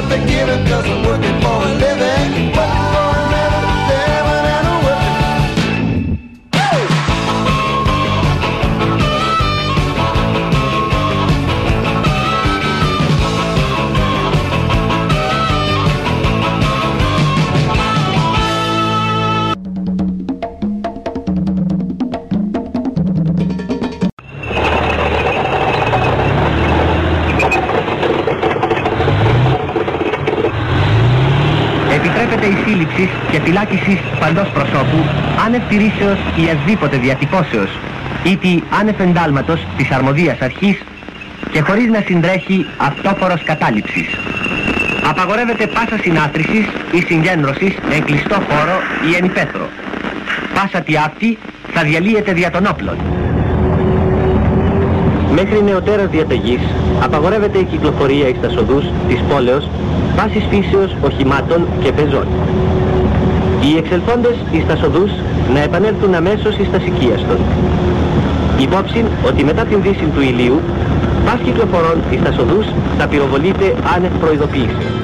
what they give, it doesn't work. παντός προσώπου, άνευ τηρήσεως ή ασδήποτε διατυπώσεως, ή τη άνευ εντάλματος της αρμοδίας αρχής και χωρίς να συντρέχει αυτόφορος κατάληψης. Απαγορεύεται πάσα συνάθρησης ή συγκέντρωσης εν κλειστό χώρο ή εν υπαίθρο. Πάσα τη αυτή θα διαλύεται δια των όπλων. Μέχρι νεωτέρα διαταγής απαγορεύεται η κυκλοφορία τα σοδούς της πόλεως βάσης φύσεως οχημάτων και πεζών. Οι εξελθόντες εις τα σοδούς να επανέλθουν αμέσως εις τα των. Υπόψη ότι μετά την δύση του ηλίου, πας κυκλοφορών εις τα σοδούς θα πυροβολείται άνευ.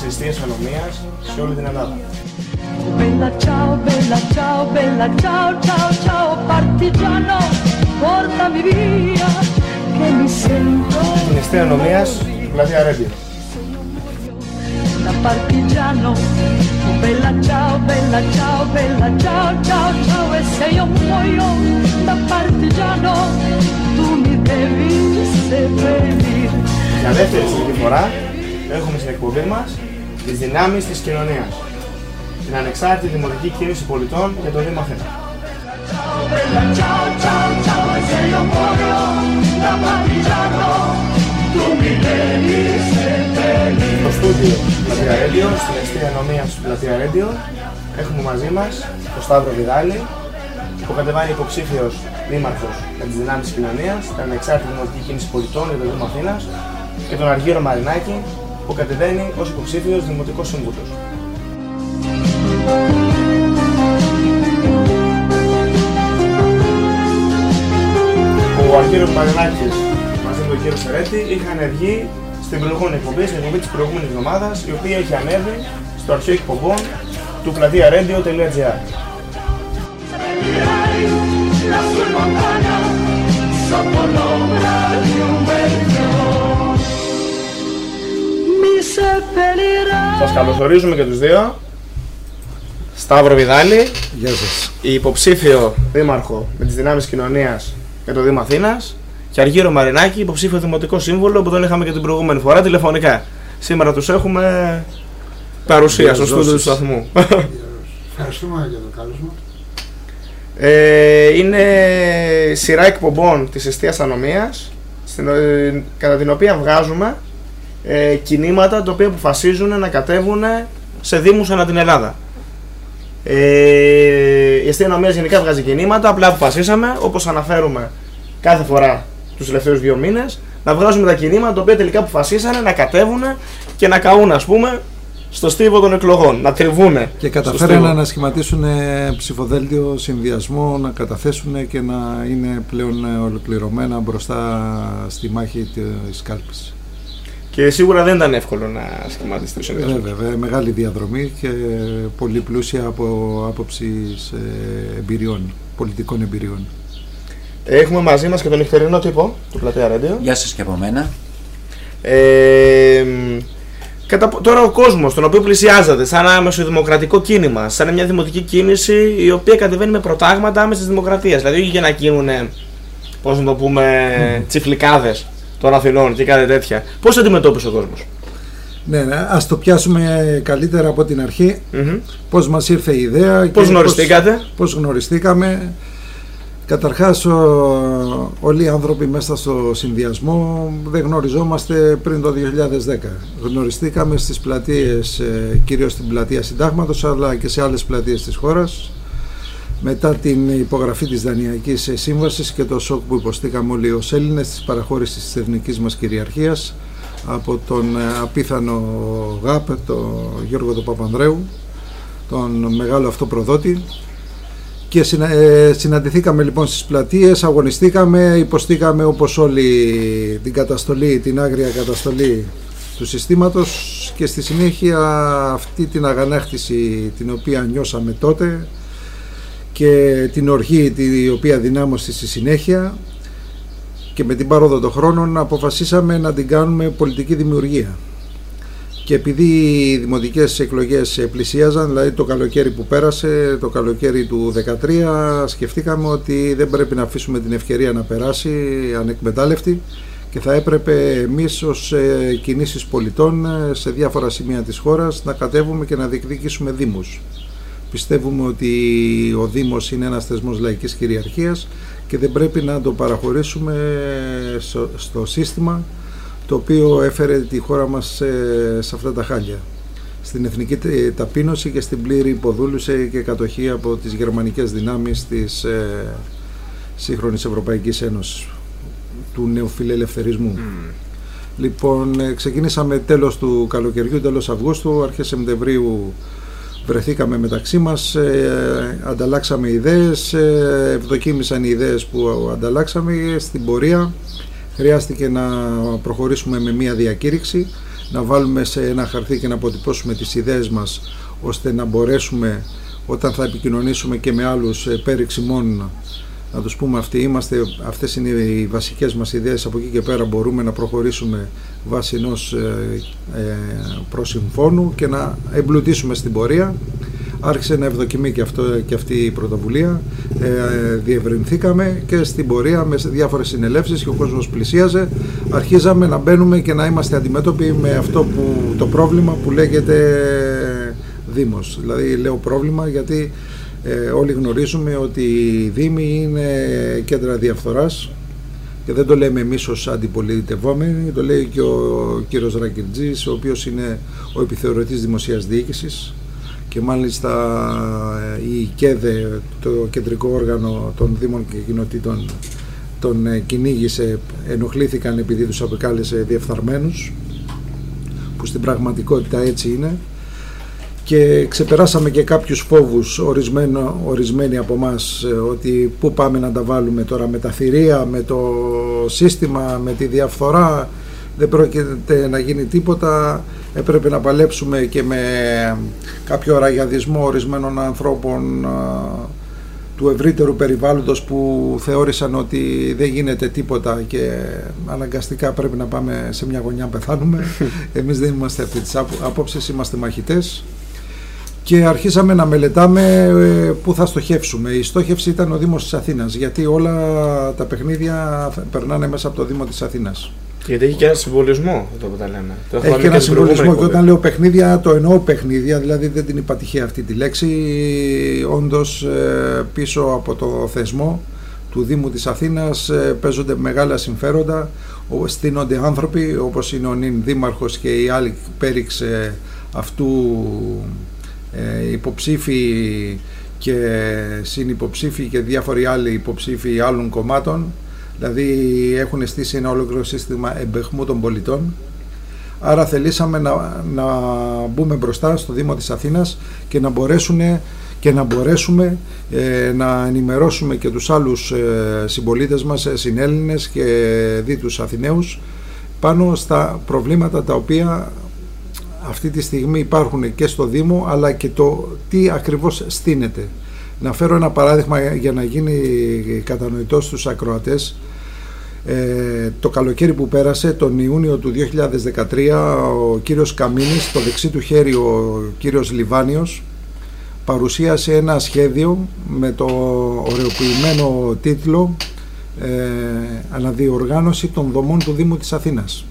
χρηστής ανομία, σε όλη την Ελλάδα. Bella ciao, bella ciao, bella ciao, ciao, ciao, partigiano, portami via, che mi sento... Στην Ιστέα Νομίας, Πλατεία Ρέμπια. La partigiano, oh bella ciao, bella ciao, bella ciao, ciao, ciao, e se io muoio da partigiano, tu mi devi έχουμε στην εκπομπή μας τις δυνάμεις της κοινωνίας. Την ανεξάρτητη δημοτική κίνηση πολιτών για το Δήμο Αθήνα. Ciao, bella ciao, ciao, ciao. E se io muoio da partigiano, tu mi devi seppellire. Στο στούντιο του Πλατεία Ρέντιο, στην αιστεία ενομία του Πλατεία Ρέντιο, έχουμε μαζί μας τον Σταύρο Βιδάλη, που κατεβαίνει υποψήφιος δήμαρχος με τις δυνάμεις της κοινωνίας, την ανεξάρτητη δημοτική κίνηση πολιτών για το Δήμο Αθήνας και τον Αργύρο Μαρινάκη, που κατεβαίνει ως υποψήφιος δημοτικός σύμβουλος. Ο Αργύρος Μαρινάκης μαζί με τον κύριο Σερέτη είχαν βγει στην προηγούμενη εκπομπή, στην εκπομπή της προηγούμενης εβδομάδας, η οποία έχει ανέβει στο αρχείο εκπομπών του πλατεία radio.gr. Seppellirai lassù Σας καλωσορίζουμε και τους δύο. Σταύρο Βιδάλη, Γεια σας. υποψήφιο δήμαρχο με τις δυνάμεις κοινωνίας για το Δήμο Αθήνας και Αργύρο Μαρινάκη, υποψήφιο δημοτικό σύμβολο που τον είχαμε και την προηγούμενη φορά τηλεφωνικά. Σήμερα τους έχουμε παρουσία στο στούντιο του Διαζώσεις. σταθμού. Ευχαριστούμε για το κάλεσμα. Ε, είναι σειρά εκπομπών της εστίας ανομίας στην, ε, κατά την οποία βγάζουμε ε, κινήματα τα οποία αποφασίζουν να κατέβουν σε δήμους ανά την Ελλάδα. Ε, η εστία ανομίας γενικά βγάζει κινήματα, απλά αποφασίσαμε, όπως αναφέρουμε κάθε φορά τους τελευταίους δύο μήνες, να βγάζουμε τα κινήματα τα οποία τελικά αποφασίσανε να κατέβουν και να καούν ας πούμε στο στίβο των εκλογών, να τριβούνε. Και στο καταφέρανε στίβο. να σχηματίσουν ε, ψηφοδέλτιο συνδυασμό, να καταθέσουν και να είναι πλέον ε, ολοκληρωμένα μπροστά στη μάχη της κάλπης. Και σίγουρα δεν ήταν εύκολο να σχηματιστείς ο συνδυασμό. Βέβαια, βέβαια, μεγάλη διαδρομή και πολύ πλούσια από άποψης ε, εμπειριών, πολιτικών εμπειριών. Έχουμε μαζί μας και τον νυχτερινό τύπο του Πλατεία Ρέντιο. Γεια σας και από μένα. Ε, μ, κατά, τώρα ο κόσμος τον οποίο πλησιάζεται σαν ένα μεσοδημοκρατικό κίνημα, σαν μια δημοτική κίνηση η οποία κατεβαίνει με προτάγματα άμεσης δημοκρατίας. Δηλαδή όχι για να γίνουν, πώς να το πούμε, τσιφλικάδες των Αθηνών και κάτι τέτοια. Πώς αντιμετώπισε ο κόσμος; Ναι, ναι, ας το πιάσουμε καλύτερα από την αρχή. Μμμ. Πώς μας ήρθε η ιδέα. Πώς και γνωριστήκατε; Πώς, πώς γνωριστήκαμε. Καταρχάς ο- όλοι οι άνθρωποι μέσα στο συνδυασμό δεν γνωριζόμαστε πριν το 2010. Γνωριστήκαμε στις πλατείες, ε, κυρίως στην πλατεία Συντάγματος αλλά και σε άλλες πλατείες της χώρας. Μετά την υπογραφή της Δανειακής Σύμβασης και το σοκ που υποστήκαμε όλοι ως Έλληνες της παραχώρησης της εθνικής μας κυριαρχίας από τον ε, απίθανο ΓΑΠ, τον Γιώργο τον Παπανδρέου, τον μεγάλο αυτό προδότη και συνα, ε, συναντηθήκαμε λοιπόν στις πλατείες, αγωνιστήκαμε, υποστήκαμε όπως όλοι την καταστολή, την άγρια καταστολή του συστήματος και στη συνέχεια αυτή την αγανάκτηση την οποία νιώσαμε τότε και την οργή τη- η οποία δυνάμωσε στη συνέχεια και με την πάροδο των χρόνων αποφασίσαμε να την κάνουμε πολιτική δημιουργία. Και επειδή οι δημοτικές εκλογές πλησίαζαν, δηλαδή το καλοκαίρι που πέρασε, το καλοκαίρι του 2013, σκεφτήκαμε ότι δεν πρέπει να αφήσουμε την ευκαιρία να περάσει ανεκμετάλλευτη και θα έπρεπε εμείς ως ε, κινήσεις πολιτών ε, σε διάφορα σημεία της χώρας να κατέβουμε και να διεκδικήσουμε δήμους. Πιστεύουμε ότι ο Δήμος είναι ένας θεσμός λαϊκής κυριαρχίας και δεν πρέπει να το παραχωρήσουμε στο- στο σύστημα το οποίο έφερε τη χώρα μας σε, σε αυτά τα χάλια. Στην εθνική τε- ταπείνωση και στην πλήρη υποδούλουση και κατοχή από τις γερμανικές δυνάμεις της ε, σύγχρονης Ευρωπαϊκής Ένωσης, του νεοφιλελευθερισμού. Λοιπόν, ε, ξεκινήσαμε τέλος του καλοκαιριού, τέλος Αυγούστου, αρχές Σεπτεμβρίου βρεθήκαμε μεταξύ μας, ε, ανταλλάξαμε ιδέες, ε, ευδοκίμησαν οι ιδέες που ανταλλάξαμε στην πορεία. Χρειάστηκε να προχωρήσουμε με μία διακήρυξη, να βάλουμε σε ένα χαρτί και να αποτυπώσουμε τις ιδέες μας, ώστε να μπορέσουμε όταν θα επικοινωνήσουμε και με άλλους ε, πέριξ ημών να τους πούμε αυτοί είμαστε, αυτές είναι οι βασικές μας ιδέες, από εκεί και πέρα μπορούμε να προχωρήσουμε βάσει ενός ε, ε, προσυμφώνου και να εμπλουτίσουμε στην πορεία. Άρχισε να ευδοκιμεί και, αυτό, και αυτή η πρωτοβουλία, ε, διευρυνθήκαμε και στην πορεία με διάφορες συνελεύσεις και ο κόσμος πλησίαζε. Αρχίζαμε να μπαίνουμε και να είμαστε αντιμέτωποι με αυτό που, το πρόβλημα που λέγεται Δήμος. Δηλαδή λέω πρόβλημα γιατί ε, όλοι γνωρίζουμε ότι οι Δήμοι είναι κέντρα διαφθοράς και δεν το λέμε εμείς ως αντιπολιτευόμενοι, το λέει και ο κύριος Ρακυρτζής, ο οποίος είναι ο επιθεωρητής δημοσίας διοίκησης και μάλιστα ε, η ΚΕΔΕ, το κεντρικό όργανο των Δήμων και Κοινοτήτων, τον ε, κυνήγησε, ενοχλήθηκαν επειδή τους απεκάλεσε διεφθαρμένους, που στην πραγματικότητα έτσι είναι και ξεπεράσαμε και κάποιους φόβους ορισμένο, ορισμένοι από εμάς ότι πού πάμε να τα βάλουμε τώρα με τα θηρία, με το σύστημα, με τη διαφθορά. Δεν πρόκειται να γίνει τίποτα. Έπρεπε να παλέψουμε και με κάποιο ραγιαδισμό ορισμένων ανθρώπων του ευρύτερου περιβάλλοντος που θεώρησαν ότι δεν γίνεται τίποτα και αναγκαστικά πρέπει να πάμε σε μια γωνιά να πεθάνουμε. Εμείς δεν είμαστε αυτή της άποψης, είμαστε μαχητές και αρχίσαμε να μελετάμε ε, πού θα στοχεύσουμε. Η στόχευση ήταν ο Δήμος της Αθήνας, γιατί όλα τα παιχνίδια περνάνε μέσα από το Δήμο της Αθήνας. Γιατί έχει και ένα συμβολισμό αυτό που τα λέμε. Το Έχει έχουμε και ένα στην προηγούμενη συμβολισμό και εκπομπή. όταν λέω παιχνίδια το εννοώ παιχνίδια, δηλαδή δεν την είπα τυχαία αυτή τη λέξη. Όντως ε, πίσω από το θεσμό του Δήμου της Αθήνας ε, παίζονται μεγάλα συμφέροντα, ο- στείνονται άνθρωποι όπως είναι ο νυν δήμαρχος και οι άλλοι πέριξ ε, αυτού ε, υποψήφοι και συνυποψήφοι και διάφοροι άλλοι υποψήφοι άλλων κομμάτων. Δηλαδή έχουν στήσει ένα ολόκληρο σύστημα εμπεχμού των πολιτών. Άρα θελήσαμε να, να μπούμε μπροστά στο Δήμο της Αθήνας και να μπορέσουν και να μπορέσουμε ε, να ενημερώσουμε και τους άλλους ε, συμπολίτες μας, ε, συνέλληνες και δι τους Αθηναίους πάνω στα προβλήματα τα οποία αυτή τη στιγμή υπάρχουν και στο Δήμο αλλά και το τι ακριβώς στείνεται. Να φέρω ένα παράδειγμα για να γίνει κατανοητός στους ακροατές. Ε, το καλοκαίρι που πέρασε, τον Ιούνιο του 2013, ο κύριος Καμίνης, στο δεξί του χέρι ο κύριος Λιβάνιος, παρουσίασε ένα σχέδιο με το ωρεοποιημένο τίτλο ε, «Αναδιοργάνωση των δομών του Δήμου της Αθήνας».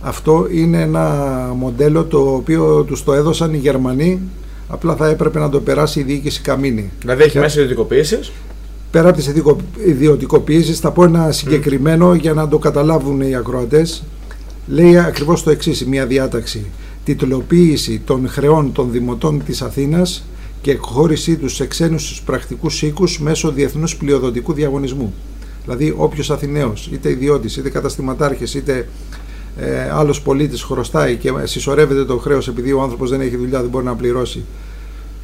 Αυτό είναι ένα μοντέλο το οποίο τους το έδωσαν οι Γερμανοί, απλά θα έπρεπε να το περάσει η διοίκηση Καμίνη. Δηλαδή έχει Και- μέσα ιδιωτικοποίησει. Πέρα από τις ειδικο- ιδιωτικοποιήσεις θα πω ένα συγκεκριμένο για να το καταλάβουν οι ακροατές. Λέει ακριβώς το εξής, μια διάταξη. Τιτλοποίηση των χρεών των δημοτών της Αθήνας και εκχώρησή τους σε ξένους πρακτικούς οίκους μέσω διεθνούς πλειοδοτικού διαγωνισμού. Δηλαδή όποιος Αθηναίος, είτε ιδιώτης, είτε καταστηματάρχης, είτε ε, άλλος πολίτης χρωστάει και συσσωρεύεται το χρέος επειδή ο άνθρωπος δεν έχει δουλειά, δεν μπορεί να πληρώσει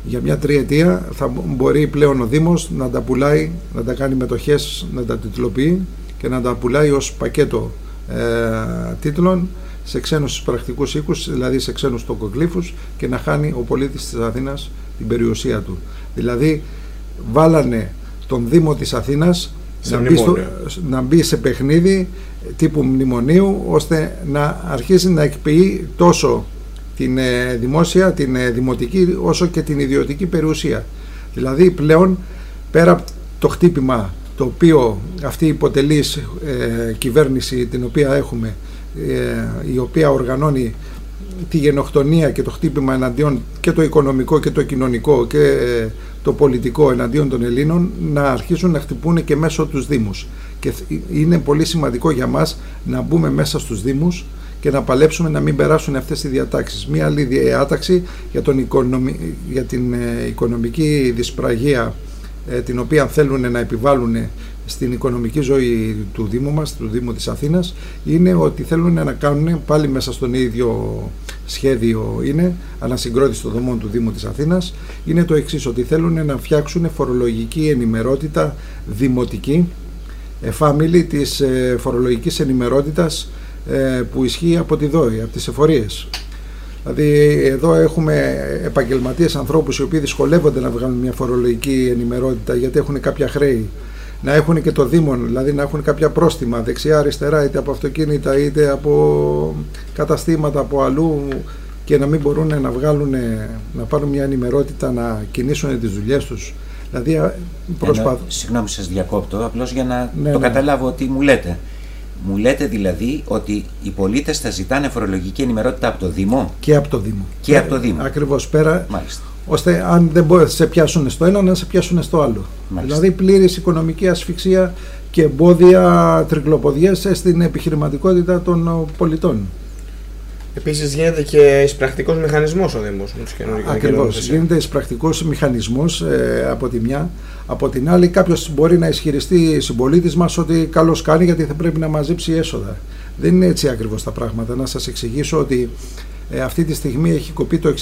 για μια τριετία θα μπο- μπορεί πλέον ο Δήμος να τα πουλάει, να τα κάνει μετοχές, να τα τιτλοποιεί και να τα πουλάει ως πακέτο ε, τίτλων σε ξένους πρακτικούς οίκους, δηλαδή σε ξένους τοκογλύφους και να χάνει ο πολίτης της Αθήνας την περιουσία του. Δηλαδή βάλανε τον Δήμο της Αθήνας Σε να μπεις, στο- μνημόνιο. να μπεις σε παιχνίδι τύπου μνημονίου ώστε να αρχίσει να εκποιεί τόσο την ε, δημόσια, την ε, δημοτική όσο και την ιδιωτική περιουσία. Δηλαδή πλέον πέρα από το χτύπημα το οποίο αυτή η υποτελής ε, κυβέρνηση την οποία έχουμε ε, η οποία οργανώνει τη γενοκτονία και το χτύπημα εναντίον και το οικονομικό και το κοινωνικό και ε, το πολιτικό εναντίον των Ελλήνων να αρχίσουν να χτυπούν και μέσω τους Δήμους. Και θ- είναι πολύ σημαντικό για μας να μπούμε μέσα στους Δήμους και να παλέψουμε να μην περάσουν αυτές οι διατάξεις. Μία άλλη διάταξη για, τον οικονομι... για την ε, οικονομική δυσπραγία ε, την οποία θέλουν να επιβάλλουν στην οικονομική ζωή του Δήμου μας, του Δήμου της Αθήνας, είναι ότι θέλουν να κάνουν πάλι μέσα στον ίδιο σχέδιο είναι, ανασυγκρότηση των δομών του Δήμου της Αθήνας, είναι το εξής, ότι θέλουν να φτιάξουν φορολογική ενημερότητα δημοτική, εφάμιλη της ε, φορολογικής ενημερότητας ε, που ισχύει από τη ΔΟΗ, από τις εφορίες. Δηλαδή εδώ έχουμε επαγγελματίες ανθρώπους οι οποίοι δυσκολεύονται να βγάλουν μια φορολογική ενημερότητα γιατί έχουν κάποια χρέη να έχουν και το Δήμον, δηλαδή να έχουν κάποια πρόστιμα δεξιά-αριστερά, είτε από αυτοκίνητα είτε από καταστήματα από αλλού και να μην μπορούν να βγάλουν, να πάρουν μια ενημερότητα να κινήσουν τις δουλειές τους. Δηλαδή α, προσπαθ... Ενώ, συγγνώμη σας διακόπτω, απλώς για να Ναι, το ναι. καταλάβω τι μου λέτε. Μου λέτε δηλαδή ότι οι πολίτες θα ζητάνε φορολογική ενημερότητα από το Δήμο; Και από το Δήμο. και από το Δήμο. Ακριβώς πέρα, Μάλιστα. Ώστε αν δεν μπορεί να σε πιάσουν στο ένα, να σε πιάσουν στο άλλο. Μάλιστα. Δηλαδή πλήρης οικονομική ασφυξία και εμπόδια τρικλοποδιές στην επιχειρηματικότητα των ο, πολιτών. Επίσης γίνεται και εισπρακτικός μηχανισμός ο Δήμος με τους καινούργιου Ακριβώς. Γίνεται πρακτικό μηχανισμός ε, από τη μια. Από την άλλη, κάποιος μπορεί να ισχυριστεί συμπολίτης μας ότι καλώς κάνει γιατί θα πρέπει να μαζέψει έσοδα. Δεν είναι έτσι ακριβώς τα πράγματα. Να σας εξηγήσω ότι ε, αυτή τη στιγμή έχει κοπεί το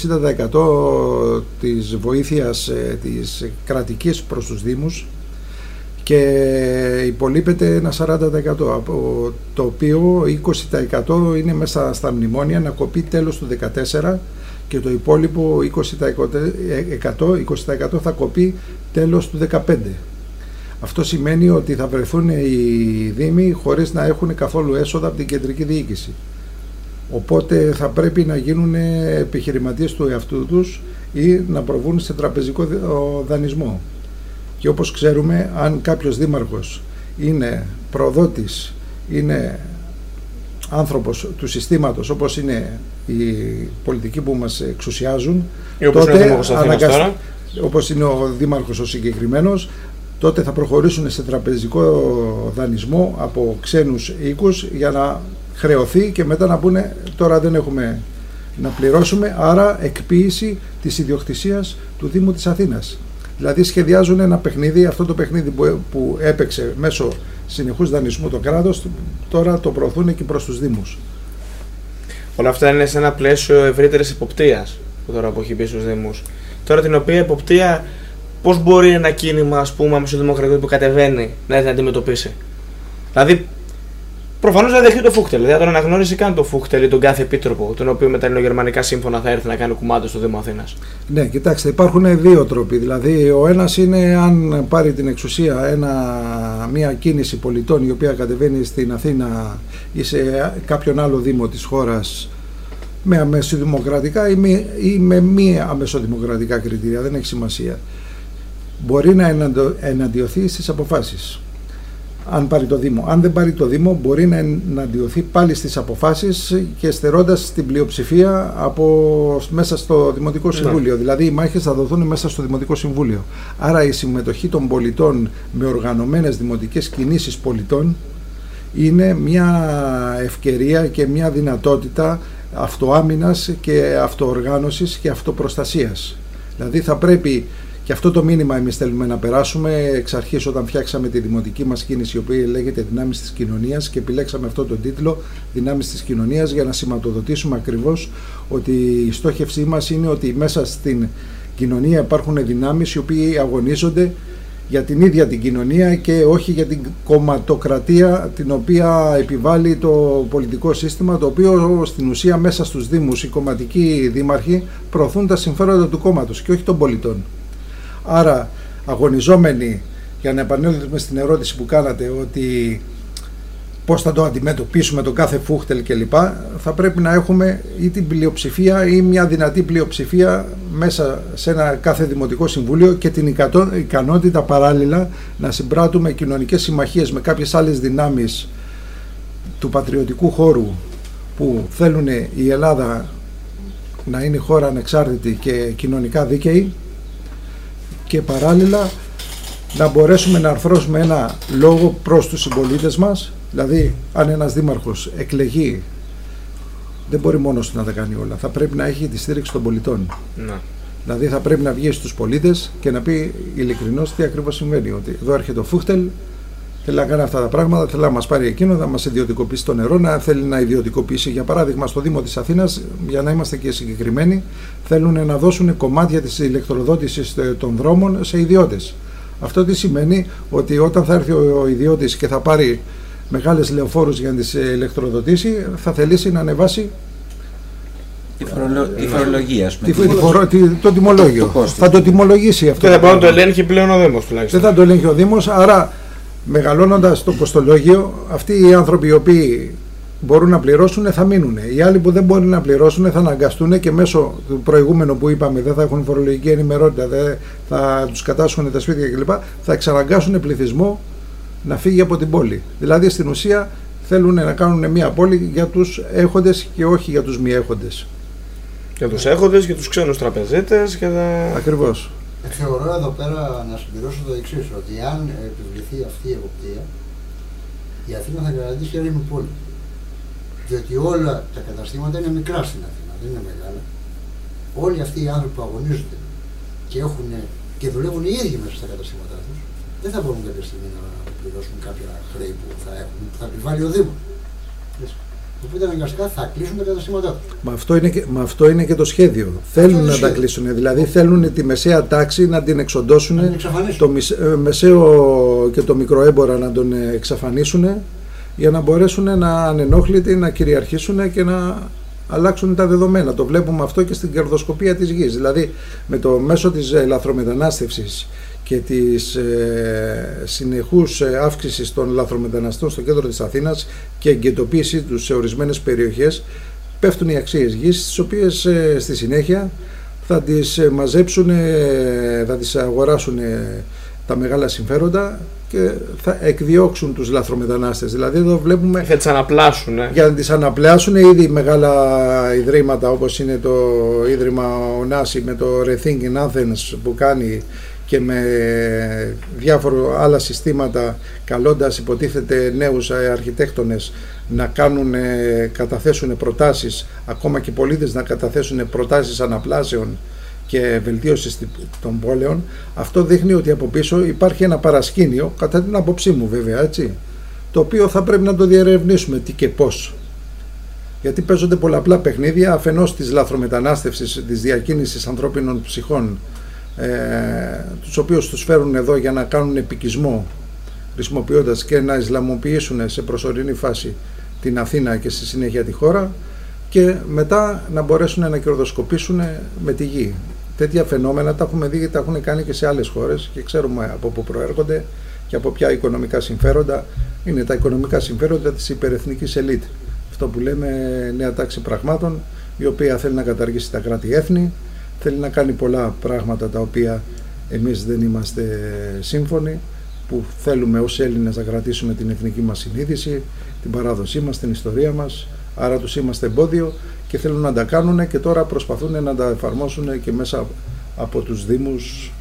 60% της βοήθειας ε, της κρατικής προς τους Δήμους και υπολείπεται ένα 40% από το οποίο 20% είναι μέσα στα μνημόνια να κοπεί τέλος του 2014 και το υπόλοιπο 20%, 20% θα κοπεί τέλος του 2015. Αυτό σημαίνει ότι θα βρεθούν οι Δήμοι χωρίς να έχουν καθόλου έσοδα από την κεντρική διοίκηση. Οπότε θα πρέπει να γίνουν επιχειρηματίες του εαυτού τους ή να προβούν σε τραπεζικό δι- ο, δανεισμό. Και όπως ξέρουμε, αν κάποιος δήμαρχος είναι προδότης, είναι άνθρωπος του συστήματος όπως είναι οι πολιτικοί που μας εξουσιάζουν, Ή όπως είναι ο Δήμαρχος Αθήνας αναγκασ- τώρα. όπως είναι ο δήμαρχος ο συγκεκριμένος, τότε θα προχωρήσουν σε τραπεζικό δανεισμό από ξένους οίκους για να χρεωθεί και μετά να πούνε τώρα δεν έχουμε να πληρώσουμε, άρα εκποίηση της ιδιοκτησίας του Δήμου της Αθήνας. Δηλαδή σχεδιάζουν ένα παιχνίδι, αυτό το παιχνίδι που, που έπαιξε μέσω συνεχούς δανεισμού το κράτος, τώρα το προωθούν και προς τους Δήμους. Όλα αυτά είναι σε ένα πλαίσιο ευρύτερης υποπτία που τώρα που έχει μπει στους Δήμους. Τώρα την οποία υποπτία, πώς μπορεί ένα κίνημα, ας πούμε, αμεσοδημοκρατικό που κατεβαίνει να την αντιμετωπίσει; Δηλαδή, προφανώς δεν δεχτεί το Φούχτελ. Δεν θα τον αναγνώρισει καν το Φούχτελ ή τον κάθε επίτροπο, τον οποίο με τα ελληνογερμανικά σύμφωνα θα έρθει να κάνει κουμάντο στο Δήμο Αθήνας. Ναι, κοιτάξτε, υπάρχουν δύο τρόποι. Δηλαδή, ο ένας είναι αν πάρει την εξουσία ένα, μια κίνηση πολιτών η οποία κατεβαίνει στην Αθήνα ή σε κάποιον άλλο δήμο της χώρας με αμεσοδημοκρατικά ή με, ή με μη αμεσοδημοκρατικά κριτήρια, δεν έχει σημασία. Μπορεί να εναντο- εναντιωθεί στις αποφάσεις. Αν πάρει το Δήμο. Αν δεν πάρει το Δήμο, μπορεί να εναντιωθεί πάλι στις αποφάσεις και στερώντας την πλειοψηφία από, μέσα στο Δημοτικό Συμβούλιο. Δηλαδή, οι μάχες θα δοθούν μέσα στο Δημοτικό Συμβούλιο. Άρα, η συμμετοχή των πολιτών με οργανωμένες δημοτικές κινήσεις πολιτών είναι μια ευκαιρία και μια δυνατότητα αυτοάμυνας και αυτοοργάνωσης και αυτοπροστασίας. Δηλαδή θα πρέπει και αυτό το μήνυμα εμείς θέλουμε να περάσουμε εξ αρχής όταν φτιάξαμε τη δημοτική μας κίνηση η οποία λέγεται Δυνάμεις της Κοινωνίας και επιλέξαμε αυτό τον τίτλο Δυνάμεις της Κοινωνίας για να σηματοδοτήσουμε ακριβώς ότι η στόχευσή μας είναι ότι μέσα στην κοινωνία υπάρχουν δυνάμεις οι οποίοι αγωνίζονται για την ίδια την κοινωνία και όχι για την κομματοκρατία την οποία επιβάλλει το πολιτικό σύστημα το οποίο στην ουσία μέσα στους δήμους οι κομματικοί δήμαρχοι προωθούν τα συμφέροντα του κόμματος και όχι των πολιτών. Άρα αγωνιζόμενοι για να επανέλθουμε στην ερώτηση που κάνατε ότι πώς θα το αντιμετωπίσουμε το κάθε φούχτελ κλπ. Θα πρέπει να έχουμε ή την πλειοψηφία ή μια δυνατή πλειοψηφία μέσα σε ένα κάθε δημοτικό συμβούλιο και την ικατό- ικανότητα παράλληλα να συμπράττουμε κοινωνικές συμμαχίες με κάποιες άλλες δυνάμεις του πατριωτικού χώρου που θέλουν η Ελλάδα να είναι χώρα ανεξάρτητη και κοινωνικά δίκαιη και παράλληλα να μπορέσουμε να αρθρώσουμε ένα λόγο προς τους συμπολίτες μας. Δηλαδή αν ένας δήμαρχος εκλεγεί δεν μπορεί μόνος του να τα κάνει όλα. Θα πρέπει να έχει τη στήριξη των πολιτών. Να. δηλαδή θα πρέπει να βγει στους πολίτες και να πει ειλικρινώς τι ακριβώς συμβαίνει. Ότι εδώ έρχεται ο Φούχτελ θέλει να κάνει αυτά τα πράγματα, θέλει να μας πάρει εκείνο, να μας ιδιωτικοποιήσει το νερό, να θέλει να ιδιωτικοποιήσει για παράδειγμα στο Δήμο της Αθήνας, για να είμαστε και συγκεκριμένοι, θέλουν να δώσουν κομμάτια της ηλεκτροδότησης ε, των δρόμων σε ιδιώτες. Αυτό τι σημαίνει ότι όταν θα έρθει ο ο ιδιώτης και θα πάρει μεγάλες λεωφόρους για να τις ε, ηλεκτροδοτήσει, θα θελήσει να ανεβάσει Τη, φορολο... τη φορολογία, ας πούμε. τη- τη φορο- τη- το τιμολόγιο. Το κόστος. Θα το τιμολογήσει αυτό. Και θα το πάει να το πράγμα. ελέγχει πλέον ο Δήμος Δεν τουλάχιστον. θα το ελέγχει ο Δήμος, άρα μεγαλώνοντας το κοστολόγιο, αυτοί οι άνθρωποι οι οποίοι μπορούν να πληρώσουν θα μείνουν. Οι άλλοι που δεν μπορούν να πληρώσουν θα αναγκαστούν και μέσω του προηγούμενου που είπαμε δεν θα έχουν φορολογική ενημερότητα, δεν θα τους κατάσχουν τα σπίτια κλπ. θα εξαναγκάσουν πληθυσμό να φύγει από την πόλη. Δηλαδή στην ουσία θέλουν να κάνουν μια πόλη για τους έχοντες και όχι για τους μη έχοντες. Για τους έχοντες και τους ξένους τραπεζίτες και τα. Ακριβώς. Ε, Θεωρώ εδώ πέρα να συμπληρώσω το εξής, ότι αν επιβληθεί αυτή η εποπτεία, η Αθήνα θα κρατήσει έρημη πόλη. Διότι όλα τα καταστήματα είναι μικρά στην Αθήνα, δεν είναι μεγάλα. Όλοι αυτοί οι άνθρωποι που αγωνίζονται και, έχουν, και δουλεύουν οι ίδιοι μέσα στα καταστήματά τους, δεν θα μπορούν κάποια στιγμή να πληρώσουν κάποια χρέη που θα έχουν, που θα επιβάλλει ο Δήμος. Οπότε αναγκαστικά θα κλείσουν τα καταστήματά του. Μα αυτό, είναι και, μα αυτό είναι και το σχέδιο. Θέλουν είναι να το τα σχέδιο. κλείσουν. Δηλαδή θέλουν τη μεσαία τάξη να την εξοντώσουν, Να την εξαφανίσουν. το μισ- ε, μεσαίο και το μικροέμπορα να τον ε, εξαφανίσουν για να μπορέσουν να ανενόχλητοι να κυριαρχήσουν και να αλλάξουν τα δεδομένα. Το βλέπουμε αυτό και στην κερδοσκοπία της γης. Δηλαδή με το μέσο της ε, λαθρομετανάστευσης και της ε, συνεχούς ε, αύξησης των λαθρομεταναστών στο κέντρο της Αθήνας και εγκαιτοποίησή τους σε ορισμένες περιοχές πέφτουν οι αξίες γης τις οποίες ε, στη συνέχεια θα τις ε, μαζέψουν, ε, θα τις αγοράσουν ε, τα μεγάλα συμφέροντα και θα εκδιώξουν τους λαθρομετανάστες. Δηλαδή εδώ βλέπουμε Θα τις αναπλάσουν. Ε. για να τις αναπλάσουν ήδη μεγάλα ιδρύματα όπως είναι το Ίδρυμα Ωνάση με το Rethinking Athens που κάνει και με διάφορα άλλα συστήματα καλώντας υποτίθεται νέους ε, αρχιτέκτονες να κάνουν, ε, καταθέσουν προτάσεις ακόμα και πολίτες να καταθέσουν προτάσεις αναπλάσεων και βελτίωσης των πόλεων αυτό δείχνει ότι από πίσω υπάρχει ένα παρασκήνιο κατά την άποψή μου βέβαια έτσι το οποίο θα πρέπει να το διερευνήσουμε τι και πώς. Γιατί παίζονται πολλαπλά παιχνίδια αφενός της λαθρομετανάστευσης, της διακίνησης ανθρώπινων ψυχών, ε, τους οποίους τους φέρουν εδώ για να κάνουν επικισμό χρησιμοποιώντας και να Ισλαμοποιήσουν σε προσωρινή φάση την Αθήνα και στη συνέχεια τη χώρα και μετά να μπορέσουν να κερδοσκοπήσουν με τη γη. Τέτοια φαινόμενα τα έχουμε δει και τα έχουν κάνει και σε άλλες χώρες και ξέρουμε από πού προέρχονται και από ποια οικονομικά συμφέροντα. Είναι τα οικονομικά συμφέροντα της υπερεθνικής ελίτ. Αυτό που λέμε νέα τάξη πραγμάτων, η οποία θέλει να καταργήσει τα κράτη-έθνη, θέλει να κάνει πολλά πράγματα τα οποία εμείς δεν είμαστε σύμφωνοι, που θέλουμε ως Έλληνες να κρατήσουμε την εθνική μας συνείδηση, την παράδοσή μας, την ιστορία μας, άρα τους είμαστε εμπόδιο και θέλουν να τα κάνουν και τώρα προσπαθούν να τα εφαρμόσουν και μέσα από τους Δήμους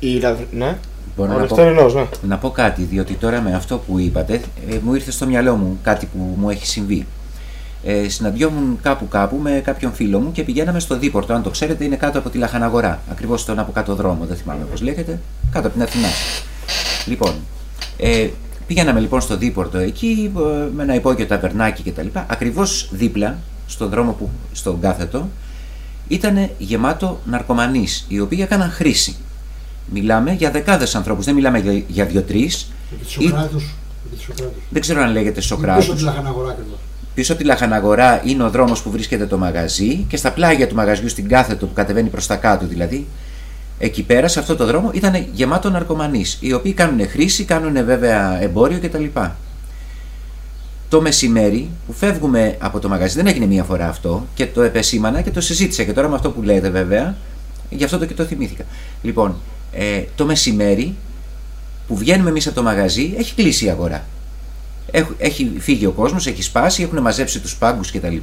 Η λαθ- Ναι. Μπορώ Ο να πω, Λευτέρινος, ναι. να πω κάτι, διότι τώρα με αυτό που είπατε, ε, μου ήρθε στο μυαλό μου κάτι που μου έχει συμβεί. Ε, συναντιόμουν κάπου κάπου με κάποιον φίλο μου και πηγαίναμε στο Δίπορτο. Αν το ξέρετε, είναι κάτω από τη Λαχαναγορά. Ακριβώς στον από κάτω δρόμο, δεν θυμάμαι πώς λέγεται. Κάτω από την Αθηνά. Λοιπόν, ε, πήγαμε λοιπόν στο Δίπορτο εκεί ε, με ένα υπόγειο ταβερνάκι κτλ. Ακριβώς δίπλα, στον δρόμο που, στον κάθετο, ήταν γεμάτο ναρκωμανείς οι οποίοι έκαναν χρήση. Μιλάμε για δεκάδες ανθρώπους, δεν μιλάμε για, για δύο-τρεις. Επί της Ή- Σοκράτους. επί της Σοκράτους. Δεν ξέρω αν λέγεται Πίσω Σοκράτους. από τη Λαχαναγορά ακριβώς. Πίσω από τη Λαχαναγορά είναι ο δρόμος που βρίσκεται το μαγαζί και στα πλάγια του μαγαζιού στην κάθετο που κατεβαίνει προς τα κάτω δηλαδή εκεί πέρα σε αυτό το δρόμο ήταν γεμάτο ναρκωμανείς οι οποίοι κάνουν χρήση, κάνουν βέβαια εμπόριο κτλ. Το μεσημέρι που φεύγουμε από το μαγαζί, δεν έγινε μία φορά αυτό και το επεσήμανα και το συζήτησα και τώρα με αυτό που λέτε βέβαια, γι' αυτό το και το θυμήθηκα. Λοιπόν, ε, το μεσημέρι που βγαίνουμε εμείς από το μαγαζί έχει κλείσει η αγορά. Έχ- Έχει φύγει ο κόσμος, έχει σπάσει, έχουν μαζέψει τους πάγκους κτλ.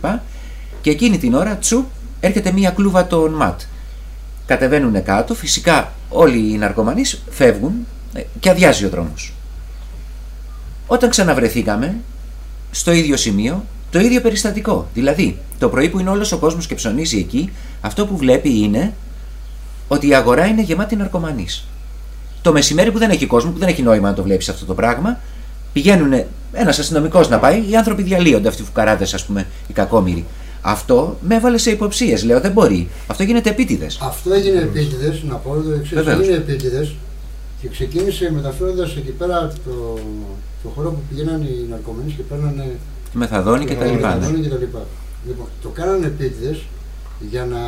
Και εκείνη την ώρα, τσουπ, έρχεται μία κλούβα των ματ. Κατεβαίνουν κάτω, φυσικά όλοι οι ναρκωμανείς φεύγουν ε, και αδειάζει ο δρόμος. Όταν ξαναβρεθήκαμε στο ίδιο σημείο, το ίδιο περιστατικό. Δηλαδή, το πρωί που είναι όλος ο κόσμος και ψωνίζει εκεί, αυτό που βλέπει είναι ότι η αγορά είναι γεμάτη ναρκωμανείς. Το μεσημέρι που δεν έχει κόσμο, που δεν έχει νόημα να το βλέπεις αυτό το πράγμα, πηγαίνουν ένας αστυνομικός να πάει, οι άνθρωποι διαλύονται, αυτοί οι φουκαράδες, ας πούμε, οι κακόμοιροι. Αυτό με έβαλε σε υποψίες. Λέω δεν μπορεί. Αυτό γίνεται επίτηδες. Αυτό έγινε επίτηδες, να πω το εξής. Βεβαίως. Έγινε επίτηδες και ξεκίνησε μεταφέροντας εκεί πέρα το, το χώρο που πηγαίνανε οι ναρκωμένοι και παίρνανε Τη μεθαδόνη και τα λοιπά. ναι. μεθαδόνη και τα λοιπά. Λοιπόν, το κάνανε επίτηδες για να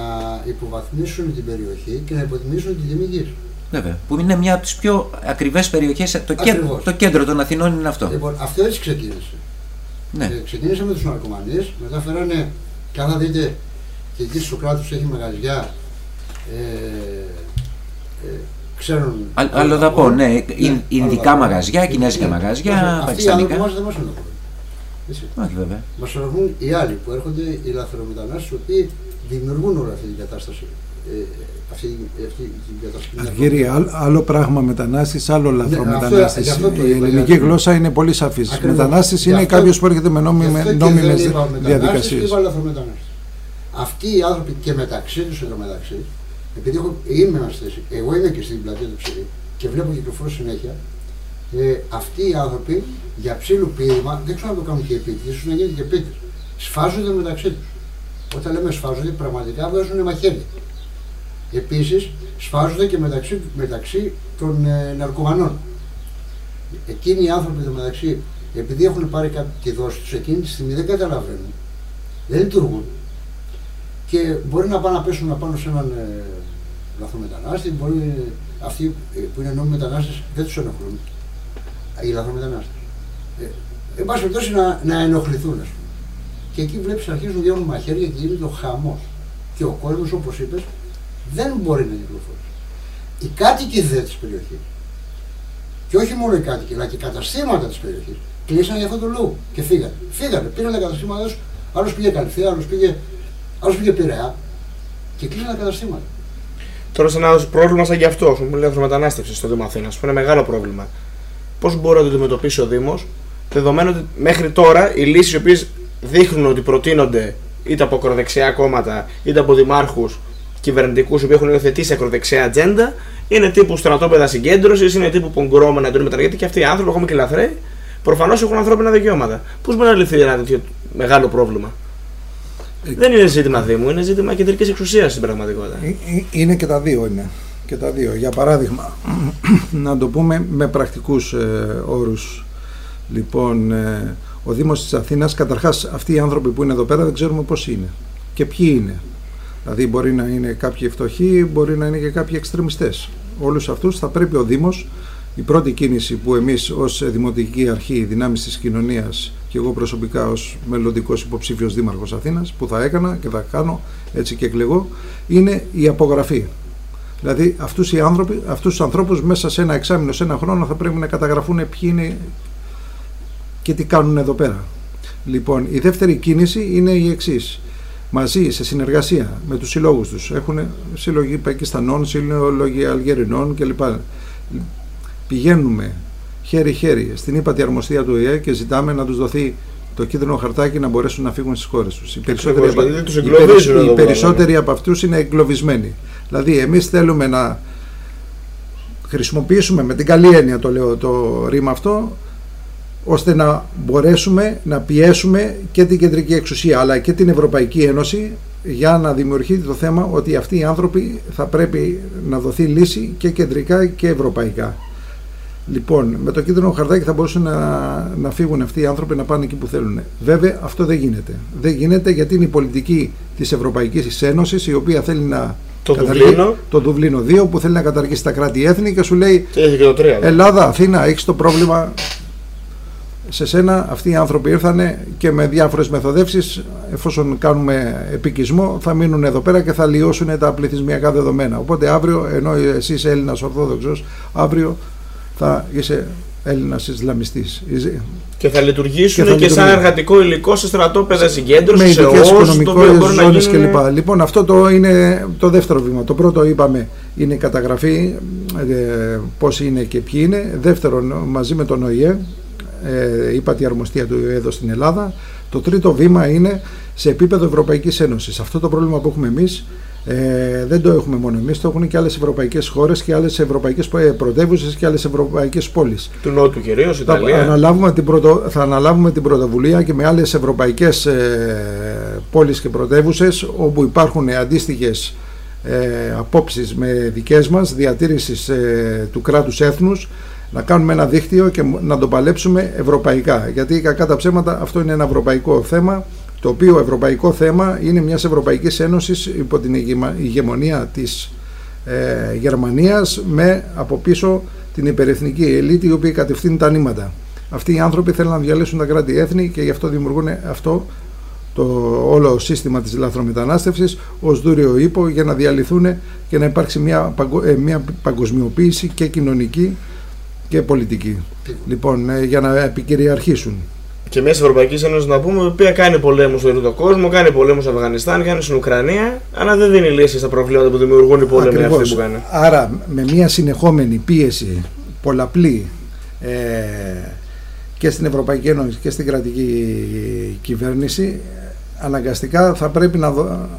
υποβαθμίσουν την περιοχή και να υποτιμήσουν την τιμή γης. Βέβαια. Που είναι μια από τις πιο ακριβές περιοχές. Το, κέντρο- Ακριβώς. το κέντρο των Αθηνών είναι αυτό. Λοιπόν, αυτό έτσι ξεκίνησε. Ναι. Ε, ξεκίνησε με τους ναρκωμανείς, μετά φέρανε, και αν θα δείτε, και εκεί στο κράτος έχει μαγαζιά, ε, ε, ξέρουν... Α- Αλλοδαπό, ναι. Ιν- Ινδικά αλλοδαπό. μαγαζιά, κινέζικα Ναι. μαγαζιά, Αυτοί οι άνθρωποι πακιστανικά. μας δεν μας ενοχλούν. Έτσι. Όχι βέβαια. Μας ενοχλούν οι άλλοι που έρχονται, οι λαθρομετανάστες, οι οποίοι δημιουργούν όλη αυτή την κατάσταση. Ε, αυτή, αυτή την κατάσταση. Αργύρι, άλλο, άλλο πράγμα μετανάστης, άλλο λαθρομετανάστης. Ναι, αυτό- γι' αυτό το Η είπα, ελληνική γιατί- γλώσσα είναι πολύ σαφής. Ακριβώς. Μετανάστης Γι' είναι αυτό- κάποιος που έρχεται με Γι' νόμιμε αυτό και νόμιμες δεν είπα μετανάστες διαδικασίες. και είπα λαθρομετανάστες. Αυτοί οι άνθρωποι και μεταξύ τους εντωμεταξύ, επειδή έχω, είμαι στη θέσης, εγώ είμαι και στην πλατεία του ψηλή και βλέπω κυκλοφορώ συνέχεια, ε, αυτοί οι άνθρωποι για ψήλου πείρημα, δεν ξέρω αν το κάνουν και επίτηδε, ίσως να γίνεται και επίτηδε. Σφάζονται μεταξύ τους. Όταν λέμε σφάζονται, πραγματικά βγάζουν μαχαίρια. Επίσης, σφάζονται και μεταξύ, μεταξύ των ε, ναρκωμανών. Εκείνοι οι άνθρωποι εδώ μεταξύ, επειδή έχουν πάρει κάτι τη δόση τους, εκείνη τη στιγμή δεν καταλαβαίνουν, δεν λειτουργούν και μπορεί να πάνε να πέσουν απάνω σε έναν ε, λαθρομετανάστη, μπορεί αυτοί ε, που είναι νόμιμοι μετανάστες δεν τους ενοχλούν. Οι λαθρομετανάστε. Ε, εν πάση περιπτώσει να, να ενοχληθούν, ας πούμε. Και εκεί βλέπεις αρχίζουν να βγαίνουν μαχαίρια και γίνεται ο χαμός. Και ο κόσμος, όπως είπες, δεν μπορεί να κυκλοφορήσει. Οι κάτοικοι δε της περιοχής, και όχι μόνο οι κάτοικοι, αλλά και οι καταστήματα της περιοχής, κλείσαν για αυτόν τον λόγο και φύγανε. Φύγανε, πήραν τα καταστήματά τους, άλλος πήγε Καλυθέα, άλλος πήγε, άλλος πήγε Πειραιά και κλείσαν τα καταστήματα. Τώρα σε ένα πρόβλημα σαν και αυτό, ας πούμε, λαθρομετανάστευση στο Δήμο Αθήνας, που είναι μεγάλο πρόβλημα. Πώς μπορεί να το αντιμετωπίσει ο Δήμος, δεδομένου ότι μέχρι τώρα οι λύσεις οι οποίες δείχνουν ότι προτείνονται είτε από ακροδεξιά κόμματα είτε από δημάρχους κυβερνητικούς οι οποίοι έχουν υιοθετήσει ακροδεξιά ατζέντα, είναι τύπου στρατόπεδα συγκέντρωσης, είναι τύπου πογκρόμα να εντονεί γιατί και αυτοί οι άνθρωποι, ακόμα και οι λαθρέοι, προφανώς έχουν ανθρώπινα δικαιώματα. Πώς μπορεί να λυθεί ένα τέτοιο μεγάλο πρόβλημα; Ε, Δεν είναι ζήτημα Δήμου, είναι ζήτημα κεντρικής εξουσίας στην πραγματικότητα. Ε, ε, Είναι και τα δύο είναι. Και τα δύο. Για παράδειγμα, να το πούμε με πρακτικούς ε, όρους. Λοιπόν, ε, ο Δήμος της Αθήνας, καταρχάς αυτοί οι άνθρωποι που είναι εδώ πέρα δεν ξέρουμε πώς είναι και ποιοι είναι. Δηλαδή μπορεί να είναι κάποιοι φτωχοί, μπορεί να είναι και κάποιοι εξτρεμιστές. Όλους αυτούς θα πρέπει ο Δήμος, η πρώτη κίνηση που εμείς ως Δημοτική Αρχή Δυνάμεις της Κοινωνίας και εγώ προσωπικά ως μελλοντικός υποψήφιος Δήμαρχος Αθήνας που θα έκανα και θα κάνω έτσι και εκλεγώ είναι η απογραφή. Δηλαδή αυτούς, οι άνθρωποι, αυτούς τους ανθρώπους μέσα σε ένα εξάμεινο, σε ένα χρόνο θα πρέπει να καταγραφούν ποιοι είναι και τι κάνουν εδώ πέρα. Λοιπόν, η δεύτερη κίνηση είναι η εξής. Μαζί, σε συνεργασία με τους συλλόγους τους, έχουν σύλλογοι Πακιστανών, σύλλογοι Αλγερινών κλπ. Πηγαίνουμε χέρι-χέρι στην ύπατη αρμοστία του ΙΕ και ζητάμε να τους δοθεί το κίτρινο χαρτάκι να μπορέσουν να φύγουν στις χώρες τους. Οι περισσότεροι, Ακριβώς, από- γιατί τους οι εγκλωβίζουν περισ- εδώ οι πέρα, περισσότεροι από αυτούς είναι εγκλωβισμένοι. Δηλαδή εμείς θέλουμε να χρησιμοποιήσουμε με την καλή έννοια το λέω το ρήμα αυτό ώστε να μπορέσουμε να πιέσουμε και την κεντρική εξουσία αλλά και την Ευρωπαϊκή Ένωση για να δημιουργεί το θέμα ότι αυτοί οι άνθρωποι θα πρέπει να δοθεί λύση και κεντρικά και ευρωπαϊκά. Λοιπόν, με το κίτρινο χαρτάκι θα μπορούσαν να, να φύγουν αυτοί οι άνθρωποι να πάνε εκεί που θέλουν. Βέβαια, αυτό δεν γίνεται. Δεν γίνεται γιατί είναι η πολιτική της Ευρωπαϊκής Ένωσης η οποία θέλει να Το καταργεί- Δουβλίνο. το Δουβλίνο 2 που θέλει να καταργήσει τα κράτη-έθνη και σου λέει Και έχει και το 3. Ελλάδα, Αθήνα, έχεις το πρόβλημα. Σε σένα αυτοί οι άνθρωποι ήρθανε και με διάφορες μεθοδεύσεις εφόσον κάνουμε επικισμό θα μείνουν εδώ πέρα και θα λιώσουν τα πληθυσμιακά δεδομένα. Οπότε αύριο ενώ εσύ είσαι Έλληνας Ορθόδοξος αύριο θα είσαι Έλληνας Ισλαμιστής. Είσαι- Και θα λειτουργήσουν Και και, θα σαν λειτουργούν. εργατικό υλικό σε στρατόπεδα με συγκέντρωσης, σε ειδικές ΟΣ, το οποίο οικονομικέ μπορεί να ζώνες γίνει. κλπ. Λοιπόν, αυτό το είναι το δεύτερο βήμα. Το πρώτο είπαμε είναι η καταγραφή, ε, πώς είναι και ποιοι είναι. Δεύτερον, μαζί με τον ΟΗΕ, ε, είπα τη αρμοστία του ΟΗΕ εδώ στην Ελλάδα. Το τρίτο βήμα είναι σε επίπεδο Ευρωπαϊκής Ένωσης. Αυτό το πρόβλημα που έχουμε εμείς ε, δεν το έχουμε μόνο εμείς, το έχουν και άλλες ευρωπαϊκές χώρες και άλλες ευρωπαϊκές ε, πρωτεύουσες και άλλες ευρωπαϊκές πόλεις. Του Νότου κυρίως, Θα Ιταλία. αναλάβουμε, την πρωτο... θα αναλάβουμε την πρωτοβουλία και με άλλες ευρωπαϊκές ε, πόλεις και πρωτεύουσες όπου υπάρχουν αντίστοιχες ε, απόψεις με δικές μας διατήρησης ε, του κράτους έθνους να κάνουμε ένα δίκτυο και να το παλέψουμε ευρωπαϊκά γιατί κακά τα ψέματα αυτό είναι ένα ευρωπαϊκό θέμα το οποίο ευρωπαϊκό θέμα είναι μιας Ευρωπαϊκής Ένωσης υπό την ηγεμα- ηγεμονία της ε, Γερμανίας με από πίσω την υπερεθνική ελίτ η οποία κατευθύνει τα νήματα. Αυτοί οι άνθρωποι θέλουν να διαλύσουν τα κράτη-έθνη και γι' αυτό δημιουργούν αυτό το όλο σύστημα της λαθρομετανάστευσης ως δούριο ύπο για να διαλυθούν και να υπάρξει μια, παγκο- ε, μια παγκοσμιοποίηση και κοινωνική και πολιτική. Λοιπόν, ε, για να επικυριαρχήσουν. Και μέσα στην Ευρωπαϊκής Ένωσης να πούμε, η οποία κάνει πολέμους στον τρίτο κόσμο, κάνει πολέμους στο Αφγανιστάν, κάνει στην Ουκρανία, αλλά δεν δίνει λύσεις στα προβλήματα που δημιουργούν οι πόλεμοι Ακριβώς. αυτοί που κάνει. Άρα με μια συνεχόμενη πίεση πολλαπλή ε, και στην Ευρωπαϊκή Ένωση και στην κρατική κυβέρνηση αναγκαστικά θα πρέπει να δω,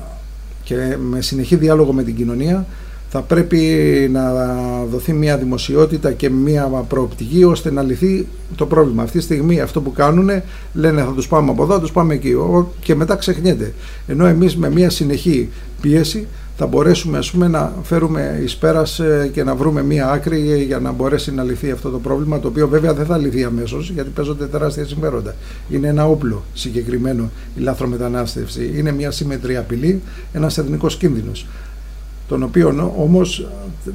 και με συνεχή διάλογο με την κοινωνία θα πρέπει να δοθεί μια δημοσιότητα και μια προοπτική ώστε να λυθεί το πρόβλημα. Αυτή τη στιγμή αυτό που κάνουν λένε θα τους πάμε από εδώ, θα τους πάμε εκεί Ο- και μετά ξεχνιέται. Ενώ εμείς με μια συνεχή πίεση θα μπορέσουμε ας πούμε, να φέρουμε εις πέρας ε, και να βρούμε μία άκρη για να μπορέσει να λυθεί αυτό το πρόβλημα το οποίο βέβαια δεν θα λυθεί αμέσως γιατί παίζονται τεράστια συμφέροντα. Είναι ένα όπλο συγκεκριμένο η λάθρομετανάστευση. Είναι μια σύμμετρη απειλή, ένας εθνικός κίνδυνος τον οποίο όμως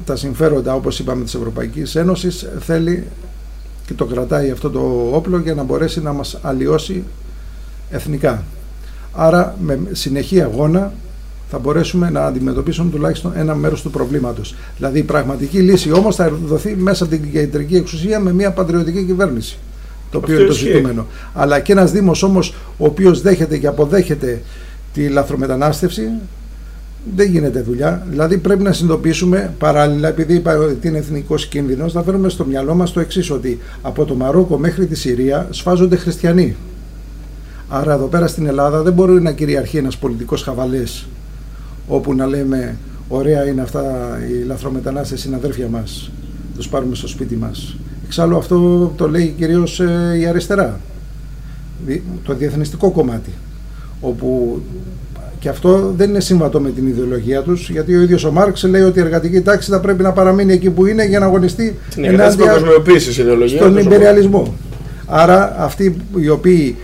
τα συμφέροντα όπως είπαμε της Ευρωπαϊκής Ένωσης θέλει και το κρατάει αυτό το όπλο για να μπορέσει να μας αλλοιώσει εθνικά. Άρα με συνεχή αγώνα θα μπορέσουμε να αντιμετωπίσουμε τουλάχιστον ένα μέρος του προβλήματος. Δηλαδή η πραγματική λύση όμως θα δοθεί μέσα από την κεντρική εξουσία με μια πατριωτική κυβέρνηση. Το οποίο Αυτό είναι το ισχύει. ζητούμενο. Αλλά και ένας Δήμος όμως ο οποίος δέχεται και αποδέχεται τη λαθρομετανάστευση δεν γίνεται δουλειά. Δηλαδή πρέπει να συνειδητοποιήσουμε παράλληλα, επειδή είπα ότι είναι εθνικός κίνδυνος, να φέρουμε στο μυαλό μας το εξής: Ότι από το Μαρόκο μέχρι τη Συρία σφάζονται χριστιανοί. Άρα εδώ πέρα στην Ελλάδα δεν μπορεί να κυριαρχεί ένας πολιτικός χαβαλές όπου να λέμε ωραία είναι αυτά οι λαθρομετανάστες συναδέρφια μας, τους πάρουμε στο σπίτι μας. Εξάλλου αυτό το λέει κυρίως ε, η αριστερά, δι- το διεθνιστικό κομμάτι, όπου και αυτό δεν είναι σύμβατο με την ιδεολογία τους, γιατί ο ίδιος ο Μάρξ λέει ότι η εργατική τάξη θα πρέπει να παραμείνει εκεί που είναι για να αγωνιστεί Την κατά τη παγκοσμιοποίηση η ιδεολογία. στον όπως υπεριαλισμό. Άρα αυτοί οι οποίοι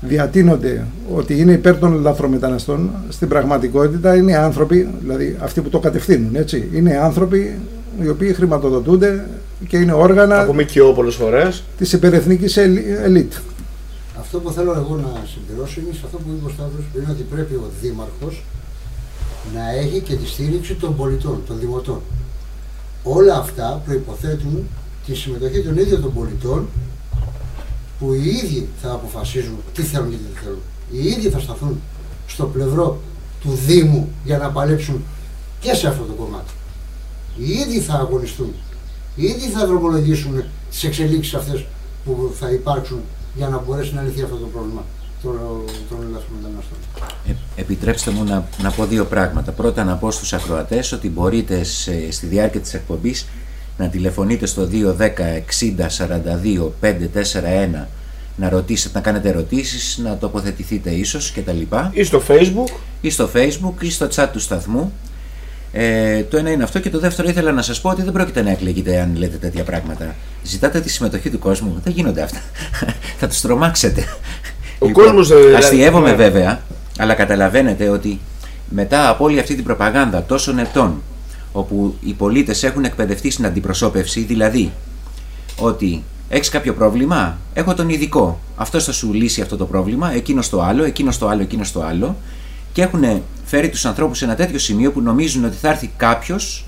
διατείνονται ότι είναι υπέρ των λαθρομεταναστών στην πραγματικότητα είναι άνθρωποι, δηλαδή αυτοί που το κατευθύνουν, έτσι, είναι άνθρωποι οι οποίοι χρηματοδοτούνται και είναι όργανα Από ΜΚΟ πολλές φορές. της υπερεθνικής ελ- ελίτ. Αυτό που θέλω εγώ να συμπληρώσω είναι σε αυτό που είπε ο Σταύρος πριν ότι πρέπει ο Δήμαρχος να έχει και τη στήριξη των πολιτών, των δημοτών. Όλα αυτά προϋποθέτουν τη συμμετοχή των ίδιων των πολιτών που οι ίδιοι θα αποφασίζουν τι θέλουν και τι δεν θέλουν. Οι ίδιοι θα σταθούν στο πλευρό του Δήμου για να παλέψουν και σε αυτό το κομμάτι. Οι ίδιοι θα αγωνιστούν. Οι ίδιοι θα δρομολογήσουν τις εξελίξεις αυτές που θα υπάρξουν για να μπορέσει να λυθεί αυτό το πρόβλημα των, των ελεύθερων Ε, επιτρέψτε μου να, να πω δύο πράγματα. Πρώτα να πω στους ακροατές ότι μπορείτε σε- στη διάρκεια της εκπομπής να τηλεφωνείτε στο 210 60 42 541 να ρωτήσετε, να κάνετε ερωτήσεις, να τοποθετηθείτε ίσως και τα λοιπά Ή στο facebook. ή στο facebook ή στο chat του σταθμού. Ε, το ένα είναι αυτό και το δεύτερο ήθελα να σας πω ότι δεν πρόκειται να εκλεγείτε αν λέτε τέτοια πράγματα. Ζητάτε τη συμμετοχή του κόσμου. Δεν γίνονται αυτά. Θα τους τρομάξετε. Ο κόσμος, ε, δηλαδή, Αστειεύομαι ναι. βέβαια, αλλά καταλαβαίνετε ότι μετά από όλη αυτή την προπαγάνδα τόσων ετών όπου οι πολίτες έχουν εκπαιδευτεί στην αντιπροσώπευση, δηλαδή ότι έχεις κάποιο πρόβλημα, έχω τον ειδικό. Αυτός θα σου λύσει αυτό το πρόβλημα, εκείνος το άλλο, εκείνος το άλλο, εκείνος το άλλο. Και έχουν φέρει τους ανθρώπους σε ένα τέτοιο σημείο που νομίζουν ότι θα έρθει κάποιος,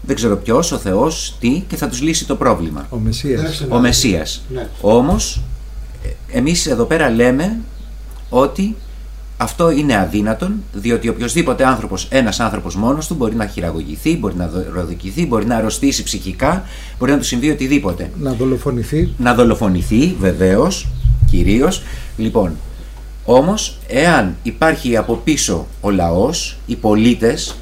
δεν ξέρω ποιος, ο Θεός, τι, και θα τους λύσει το πρόβλημα. Ο Μεσσίας. Ο Μεσσίας. Ναι. Όμως, ε, εμείς εδώ πέρα λέμε ότι αυτό είναι αδύνατον, διότι οποιοδήποτε άνθρωπος, ένας άνθρωπος μόνος του μπορεί να χειραγωγηθεί, μπορεί να δωροδοκηθεί, μπορεί να αρρωστήσει ψυχικά, μπορεί να του συμβεί οτιδήποτε. Να δολοφονηθεί. Να δολοφονηθεί βεβαίως, κυρίως. Λοιπόν, όμως, εάν υπάρχει από πίσω ο λαός, οι πολίτες,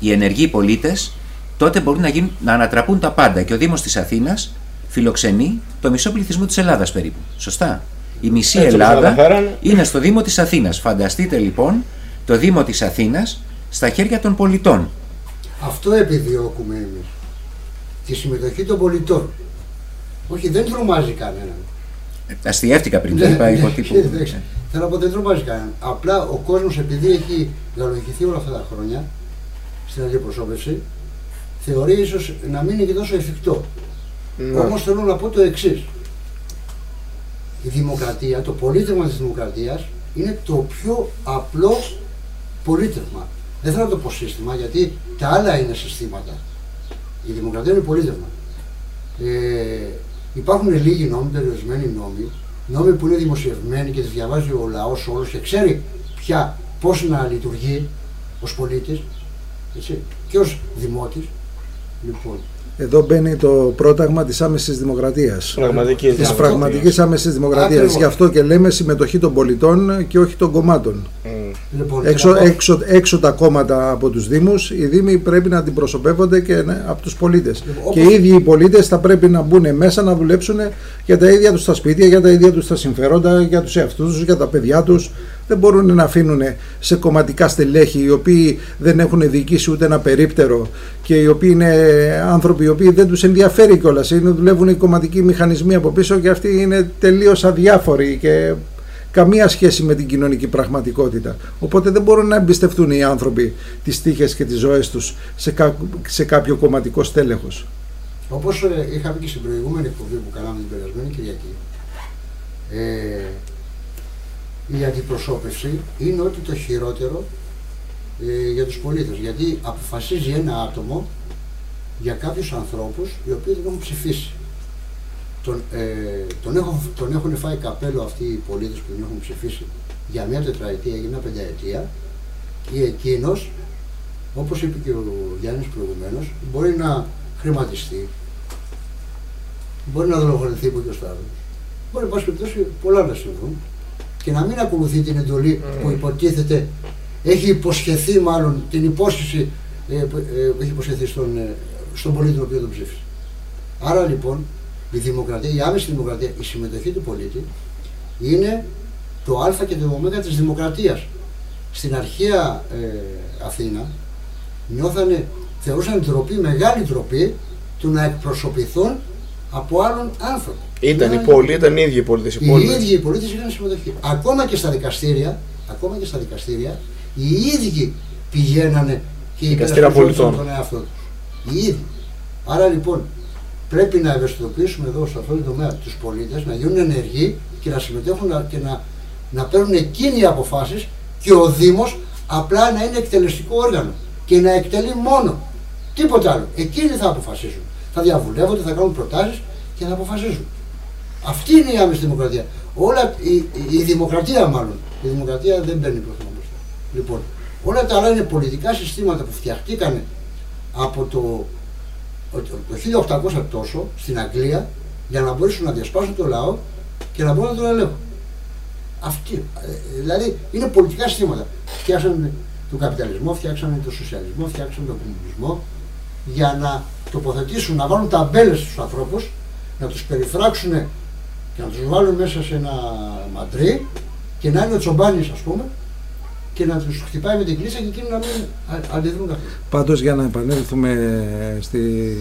οι ενεργοί πολίτες, τότε μπορούν να, γίνουν, να ανατραπούν τα πάντα. Και ο Δήμος της Αθήνας φιλοξενεί το μισό πληθυσμό της Ελλάδας περίπου. Σωστά. Η μισή Έτσι όπως Ελλάδα αναφέρανε. είναι στο Δήμο της Αθήνας. Φανταστείτε λοιπόν το Δήμο της Αθήνας στα χέρια των πολιτών. Αυτό επιδιώκουμε εμείς. Τη συμμετοχή των πολιτών. Όχι, δεν τρομάζει κανέναν. Αστειεύτηκα πριν, το Ναι, είπα ναι, υποτύπου. εντάξει. Θέλω να πω δεν τρομάζει κανέναν. Απλά ο κόσμος επειδή έχει γαλογηθεί όλα αυτά τα χρόνια στην αντιπροσώπευση, θεωρεί ίσως να μην είναι και τόσο εφικτό. Ναι. Όμως θέλω να πω το εξής. Η δημοκρατία, το πολίτευμα της δημοκρατίας είναι το πιο απλό πολίτευμα. Δεν θέλω να το πω σύστημα γιατί τα άλλα είναι συστήματα. Η δημοκρατία είναι πολίτευμα. Ε, υπάρχουν λίγοι νόμοι, περιορισμένοι νόμοι, νόμοι που είναι δημοσιευμένοι και τις διαβάζει ο λαός όλος και ξέρει πια πώς να λειτουργεί ως πολίτης έτσι, και ως δημότης. Λοιπόν, Εδώ μπαίνει το πρόταγμα της άμεσης δημοκρατίας. Πραγματική Της δημοκρατία. πραγματικής άμεσης δημοκρατίας. Ακριβώς. Γι' αυτό και λέμε συμμετοχή των πολιτών και όχι των κομμάτων. Μμ. λοιπόν, Έξω, και να πω- έξω, έξω τα κόμματα από τους Δήμους, οι Δήμοι πρέπει να αντιπροσωπεύονται και ναι, από τους πολίτες. Λοιπόν, Και όπως- οι ίδιοι οι πολίτες θα πρέπει να μπουν μέσα να δουλέψουν για τα ίδια τους τα σπίτια, για τα ίδια τους τα συμφέροντα, για τους εαυτούς τους, για τα παιδιά τους. Δεν μπορούν να αφήνουν σε κομματικά στελέχη οι οποίοι δεν έχουν διοικήσει ούτε ένα περίπτερο και οι οποίοι είναι άνθρωποι οι οποίοι δεν τους ενδιαφέρει κιόλας. Δουλεύουν οι κομματικοί μηχανισμοί από πίσω και αυτοί είναι τελείως αδιάφοροι και καμία σχέση με την κοινωνική πραγματικότητα. Οπότε δεν μπορούν να εμπιστευτούν οι άνθρωποι τις τύχες και τις ζωές τους σε, κα- σε κάποιο κομματικό στέλεχος. Όπως ε, είχα πει και στην προηγούμενη εκπομπή που κάναμε την περασμένη Κυριακή, ε, η αντιπροσώπευση είναι ότι το χειρότερο ε, για τους πολίτες. Γιατί αποφασίζει ένα άτομο για κάποιους ανθρώπους οι οποίοι δεν έχουν ψηφίσει. Τον, ε, τον, έχουν, τον έχουν φάει καπέλο αυτοί οι πολίτες που δεν έχουν ψηφίσει για μια τετραετία ή μια πενταετία ή εκείνος, όπως είπε και ο Γιάννης προηγουμένως, μπορεί να χρηματιστεί, μπορεί να δολοφονηθεί από και άλλο. Μπορεί, εν πάση περιπτώσει, πολλά να συμβούν και να μην ακολουθεί την εντολή που υποτίθεται έχει υποσχεθεί μάλλον την υπόσχεση ε, που ε, που έχει υποσχεθεί στον, ε, στον πολίτη τον οποίο τον ψήφισε. Άρα λοιπόν η δημοκρατία, η άμεση δημοκρατία, η συμμετοχή του πολίτη είναι το α και το ω της δημοκρατίας. Στην αρχαία ε, Αθήνα νιώθανε, θεωρούσαν ντροπή, μεγάλη ντροπή του να εκπροσωπηθούν από άλλον άνθρωπο. Ήταν οι Ήταν- πόλοι, ήταν οι ίδιοι οι πολίτες. Οι οι πόλεις. ίδιοι οι πολίτες είχαν συμμετοχή. Ακόμα και στα δικαστήρια, ακόμα και στα δικαστήρια, οι ίδιοι πηγαίνανε και Δικαστήρια υπερασπιζόντουσαν πολιτών. τον εαυτό τους. Οι ίδιοι. Άρα λοιπόν πρέπει να ευαισθητοποιήσουμε εδώ σε αυτό το τομέα τους πολίτες να γίνουν ενεργοί και να συμμετέχουν να- και να, να παίρνουν εκείνοι οι αποφάσεις και ο Δήμος απλά να είναι εκτελεστικό όργανο και να εκτελεί μόνο. Τίποτα άλλο. Εκείνοι θα αποφασίσουν. Θα διαβουλεύονται, θα κάνουν προτάσεις και θα αποφασίζουν. Αυτή είναι η άμεση δημοκρατία. Όλα, η, η, η δημοκρατία μάλλον. Η δημοκρατία δεν παίρνει πρόθυμα μπροστά. Λοιπόν, όλα τα άλλα είναι πολιτικά συστήματα που φτιαχτήκαν από το, το, το 1800 τόσο στην Αγγλία για να μπορέσουν να διασπάσουν το λαό και να μπορούν να τον ελέγχουν. Αυτή, ε, δηλαδή είναι πολιτικά συστήματα. Φτιάξανε τον καπιταλισμό, φτιάξανε τον σοσιαλισμό, φτιάξανε τον κομμουνισμό για να τοποθετήσουν, να βάλουν ταμπέλες στους ανθρώπους, να τους περιφράξουν και να τους βάλουν μέσα σε ένα μαντρί και να είναι ο τσομπάνης ας πούμε και να τους χτυπάει με την κλίσα και εκείνοι να μην α- αντιδρούν καθόλου. Πάντως για να επανέλθουμε στη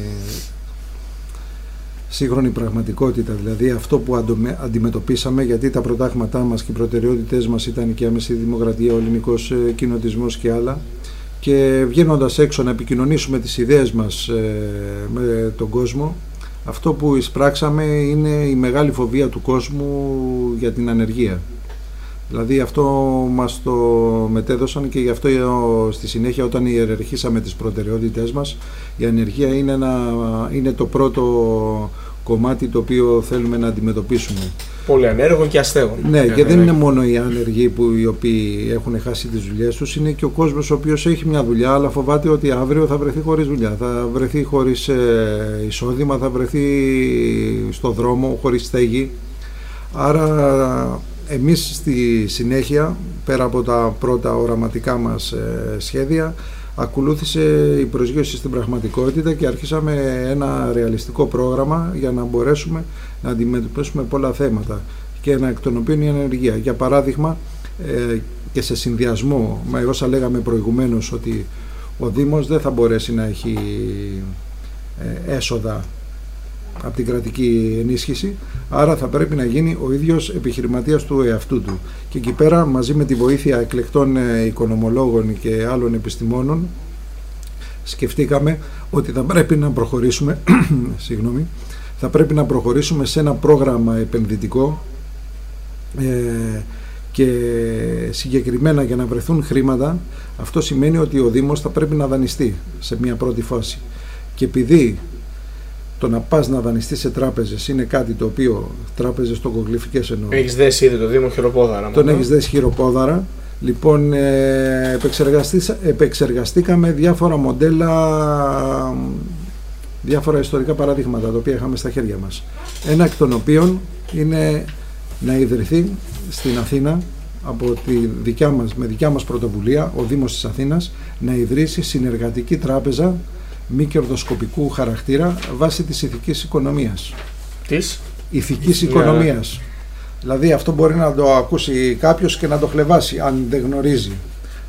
σύγχρονη πραγματικότητα, δηλαδή αυτό που αντομε- αντιμετωπίσαμε, γιατί τα προτάγματά μας και οι προτεραιότητες μας ήταν και η άμεση δημοκρατία, ο ελληνικός ε, κοινοτισμός και άλλα, και βγαίνοντας έξω να επικοινωνήσουμε τις ιδέες μας ε, με τον κόσμο, αυτό που εισπράξαμε είναι η μεγάλη φοβία του κόσμου για την ανεργία. Δηλαδή αυτό μας το μετέδωσαν και γι' αυτό στη συνέχεια όταν ιεραρχήσαμε τις προτεραιότητές μας η ανεργία είναι, ένα, είναι το πρώτο κομμάτι το οποίο θέλουμε να αντιμετωπίσουμε. Πολύ ανέργων και αστέγων. Ναι, Ε, και δεν ναι. είναι μόνο οι άνεργοι που οι οποίοι έχουν χάσει τις δουλειές τους, είναι και ο κόσμος ο οποίος έχει μια δουλειά, αλλά φοβάται ότι αύριο θα βρεθεί χωρίς δουλειά, θα βρεθεί χωρίς ε, εισόδημα, θα βρεθεί στο δρόμο, χωρίς στέγη. Άρα εμείς στη συνέχεια, πέρα από τα πρώτα οραματικά μας ε, σχέδια, ακολούθησε η προσγείωση στην πραγματικότητα και αρχίσαμε ένα ρεαλιστικό πρόγραμμα για να μπορέσουμε να αντιμετωπίσουμε πολλά θέματα και ένα εκ των οποίων η ανεργία. Για παράδειγμα ε, και σε συνδυασμό με όσα λέγαμε προηγουμένως ότι ο Δήμος δεν θα μπορέσει να έχει ε, έσοδα από την κρατική ενίσχυση. Άρα θα πρέπει να γίνει ο ίδιος επιχειρηματίας του εαυτού του. Και εκεί πέρα μαζί με τη βοήθεια εκλεκτών ε, οικονομολόγων και άλλων επιστημόνων σκεφτήκαμε ότι θα πρέπει να προχωρήσουμε συγγνώμη, θα πρέπει να προχωρήσουμε σε ένα πρόγραμμα επενδυτικό ε, και συγκεκριμένα για να βρεθούν χρήματα αυτό σημαίνει ότι ο Δήμος θα πρέπει να δανειστεί σε μια πρώτη φάση. Και επειδή το να πας να δανειστείς σε τράπεζες είναι κάτι το οποίο τράπεζες τοκογλυφικές εννοώ Έχεις δέσει ήδη το Δήμο χειροπόδαρα. τον μόνο. έχεις δέσει χειροπόδαρα λοιπόν ε, επεξεργαστήσα- επεξεργαστήκαμε διάφορα μοντέλα διάφορα ιστορικά παραδείγματα τα οποία είχαμε στα χέρια μας ένα εκ των οποίων είναι να ιδρυθεί στην Αθήνα από τη δικιά μας, με δικιά μας πρωτοβουλία ο Δήμος της Αθήνας να ιδρύσει συνεργατική τράπεζα μη κερδοσκοπικού χαρακτήρα βάσει της ηθικής οικονομίας Της; ηθικής Ναι. οικονομίας. Δηλαδή αυτό μπορεί να το ακούσει κάποιος και να το χλεβάσει αν δεν γνωρίζει.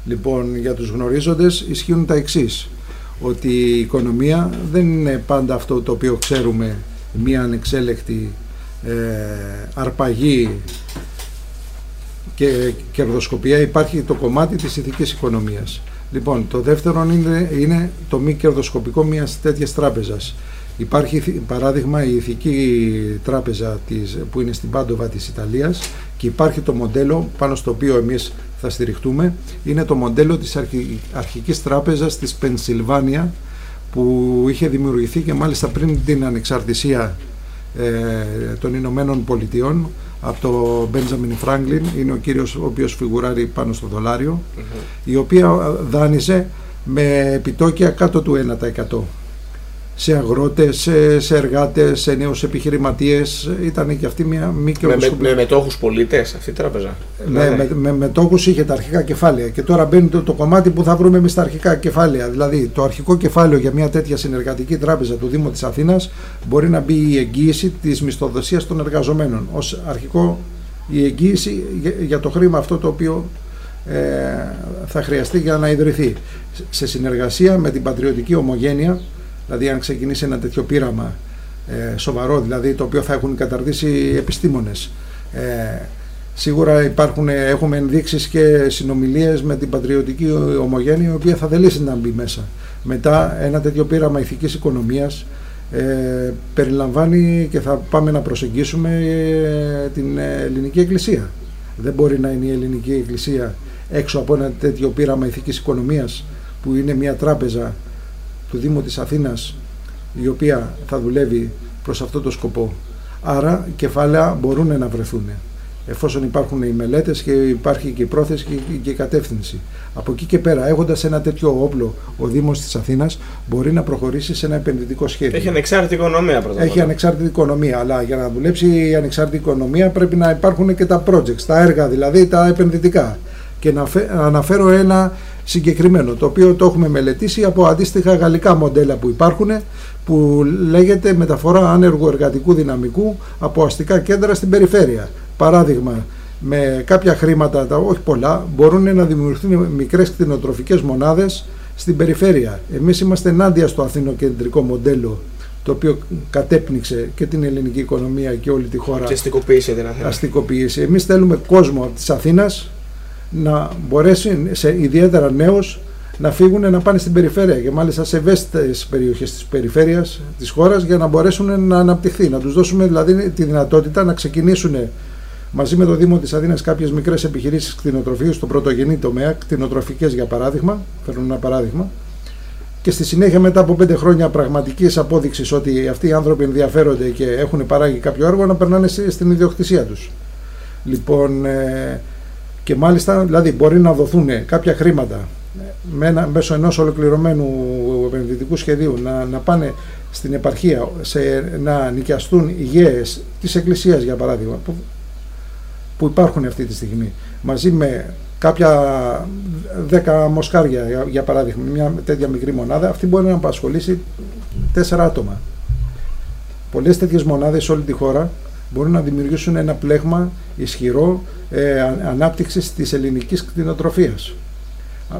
Λοιπόν, για τους γνωρίζοντες ισχύουν τα εξής. Ότι η οικονομία δεν είναι πάντα αυτό το οποίο ξέρουμε μία ανεξέλεκτη ε, αρπαγή και κερδοσκοπία. Υπάρχει το κομμάτι της ηθικής οικονομίας. Λοιπόν, το δεύτερο είναι, είναι το μη κερδοσκοπικό μιας τέτοιας τράπεζας. Υπάρχει ηθι- παράδειγμα η ηθική τράπεζα της, που είναι στην Πάντοβα της Ιταλίας και υπάρχει το μοντέλο πάνω στο οποίο εμείς θα στηριχτούμε είναι το μοντέλο της αρχι, αρχικής τράπεζας της Πενσιλβάνια που είχε δημιουργηθεί και μάλιστα πριν την ανεξαρτησία ε, των Ηνωμένων Πολιτειών από το Benjamin Franklin είναι ο κύριος ο οποίος φιγουράρει πάνω στο δολάριο η οποία δάνειζε με επιτόκια κάτω του 1% σε αγρότες, σε, σε εργάτες, σε νέους επιχειρηματίες ήταν και αυτή μια μη Με, με, κερδοσκοπική- με μετόχους πολίτες αυτή η τράπεζα. με, Ναι. με, με μετόχους είχε τα αρχικά κεφάλαια και τώρα μπαίνει το, το κομμάτι που θα βρούμε εμείς στα αρχικά κεφάλαια. Δηλαδή το αρχικό κεφάλαιο για μια τέτοια συνεργατική τράπεζα του Δήμου της Αθήνας μπορεί να μπει η εγγύηση της μισθοδοσίας των εργαζομένων ως αρχικό η εγγύηση για, για το χρήμα αυτό το οποίο ε, θα χρειαστεί για να ιδρυθεί σε συνεργασία με την πατριωτική ομογένεια δηλαδή αν ξεκινήσει ένα τέτοιο πείραμα ε, σοβαρό δηλαδή το οποίο θα έχουν καταρτήσει επιστήμονες ε, Σίγουρα υπάρχουν, έχουμε ενδείξεις και συνομιλίες με την πατριωτική ομογένεια η οποία θα θελήσει να μπει μέσα. Μετά ένα τέτοιο πείραμα ηθικής οικονομίας ε, περιλαμβάνει και θα πάμε να προσεγγίσουμε ε, την ελληνική εκκλησία. Δεν μπορεί να είναι η ελληνική εκκλησία έξω από ένα τέτοιο πείραμα ηθικής οικονομίας που είναι μια τράπεζα του Δήμου της Αθήνας η οποία θα δουλεύει προς αυτό το σκοπό. Άρα κεφάλαια μπορούν να βρεθούν εφόσον υπάρχουν οι μελέτες και υπάρχει και η πρόθεση και- και η κατεύθυνση. Από εκεί και πέρα, έχοντας ένα τέτοιο όπλο, ο Δήμος της Αθήνας μπορεί να προχωρήσει σε ένα επενδυτικό σχέδιο. Έχει ανεξάρτητη οικονομία πρώτα. Έχει απ' όλα. ανεξάρτητη οικονομία, αλλά για να δουλέψει η ανεξάρτητη οικονομία πρέπει να υπάρχουν και τα projects, τα έργα δηλαδή, τα επενδυτικά. Και να φε- αναφέρω ένα συγκεκριμένο, το οποίο το έχουμε μελετήσει από αντίστοιχα γαλλικά μοντέλα που υπάρχουν, που λέγεται μεταφορά άνεργου εργατικού δυναμικού από αστικά κέντρα στην περιφέρεια. Παράδειγμα, με κάποια χρήματα, τα όχι πολλά, μπορούν να δημιουργηθούν μικρές κτηνοτροφικές μονάδες στην περιφέρεια. Εμείς είμαστε ενάντια στο αθηνοκεντρικό μοντέλο το οποίο κατέπνιξε και την ελληνική οικονομία και όλη τη χώρα Και αστικοποίησε την Αθήνα. αστικοποίηση. Εμείς θέλουμε κόσμο από της Αθήνας να μπορέσει, σε, ιδιαίτερα νέους, να φύγουν να πάνε στην περιφέρεια και μάλιστα σε ευαίσθητες περιοχές της περιφέρειας της χώρας για να μπορέσουν να αναπτυχθεί. Να τους δώσουμε δηλαδή τη δυνατότητα να ξεκινήσουν μαζί με το Δήμο της Αθήνας κάποιες μικρές επιχειρήσεις κτηνοτροφίου στο πρωτογενή τομέα, κτηνοτροφικές για παράδειγμα, φέρνουν ένα παράδειγμα, και στη συνέχεια μετά από πέντε χρόνια πραγματικής απόδειξης ότι αυτοί οι άνθρωποι ενδιαφέρονται και έχουν παράγει κάποιο έργο να περνάνε στη- στην ιδιοκτησία τους. Λοιπόν, ε, και μάλιστα δηλαδή μπορεί να δοθούν κάποια χρήματα ε, με ένα, μέσω ενός ολοκληρωμένου επενδυτικού σχεδίου να, να πάνε στην επαρχία σε, να νοικιαστούν υγιές της Εκκλησίας για παράδειγμα που, που υπάρχουν αυτή τη στιγμή μαζί με κάποια δέκα μοσκάρια για, για παράδειγμα μια τέτοια μικρή μονάδα αυτή μπορεί να απασχολήσει τέσσερα άτομα. Πολλές τέτοιες μονάδες σε όλη τη χώρα μπορούν να δημιουργήσουν ένα πλέγμα ισχυρό ε, α- ανάπτυξης της ελληνικής κτηνοτροφίας.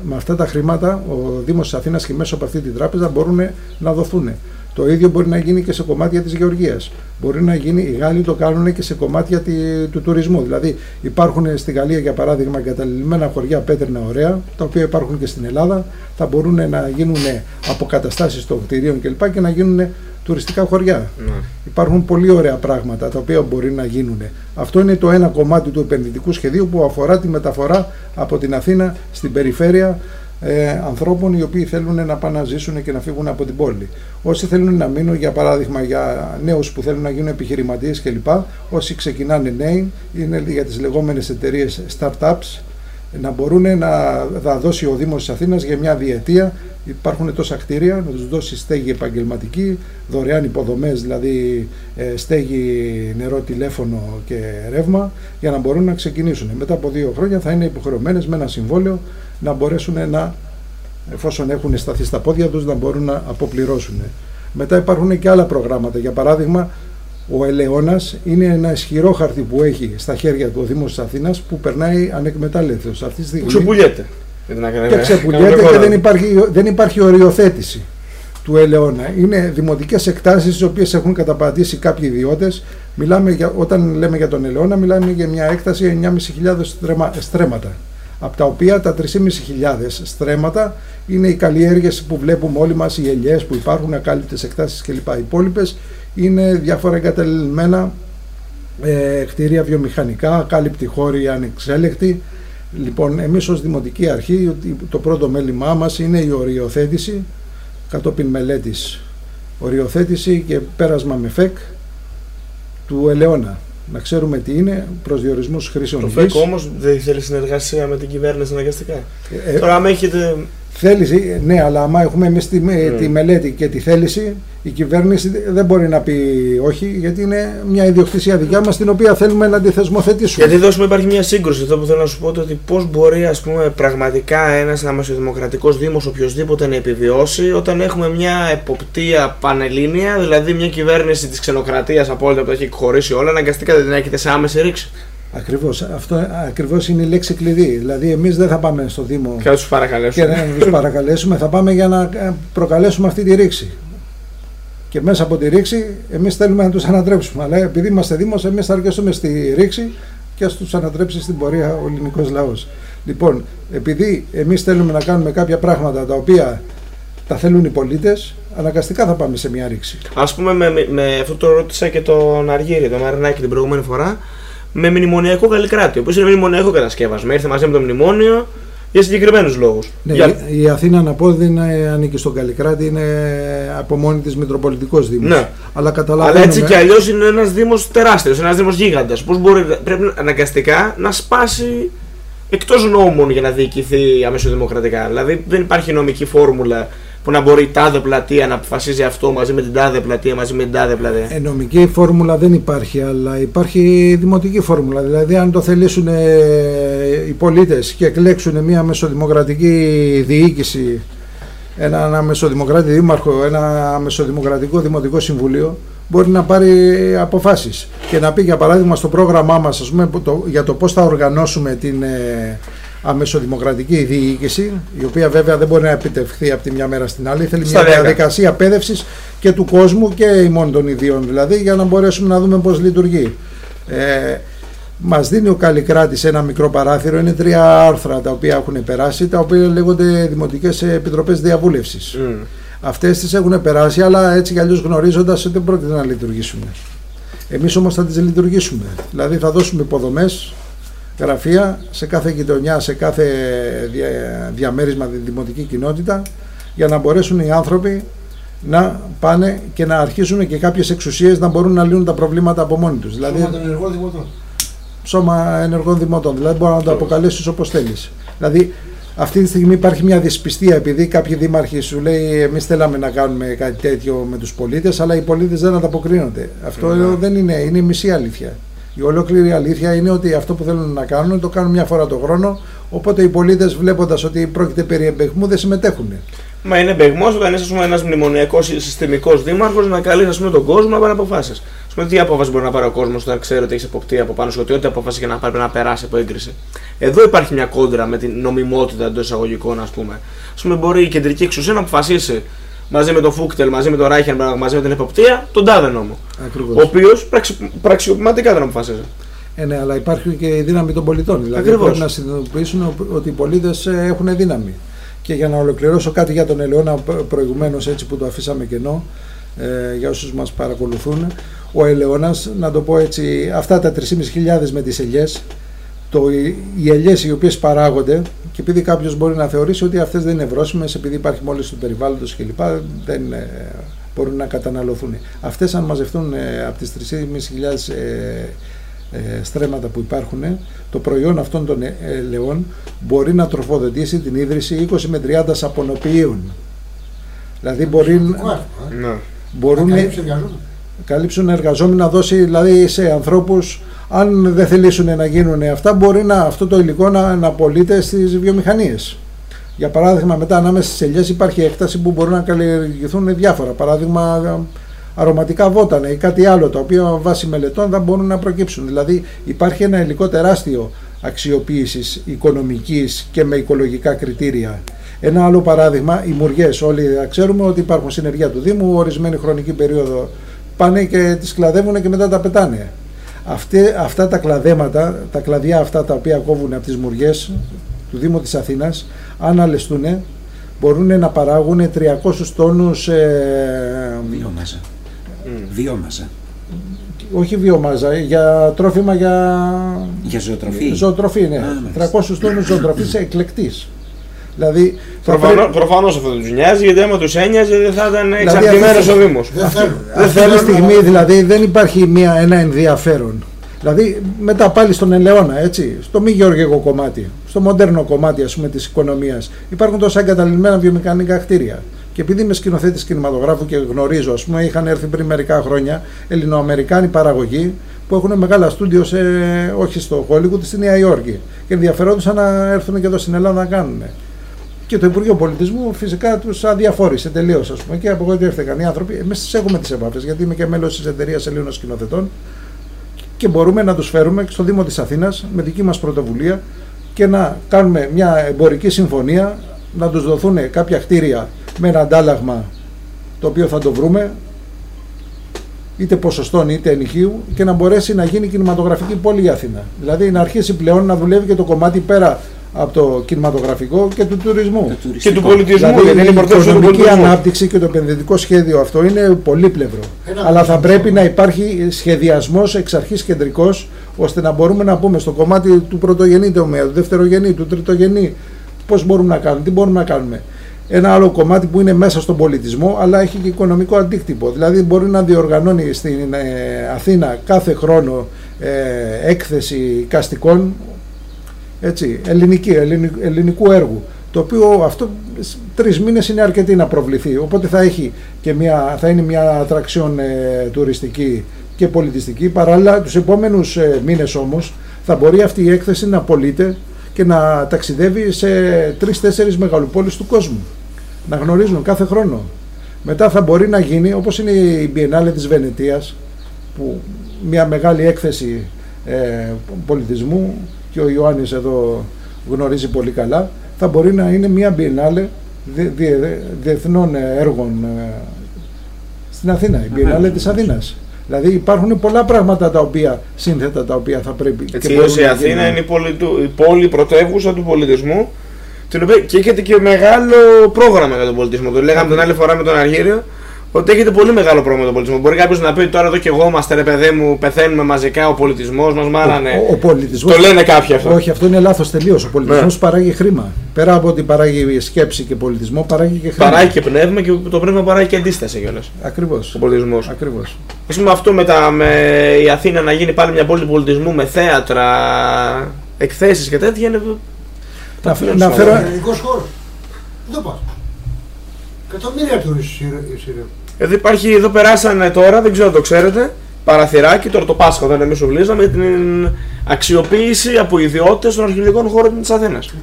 Με αυτά τα χρήματα ο Δήμος της Αθήνας και μέσω από αυτή την τράπεζα μπορούν να δοθούν. Το ίδιο μπορεί να γίνει και σε κομμάτια της γεωργίας. Μπορεί να γίνει, οι Γάλλοι το κάνουν και σε κομμάτια τη- του τουρισμού. Δηλαδή υπάρχουν στη Γαλλία για παράδειγμα εγκαταλειμμένα χωριά πέτρινα ωραία, τα οποία υπάρχουν και στην Ελλάδα. Θα μπορούν να γίνουν αποκαταστάσεις των κτηρίων κλπ. και να γίνουν τουριστικά χωριά. Ναι. Υπάρχουν πολύ ωραία πράγματα τα οποία μπορεί να γίνουν. Αυτό είναι το ένα κομμάτι του επενδυτικού σχεδίου που αφορά τη μεταφορά από την Αθήνα στην περιφέρεια ε, ανθρώπων οι οποίοι θέλουν να πάνε να ζήσουν και να φύγουν από την πόλη. Όσοι θέλουν να μείνουν, για παράδειγμα, για νέους που θέλουν να γίνουν επιχειρηματίες κλπ. Όσοι ξεκινάνε νέοι, είναι για τις λεγόμενες εταιρείες startups, να μπορούν να θα δώσει ο Δήμος της Αθήνας για μια διετία υπάρχουν τόσα κτίρια, να τους δώσει στέγη επαγγελματική, δωρεάν υποδομές, δηλαδή ε, στέγη, νερό, τηλέφωνο και ρεύμα, για να μπορούν να ξεκινήσουν. Μετά από δύο χρόνια θα είναι υποχρεωμένες με ένα συμβόλαιο να μπορέσουν να, εφόσον έχουν σταθεί στα πόδια τους, να μπορούν να αποπληρώσουν. Μετά υπάρχουν και άλλα προγράμματα. Για παράδειγμα, ο Ελαιώνας είναι ένα ισχυρό χαρτί που έχει στα χέρια του ο Δήμος της Αθήνας που περνάει ανεκμετάλλευτος. Αυτή τη Που στιγμή ξεπουλιέται. Για την ακρίβεια. και ξεπουλιέται και δεν υπάρχει, δεν υπάρχει οριοθέτηση του ελαιώνα. Είναι δημοτικές εκτάσεις τις οποίες έχουν καταπατήσει κάποιοι ιδιώτες. Μιλάμε για, όταν λέμε για τον ελαιώνα μιλάμε για μια έκταση 9.500 στρέμα, στρέμματα. Από τα οποία τα 3.500 στρέμματα είναι οι καλλιέργειες που βλέπουμε όλοι μας, οι ελιές που υπάρχουν, ακάλυπτες εκτάσεις κλπ. Οι υπόλοιπες είναι διάφορα εγκαταλειμμένα ε, κτίρια βιομηχανικά, ακάλυπτοι χώροι ανεξέλεκτοι. Λοιπόν, εμείς ως Δημοτική Αρχή, ότι το πρώτο μέλημά μας είναι η οριοθέτηση, κατόπιν μελέτης οριοθέτηση και πέρασμα με ΦΕΚ του ελαιώνα. Να ξέρουμε τι είναι, προσδιορισμούς χρήσεων Το γης. ΦΕΚ όμως δεν θέλει συνεργασία με την κυβέρνηση αναγκαστικά. Ε, Τώρα, άμα έχετε. Θέληση, ναι, αλλά άμα έχουμε εμείς τη, με- Ναι. τη μελέτη και τη θέληση, η κυβέρνηση δεν μπορεί να πει όχι, γιατί είναι μια ιδιοκτησία δικιά μας την οποία θέλουμε να τη θεσμοθετήσουμε. Γιατί εδώ σου υπάρχει μια σύγκρουση. Αυτό που θέλω να σου πω το ότι πώς μπορεί ας πούμε, πραγματικά ένας αμεσοδημοκρατικό Δήμος οποιοδήποτε να επιβιώσει όταν έχουμε μια εποπτεία πανελλήνια, δηλαδή μια κυβέρνηση της ξενοκρατίας απόλυτα που τα έχει εκχωρήσει όλα, αναγκαστικά δεν την έχετε σε άμεση ρήξη. Ακριβώς, αυτό ακριβώς είναι η λέξη κλειδί. Δηλαδή εμείς δεν θα πάμε στο Δήμο Και θα τους και παρακαλέσω. να τους παρακαλέσουμε, θα πάμε για να ε, προκαλέσουμε αυτή τη ρήξη. Και μέσα από τη ρήξη εμείς θέλουμε να τους ανατρέψουμε. Αλλά επειδή είμαστε Δήμος, εμείς θα αρκεστούμε στη ρήξη και ας τους ανατρέψει στην πορεία ο ελληνικός λαός. Λοιπόν, επειδή εμείς θέλουμε να κάνουμε κάποια πράγματα τα οποία τα θέλουν οι πολίτες, αναγκαστικά θα πάμε σε μια ρήξη. Α πούμε, με, με, με αυτό το ρώτησα και τον Αργύρι, τον Μαρινάκη την προηγούμενη φορά, με μνημονιακό καλλικράτη. Ο οποίο είναι μνημονιακό κατασκεύασμα. Ήρθε μαζί με το μνημόνιο για συγκεκριμένους λόγους. Ναι, για... η- Η Αθήνα να πω δεν είναι- ανήκει στον Καλλικράτη, είναι από μόνη της Μητροπολιτικός Δήμος. Ναι. Αλλά Αλλά καταλαβαίνουμε... έτσι κι αλλιώς είναι ένας Δήμος τεράστιος, ένας Δήμος γίγαντας. Πώ μπορεί, πρέπει αναγκαστικά να σπάσει εκτός νόμων για να διοικηθεί αμεσοδημοκρατικά. Δηλαδή δεν υπάρχει νομική φόρμουλα που να μπορεί η τάδε πλατεία να αποφασίζει αυτό μαζί με την τάδε πλατεία, μαζί με την τάδε πλατεία. Ε, νομική φόρμουλα δεν υπάρχει, αλλά υπάρχει δημοτική φόρμουλα. Δηλαδή, αν το θελήσουν ε, οι πολίτες και εκλέξουν μια μεσοδημοκρατική διοίκηση, ένα μεσοδημοκράτη δήμαρχο, ένα μεσοδημοκρατικό δημοτικό συμβούλιο, μπορεί να πάρει αποφάσεις και να πει για παράδειγμα στο πρόγραμμά μας ας πούμε, που το- για το πώς θα οργανώσουμε την ε, αμεσοδημοκρατική διοίκηση, η οποία βέβαια δεν μπορεί να επιτευχθεί από τη μια μέρα στην άλλη, θέλει μια Σταδιακά. διαδικασία εκπαίδευση και του κόσμου και ημών των ιδίων δηλαδή για να μπορέσουμε να δούμε πώς λειτουργεί. Ε, μας δίνει ο Καλλικράτης ένα μικρό παράθυρο, είναι τρία άρθρα τα οποία έχουν περάσει, τα οποία λέγονται Δημοτικές Επιτροπές Διαβούλευσης. Μμ. Αυτές τις έχουν περάσει, αλλά έτσι κι αλλιώς γνωρίζοντας ότι δεν πρόκειται να λειτουργήσουν. Εμείς όμως θα τις λειτουργήσουμε. Δηλαδή θα δώσουμε υποδομές, γραφεία σε κάθε γειτονιά, σε κάθε δια- διαμέρισμα, τη δημοτική κοινότητα, για να μπορέσουν οι άνθρωποι να πάνε και να αρχίσουν και κάποιες εξουσίες να μπορούν να λύνουν τα προβλήματα από μόνοι τους. Δηλαδή, Σώμα των ενεργών δημοτών. σώμα ενεργών δημοτών. Δηλαδή μπορεί να το αποκαλέσεις όπως θέλεις. Δηλαδή αυτή τη στιγμή υπάρχει μια δυσπιστία επειδή κάποιοι δήμαρχοι σου λέει εμείς θέλαμε να κάνουμε κάτι τέτοιο με τους πολίτες, αλλά οι πολίτες δεν ανταποκρίνονται. Αυτό Ναι. δεν είναι, είναι η μισή αλήθεια. Η ολόκληρη αλήθεια είναι ότι αυτό που θέλουν να κάνουν το κάνουν μια φορά το χρόνο. Οπότε οι πολίτες βλέποντας ότι πρόκειται περί εμπεχμού δεν συμμετέχουν. Μα είναι μπεγμό όταν είσαι ένας μνημονιακός συστημικός δήμαρχος να καλείς ας πούμε, τον κόσμο να πάρει αποφάσεις. Α πούμε, τι απόφαση μπορεί να πάρει ο κόσμος όταν ξέρει ότι έχεις εποπτεία από πάνω σου, ότι ό,τι απόφαση για να πάρει πρέπει να περάσει από έγκριση. Εδώ υπάρχει μια κόντρα με την νομιμότητα εντός εισαγωγικών, ας πούμε. Α πούμε, μπορεί η κεντρική εξουσία να αποφασίσει μαζί με τον Φούκτελ, μαζί με τον Ράιχερ, μαζί με την εποπτεία, τον τάδε νόμο. Ακριβώς. Ο οποίος πραξιοποιηματικά δεν αποφασίζει. Ε, ναι, αλλά υπάρχει και η δύναμη των πολιτών. Δηλαδή Ακριβώς. πρέπει να συνειδητοποιήσουν ότι οι πολίτες έχουν δύναμη. Και για να ολοκληρώσω κάτι για τον Ελαιώνα προηγουμένως, έτσι που το αφήσαμε κενό, ε, για όσους μας παρακολουθούν, ο Ελαιώνας, να το πω έτσι, αυτά τα 3.500 με τις ελιές, το, οι ελιές οι οποίες παράγονται, και επειδή κάποιος μπορεί να θεωρήσει ότι αυτές δεν είναι βρόσιμες, επειδή υπάρχει μόλις του περιβάλλοντος κλπ., δεν ε, μπορούν να καταναλωθούν. Αυτές, αν μαζευτούν ε, από τις 3.500 ε, ε, στρέμματα που υπάρχουν, το προϊόν αυτών των ε, ελαιών μπορεί να τροφοδοτήσει την ίδρυση 20 με 30 σαπονοποιείων. Δηλαδή μπορεί, Σημαντικό αριθμό, ε. Ναι. μπορούν Να να καλύψει εργαζόμενο. καλύψουν εργαζόμενοι να δώσει δηλαδή σε ανθρώπους αν δεν θελήσουν να γίνουν αυτά μπορεί να, αυτό το υλικό να, να πωλείται στις βιομηχανίες. Για παράδειγμα μετά ανάμεσα στις ελιές υπάρχει έκταση που μπορούν να καλλιεργηθούν διάφορα. Παράδειγμα αρωματικά βότανα ή κάτι άλλο το οποίο βάσει μελετών θα μπορούν να προκύψουν. Δηλαδή υπάρχει ένα υλικό τεράστιο αξιοποίησης οικονομικής και με οικολογικά κριτήρια. Ένα άλλο παράδειγμα, οι μουριές. Όλοι ξέρουμε ότι υπάρχουν συνεργεία του Δήμου, ορισμένη χρονική περίοδο πάνε και τις κλαδεύουν και μετά τα πετάνε. Αυτέ, αυτά τα κλαδέματα, τα κλαδιά αυτά τα οποία κόβουν από τις μουριές του Δήμου της Αθήνας, αν αλεστούν, μπορούν να παράγουν 300 τόνους, ε, Βιόμαζα. Μμ. Βιόμαζα. όχι βιομάζα, για τρόφιμα για Για ζωοτροφή. ζωοτροφή, ναι. Α, μάλιστα. 300 τόνους ζωοτροφής εκλεκτής. Δηλαδή, θα Προφανώ πρέπει- προφανώς αυτό δεν τους νοιάζει, γιατί άμα τους ένοιαζε δεν θα ήταν Δηλαδή, εξαρτημένος αυτή- ο Δήμος. Δεν θέλουν. Αυτή τη στιγμή δηλαδή δεν υπάρχει μια, ένα ενδιαφέρον. Δηλαδή μετά πάλι στον Ελαιώνα, έτσι, στο μη γεωργικό κομμάτι, στο μοντέρνο κομμάτι ας πούμε της οικονομίας υπάρχουν τόσα εγκαταλειμμένα βιομηχανικά κτίρια. Και επειδή είμαι σκηνοθέτης κινηματογράφου και γνωρίζω, ας πούμε, είχαν έρθει πριν μερικά χρόνια Ελληνοαμερικάνοι παραγωγοί που έχουν μεγάλα στούντιο σε, όχι στο Hollywood, στη Νέα Υόρκη. Και ενδιαφερόντουσαν να έρθουν και εδώ στην Ελλάδα να κάνουν. Και το Υπουργείο Πολιτισμού φυσικά τους αδιαφόρησε τελείως, ας πούμε, και απογοητεύτηκαν οι άνθρωποι. Εμείς τι έχουμε τις επαφές, γιατί είμαι και μέλος της εταιρείας Ελλήνων Σκηνοθετών και μπορούμε να τους φέρουμε στο Δήμο της Αθήνας με δική μας πρωτοβουλία και να κάνουμε μια εμπορική συμφωνία, να τους δοθούν κάποια κτίρια με ένα αντάλλαγμα το οποίο θα το βρούμε είτε ποσοστών είτε ενοικίου και να μπορέσει να γίνει κινηματογραφική πόλη η Αθήνα. Δηλαδή να αρχίσει πλέον να δουλεύει και το κομμάτι πέρα από το κινηματογραφικό και του τουρισμού. Το Και τουριστικό. του πολιτισμού, Δηλαδή γιατί είναι η πρωτεύουσα του οικονομική πολιτισμού. ανάπτυξη και το επενδυτικό σχέδιο αυτό είναι πολύπλευρο. Ένα Αλλά θα μισό. πρέπει να υπάρχει σχεδιασμός εξ αρχής κεντρικός ώστε να μπορούμε να πούμε στο κομμάτι του πρωτογενή τομέα, του δευτερογενή, του τριτογενή πώς μπορούμε να κάνουμε, τι μπορούμε να κάνουμε. Ένα άλλο κομμάτι που είναι μέσα στον πολιτισμό αλλά έχει και οικονομικό αντίκτυπο. Δηλαδή μπορεί να διοργανώνει στην ε, Αθήνα κάθε χρόνο ε, έκθεση καστικών έτσι, ελληνική, ελληνικού, ελληνικού έργου. Το οποίο αυτό σ- τρεις μήνες είναι αρκετή να προβληθεί. Οπότε θα, έχει και μια, θα είναι μια ατραξιόν ε, τουριστική και πολιτιστική. Παράλληλα τους επόμενους ε, μήνες όμως θα μπορεί αυτή η έκθεση να πωλείται και να ταξιδεύει σε τρεις-τέσσερις μεγαλοπόλεις του κόσμου. Να γνωρίζουν κάθε χρόνο. Μετά θα μπορεί να γίνει όπως είναι η Biennale της Βενετίας που μια μεγάλη έκθεση ε, πολιτισμού και ο Ιωάννης εδώ γνωρίζει πολύ καλά θα μπορεί να είναι μια Biennale δι- δι- διεθνών έργων ε, στην Αθήνα, η Biennale της Αθήνας. Δηλαδή υπάρχουν πολλά πράγματα τα οποία σύνθετα τα οποία θα πρέπει Έτσι, μπορούν η να Αθήνα γίνουν. είναι η πόλη, του, η πόλη πρωτεύουσα του πολιτισμού. Την οποία και έχετε και μεγάλο πρόγραμμα για τον πολιτισμό. Το λέγαμε την άλλη φορά με τον Αργύριο ότι έχετε πολύ μεγάλο πρόγραμμα για τον πολιτισμό. Μπορεί κάποιος να πει ότι τώρα εδώ και εγώ είμαστε ρε παιδί μου, πεθαίνουμε μαζικά, ο πολιτισμός μας μάρανε. Ο, ο πολιτισμός, Το λένε κάποιοι αυτό. Όχι, αυτό είναι λάθος τελείως. Ο πολιτισμός Ναι. παράγει χρήμα. Πέρα από ότι παράγει σκέψη και πολιτισμό, παράγει και χρήμα. Παράγει και πνεύμα και το πνεύμα παράγει και αντίσταση κιόλας. Ακριβώς. Ο πολιτισμός. Ακριβώς. Α πούμε αυτό με, τα, με η Αθήνα να γίνει πάλι μια πόλη του πολιτισμού με θέατρα, εκθέσεις και τέτοια είναι. Να, Αφήνω να σου, φέρω, αλλά- Ελληνικός χώρος. Δεν πας. Εκατομμύρια τουρίστες εισηρεύουν. Εδώ υπάρχει, εδώ περάσανε τώρα, δεν ξέρω αν το ξέρετε, παραθυράκι, τώρα το Πάσχα όταν εμείς σουβλίζαμε, την αξιοποίηση από ιδιώτες των αρχαιολογικών χώρων της Αθήνας.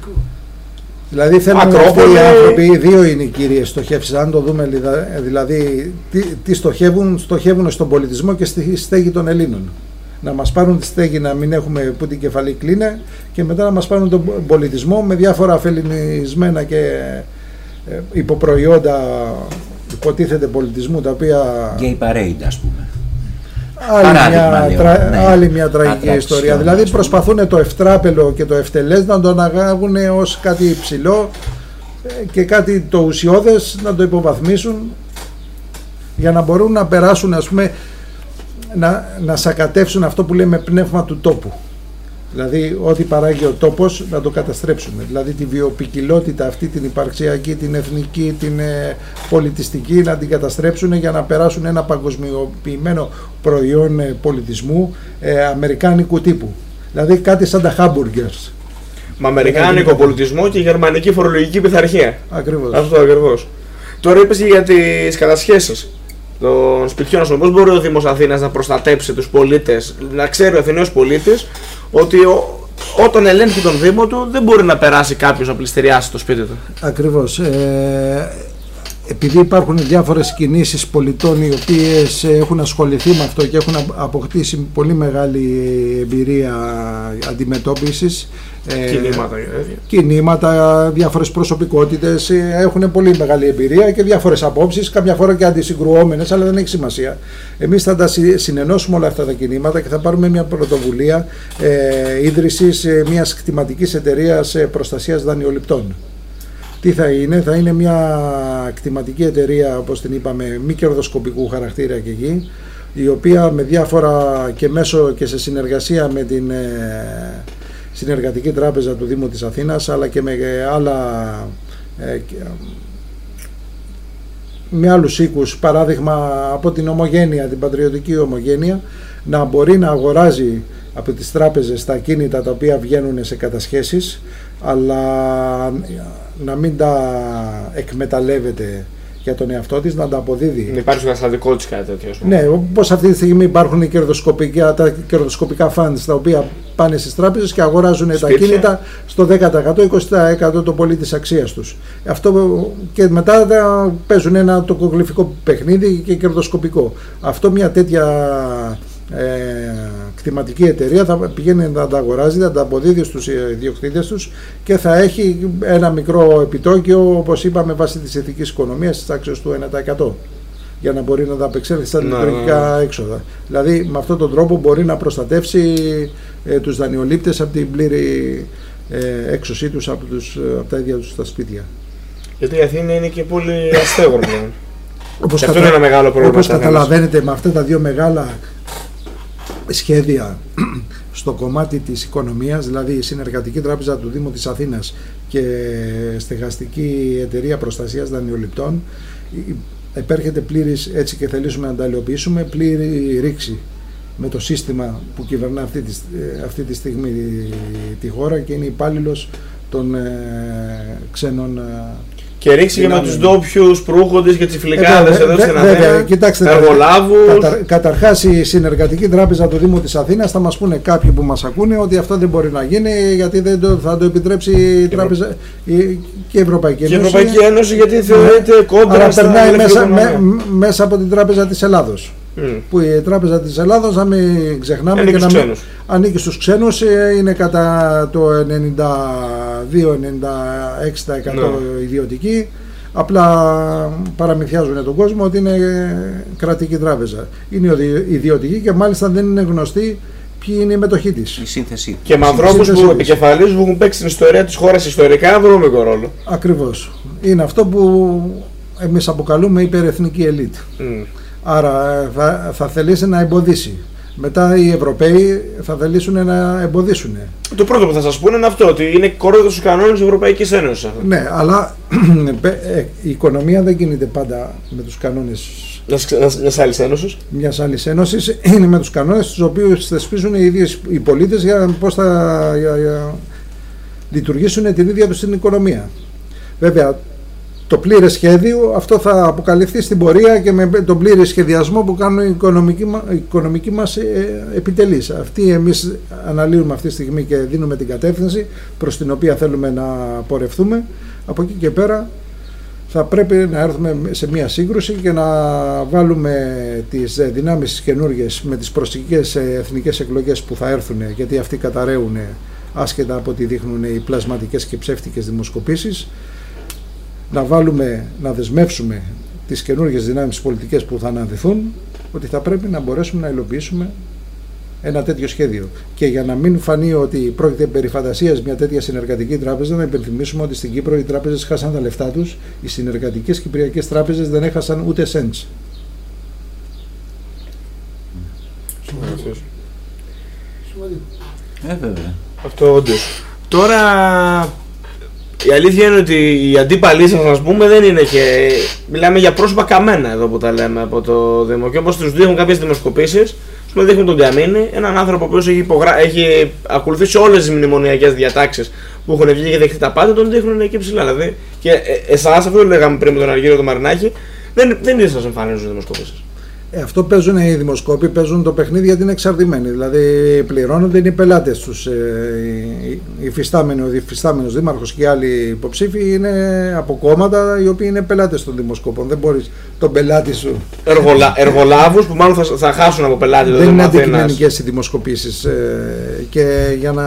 Δηλαδή θέλουν αυτοί Ακρόπολη. οι άνθρωποι, οι δύο είναι οι κύριε στοχεύσεις. Αν το δούμε, λιδα- δηλαδή, τι, τι στοχεύουν, στοχεύουν στον πολιτισμό και στη στέγη των Ελλήνων. Να μας πάρουν τη στέγη να μην έχουμε που την κεφαλή κλείνε και μετά να μας πάρουν τον πολιτισμό με διάφορα αφελινισμένα και ε, υποπροϊόντα υποτίθεται πολιτισμού τα οποία Gay parade, ας πούμε. άλλη Παράδειγμα, μια, λέω, τρα- ναι. άλλη μια τραγική Ατραξιόν, ιστορία. ας Δηλαδή πούμε. προσπαθούν το ευτράπελο και το ευτελές να το αναγάγουν ως κάτι υψηλό ε, και κάτι το ουσιώδες να το υποβαθμίσουν για να μπορούν να περάσουν ας πούμε να, να σακατεύσουν αυτό που λέμε πνεύμα του τόπου. Δηλαδή ό,τι παράγει ο τόπος να το καταστρέψουμε. Δηλαδή τη βιοπικιλότητα αυτή την υπαρξιακή, την εθνική, την ε, πολιτιστική να την καταστρέψουν για να περάσουν ένα παγκοσμιοποιημένο προϊόν ε, πολιτισμού ε, αμερικάνικου τύπου. Δηλαδή κάτι σαν τα hamburgers. Με αμερικάνικο πολιτισμό και γερμανική φορολογική πειθαρχία. Ακριβώς. Αυτό ακριβώς. Τώρα είπες για τις κατασχέσεις των σπιτιών. Πώς μπορεί ο Δήμος Αθήνας να προστατέψει τους πολίτες, να ξέρει ο Αθηναίος πολίτης ότι ο- όταν ελέγχει τον Δήμο του δεν μπορεί να περάσει κάποιος να πληστηριάσει το σπίτι του. Ακριβώς. Ε, επειδή υπάρχουν διάφορες κινήσεις πολιτών οι οποίες έχουν ασχοληθεί με αυτό και έχουν αποκτήσει πολύ μεγάλη εμπειρία αντιμετώπισης ε, Κινήματα και τέτοια. κινήματα, διάφορες προσωπικότητες ε, έχουν πολύ μεγάλη εμπειρία και διάφορες απόψεις, καμιά φορά και αντισυγκρουόμενες, αλλά δεν έχει σημασία. Εμείς θα τα συ- συνενώσουμε όλα αυτά τα κινήματα και θα πάρουμε μια πρωτοβουλία ε, ίδρυσης ε, μιας κτηματικής εταιρείας ε, προστασίας δανειοληπτών. Τι θα είναι, θα είναι μια κτηματική εταιρεία, όπως την είπαμε, μη κερδοσκοπικού χαρακτήρα και εκεί, η οποία με διάφορα και μέσω και σε συνεργασία με την ε, Συνεργατική Τράπεζα του Δήμου της Αθήνας, αλλά και με ε, άλλα ε, και, ε, με άλλους οίκους, παράδειγμα από την ομογένεια, την πατριωτική ομογένεια, να μπορεί να αγοράζει από τις τράπεζες τα ακίνητα τα οποία βγαίνουν σε κατασχέσεις, αλλά να μην τα εκμεταλλεύεται για τον εαυτό της, να τα αποδίδει. Να υπάρχει στο καταστατικό της κάτι τέτοιο. ας πούμε. Ναι, όπως αυτή τη στιγμή υπάρχουν οι κερδοσκοπικά, τα κερδοσκοπικά funds τα οποία πάνε στις τράπεζες και αγοράζουν τα Σπίτια. κίνητα στο 10%, 20% το πολίτης αξίας τους. Αυτό και μετά τα παίζουν ένα τοκογλυφικό παιχνίδι και κερδοσκοπικό. Αυτό μια τέτοια ε, κτηματική εταιρεία θα πηγαίνει να τα αγοράζει, να τα αποδίδει στους ιδιοκτήτες τους και θα έχει ένα μικρό επιτόκιο όπως είπαμε βάσει της ηθικής οικονομίας της τάξης του 1% για να μπορεί να τα απεξέλθει στα Ναι, λειτουργικά έξοδα. Δηλαδή με αυτόν τον τρόπο μπορεί να προστατεύσει ε, τους δανειολήπτες από την πλήρη ε, έξωσή τους από, τους ε, από τα ίδια τους τα σπίτια. Γιατί η Αθήνα είναι και πολύ αστέγο πλέον. Όπως, Και αυτό είναι ένα μεγάλο πρόβλημα όπως της Αθήνας. καταλαβαίνετε με αυτά τα δύο μεγάλα σχέδια στο κομμάτι της οικονομίας, δηλαδή η Συνεργατική Τράπεζα του Δήμου της Αθήνας και Στεγαστική Εταιρεία Προστασίας Δανειοληπτών, η- επέρχεται πλήρης, έτσι και θελήσουμε να τα υλοποιήσουμε, πλήρη ρήξη με το σύστημα που κυβερνά αυτή τη, ε, αυτή τη στιγμή τη χώρα και είναι υπάλληλος των ε, ξένων ε, Και ρίξει και με Δυνάμει. τους ντόπιους προύχοντες και τσιφλικάδε Ε, βέβαια, εδώ στην βε- βέβαια, Αθήνα. κοιτάξτε, Εργολάβου. Κατα, καταρχάς η Συνεργατική Τράπεζα του Δήμου της Αθήνας θα μας πούνε κάποιοι που μας ακούνε ότι αυτό δεν μπορεί να γίνει γιατί δεν το, θα το επιτρέψει η, τράπεζα, η, και η Ευρωπαϊκή Και η Ένωση. Ευρωπαϊκή Ένωση γιατί θεωρείται κόντρα Αλλά στα περνάει ελεύθερη μέσα, οικονομία. με- μέσα από την Τράπεζα της Ελλάδος. Μμ. Που η Τράπεζα της Ελλάδος, να μην ξεχνάμε Ανήκει και να στους μην, ξένους. ανήκει στους ξένους, ε, είναι κατά το 92-96% Ναι. ιδιωτική. Απλά παραμυθιάζουν τον κόσμο ότι είναι κρατική τράπεζα. Είναι οδη- ιδιωτική και μάλιστα δεν είναι γνωστή ποιοι είναι οι μετοχοί της. Η σύνθεσή του. Και με ανθρώπους που Σύνδεση. επικεφαλίζουν που έχουν παίξει την ιστορία της χώρας ιστορικά βρώμικο ρόλο. Ακριβώς. Είναι αυτό που εμείς αποκαλούμε υπερεθνική ελίτ. Μμ. Άρα ε, θα, θα θελήσει να εμποδίσει. Μετά οι Ευρωπαίοι θα θελήσουν να εμποδίσουν. Το πρώτο που θα σας πούνε είναι αυτό, ότι είναι κόρδος στους κανόνες της Ευρωπαϊκής Ένωσης. Ναι, αλλά ε, η οικονομία δεν κινείται πάντα με τους κανόνες Μιας άλλης ένωσης. μιας άλλης ένωσης. Είναι με τους κανόνες τους οποίους θεσπίζουν οι ίδιοι οι πολίτες για πώς θα για- για- λειτουργήσουν την ίδια τους την οικονομία. Βέβαια, το πλήρες σχέδιο αυτό θα αποκαλυφθεί στην πορεία και με τον πλήρη σχεδιασμό που κάνουν οι οικονομικοί, μα- οι οικονομικοί μας ε, επιτελείς. Αυτοί εμείς αναλύουμε αυτή τη στιγμή και δίνουμε την κατεύθυνση προς την οποία θέλουμε να πορευτούμε. Από εκεί και πέρα θα πρέπει να έρθουμε σε μια σύγκρουση και να βάλουμε τις ε, δυνάμεις τις καινούργιες με τις προσεχικές ε, εθνικές εκλογές που θα έρθουν γιατί αυτοί καταραίουν άσχετα από ό,τι δείχνουν οι πλασματικές και ψεύτικες δημοσκοπήσεις να βάλουμε, να δεσμεύσουμε τις καινούργιες δυνάμεις πολιτικές που θα αναδυθούν ότι θα πρέπει να μπορέσουμε να υλοποιήσουμε ένα τέτοιο σχέδιο. Και για να μην φανεί ότι πρόκειται περί φαντασίας μια τέτοια συνεργατική τράπεζα, να υπενθυμίσουμε ότι στην Κύπρο οι τράπεζες χάσαν τα λεφτά τους, οι συνεργατικές κυπριακές τράπεζες δεν έχασαν ούτε cents. Σημαντικό. Ε, βέβαια. Αυτό όντως. Τώρα η αλήθεια είναι ότι οι αντίπαλοι σας, ας πούμε, δεν είναι και. Μιλάμε για πρόσωπα καμένα εδώ που τα λέμε από το Δήμο. Και όπως τους δείχνουν κάποιες δημοσκοπήσεις, ας πούμε, δείχνουν τον Διαμήνη, έναν άνθρωπο που έχει, υπογρα... έχει ακολουθήσει όλες τις μνημονιακές διατάξεις που έχουν βγει και δεχτεί τα πάντα, τον δείχνουν εκεί ψηλά. Δηλαδή. Και ε, εσάς, αυτό το λέγαμε πριν με τον Αργύριο τον Μαρινάκη, δεν, δεν ήθελα να εμφανίζουν οι δημοσκοπήσεις. Ε, αυτό παίζουν οι δημοσκόποι, παίζουν το παιχνίδι γιατί είναι εξαρτημένοι. Δηλαδή πληρώνονται είναι οι πελάτες τους. Ε, οι- οι υφιστάμενοι, ο υφιστάμενο δήμαρχος και οι άλλοι υποψήφοι είναι από κόμματα οι οποίοι είναι πελάτες των δημοσκόπων. Δεν μπορείς τον πελάτη σου. Εργολα... Εργολάβους που μάλλον θα, θα χάσουν από πελάτη το Δεν είναι Δήμο Αθήνας. αντικειμενικές οι δημοσκοπήσεις. Ε, και για να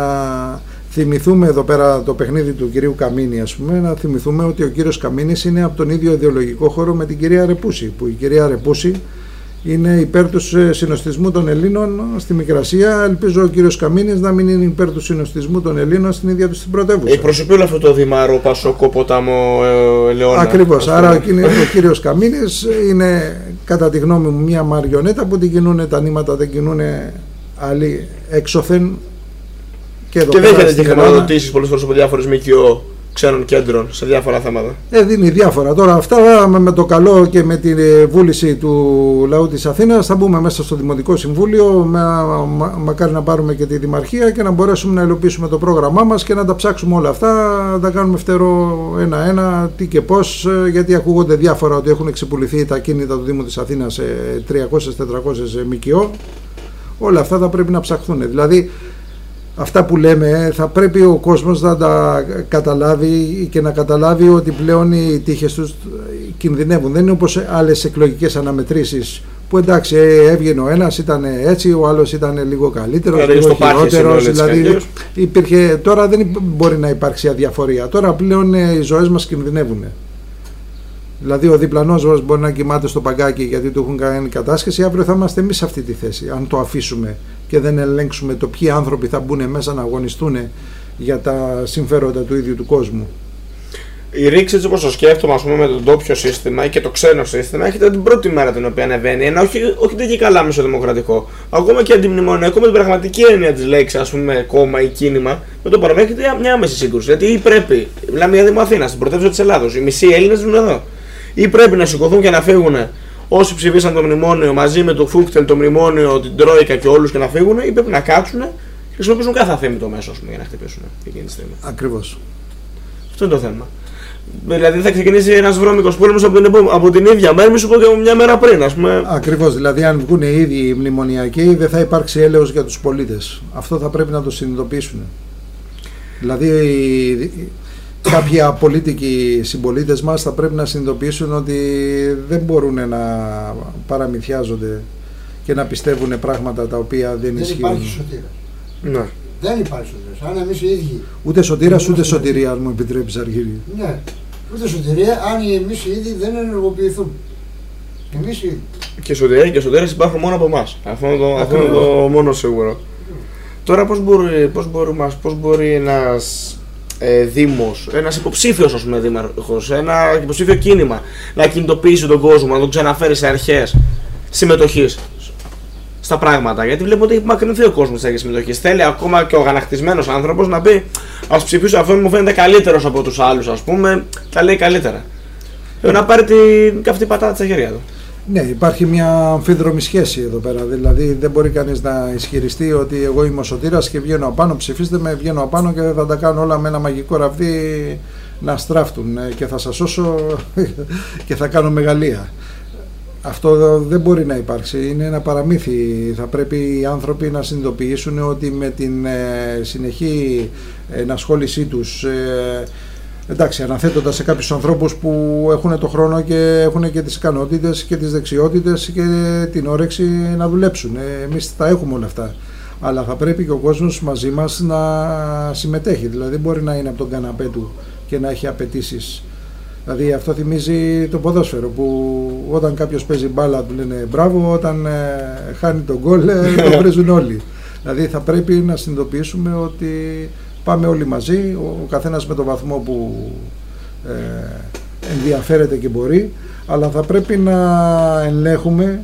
θυμηθούμε εδώ πέρα το παιχνίδι του κυρίου Καμίνη, ας πούμε, να θυμηθούμε ότι ο κύριος Καμίνης είναι από τον ίδιο ιδεολογικό χώρο με την κυρία Ρεπούση. Που η κυρία Ρεπούση είναι υπέρ του ε, συνοστισμού των Ελλήνων στη Μικρασία. Ελπίζω ο κύριος Καμίνης να μην είναι υπέρ του συνοστισμού των Ελλήνων στην ίδια του την πρωτεύουσα. Εκπροσωπεί όλο αυτό το Δήμαρο, Πασόκο, Ποτάμο, ε, Ελαιόνα. Ακριβώς. Ας Άρα πούμε. ο, κύρι- ο κύριος Καμίνης είναι κατά τη γνώμη μου μια μαριονέτα που την κινούν τα νήματα, δεν κινούν άλλοι έξωθεν. Και, εδώ Και πέρα δέχεται στην και Ελλάδα. χρηματοδοτήσεις πολλές φορές από διάφορες ΜΚΟ ξένων κέντρων σε διάφορα θέματα. Ε, δίνει διάφορα. Τώρα αυτά με, με το καλό και με τη ε, βούληση του λαού της Αθήνας θα μπούμε μέσα στο Δημοτικό Συμβούλιο με, μα, μακάρι να πάρουμε και τη Δημαρχία και να μπορέσουμε να υλοποιήσουμε το πρόγραμμά μας και να τα ψάξουμε όλα αυτά, να τα κάνουμε φτερό ένα-ένα, τι και πώς, ε, γιατί ακούγονται διάφορα ότι έχουν εξεπουληθεί τα κίνητα του Δήμου της Αθήνας σε 300-400 ΜΚΟ. Όλα αυτά θα πρέπει να ψαχθούν. Δηλαδή αυτά που λέμε ε, θα πρέπει ο κόσμος να τα καταλάβει και να καταλάβει ότι πλέον οι τύχες τους κινδυνεύουν. Δεν είναι όπως άλλες εκλογικές αναμετρήσεις που εντάξει ε, έβγαινε ο ένας ήταν έτσι, ο άλλος ήταν λίγο καλύτερος, Άρα, λίγο στο πάχι χειρότερος. είναι έτσι κι Δηλαδή αλλιώς. υπήρχε, τώρα δεν υπ- μπορεί να υπάρξει αδιαφορία. Τώρα πλέον ε, οι ζωές μας κινδυνεύουν. Δηλαδή ο διπλανός μας μπορεί να κοιμάται στο παγκάκι γιατί του έχουν κάνει κατάσχεση, αύριο θα είμαστε εμείς σε αυτή τη θέση. Αν το αφήσουμε και δεν ελέγξουμε το ποιοι άνθρωποι θα μπουν μέσα να αγωνιστούν για τα συμφέροντα του ίδιου του κόσμου. Η ρήξη έτσι όπως το σκέφτομαι, ας πούμε, με το ντόπιο σύστημα ή και το ξένο σύστημα, έχετε την πρώτη μέρα την οποία ανεβαίνει. Ένα όχι, όχι δεν και καλά μεσοδημοκρατικό. Ακόμα και αντιμνημονιακό με την πραγματική έννοια της λέξης, ας πούμε, κόμμα ή κίνημα, με το παρόν έχετε μια άμεση σύγκρουση. Γιατί ή πρέπει, μιλάμε για Δήμο Αθήνα, στην πρωτεύουσα της Ελλάδος, οι μισοί Έλληνες ζουν εδώ. Ή πρέπει να σηκωθούν και να φύγουν όσοι ψηφίσαν το μνημόνιο μαζί με το Φούκτελ, το μνημόνιο, την Τρόικα και όλους και να φύγουν, ή πρέπει να κάτσουν και χρησιμοποιήσουν κάθε αθέμητο μέσο ας πούμε, για να χτυπήσουν εκείνη τη στιγμή. Ακριβώς. Αυτό είναι το θέμα. Δηλαδή θα ξεκινήσει ένας βρώμικος πόλεμος από, την επό- από την ίδια μέρα, μη σου πω και μια μέρα πριν, ας πούμε. Ακριβώς, δηλαδή αν βγουν οι ίδιοι οι μνημονιακοί δεν θα υπάρξει έλεος για τους πολίτες. Αυτό θα πρέπει να το συνειδητοποιήσουν. Δηλαδή οι- κάποιοι απολύτικοι συμπολίτες μας θα πρέπει να συνειδητοποιήσουν ότι δεν μπορούν να παραμυθιάζονται και να πιστεύουν πράγματα τα οποία δεν Δεν ισχύουν. υπάρχει σωτήρας. Ναι. Δεν υπάρχει σωτήρας. Αν εμείς οι ίδιοι. Ούτε σωτήρας ούτε σωτηρία, αν μου επιτρέπεις Αργύρι. Ναι. Ούτε σωτηρία αν εμείς οι ίδιοι δεν ενεργοποιηθούμε. Εμείς οι ίδιοι. Και σωτηρία και σωτήρες υπάρχουν μόνο από εμάς. Αυτό είναι το, αυτό είναι το μόνο σίγουρο. Τώρα πώς μπορεί, πώς μπορεί, μας- πώς μπορεί ένας ε, Δήμος, ένας υποψήφιος ας πούμε δήμαρχος, ένα υποψήφιο κίνημα να κινητοποιήσει τον κόσμο, να τον ξαναφέρει σε αρχές συμμετοχής στα πράγματα. Γιατί βλέπω ότι έχει μακρυνθεί ο κόσμος τη συμμετοχής. Θέλει ακόμα και ο αγανακτισμένος άνθρωπος να πει Α ψηφίσω αυτόν μου φαίνεται καλύτερος από τους άλλους, ας πούμε, τα λέει καλύτερα. Ε, Να πάρει την καυτή πατάτα στα χέρια του. Ναι, υπάρχει μια αμφίδρομη σχέση εδώ πέρα. Δηλαδή δεν μπορεί κανείς να ισχυριστεί ότι εγώ είμαι ο σωτήρας και βγαίνω απάνω, ψηφίστε με, βγαίνω απάνω και θα τα κάνω όλα με ένα μαγικό ραβδί να στράφτουν ε, και θα σας σώσω και θα κάνω μεγαλεία. Αυτό δεν μπορεί να υπάρξει, είναι ένα παραμύθι. Θα πρέπει οι άνθρωποι να συνειδητοποιήσουν ότι με την ε, συνεχή ενασχόλησή τους ε, εντάξει, αναθέτοντας σε κάποιους ανθρώπους που έχουν το χρόνο και έχουν και τις ικανότητες και τις δεξιότητες και την όρεξη να δουλέψουν. Ε, Εμείς τα έχουμε όλα αυτά. Αλλά θα πρέπει και ο κόσμος μαζί μας να συμμετέχει. Δηλαδή δεν μπορεί να είναι από τον καναπέ του και να έχει απαιτήσεις. Δηλαδή αυτό θυμίζει το ποδόσφαιρο που όταν κάποιος παίζει μπάλα του λένε μπράβο, όταν ε, χάνει τον γκολ ε, το βρίζουν όλοι. Δηλαδή θα πρέπει να συνειδητοποιήσουμε ότι πάμε όλοι μαζί, ο, ο καθένας με τον βαθμό που ε, ενδιαφέρεται και μπορεί, αλλά θα πρέπει να ελέγχουμε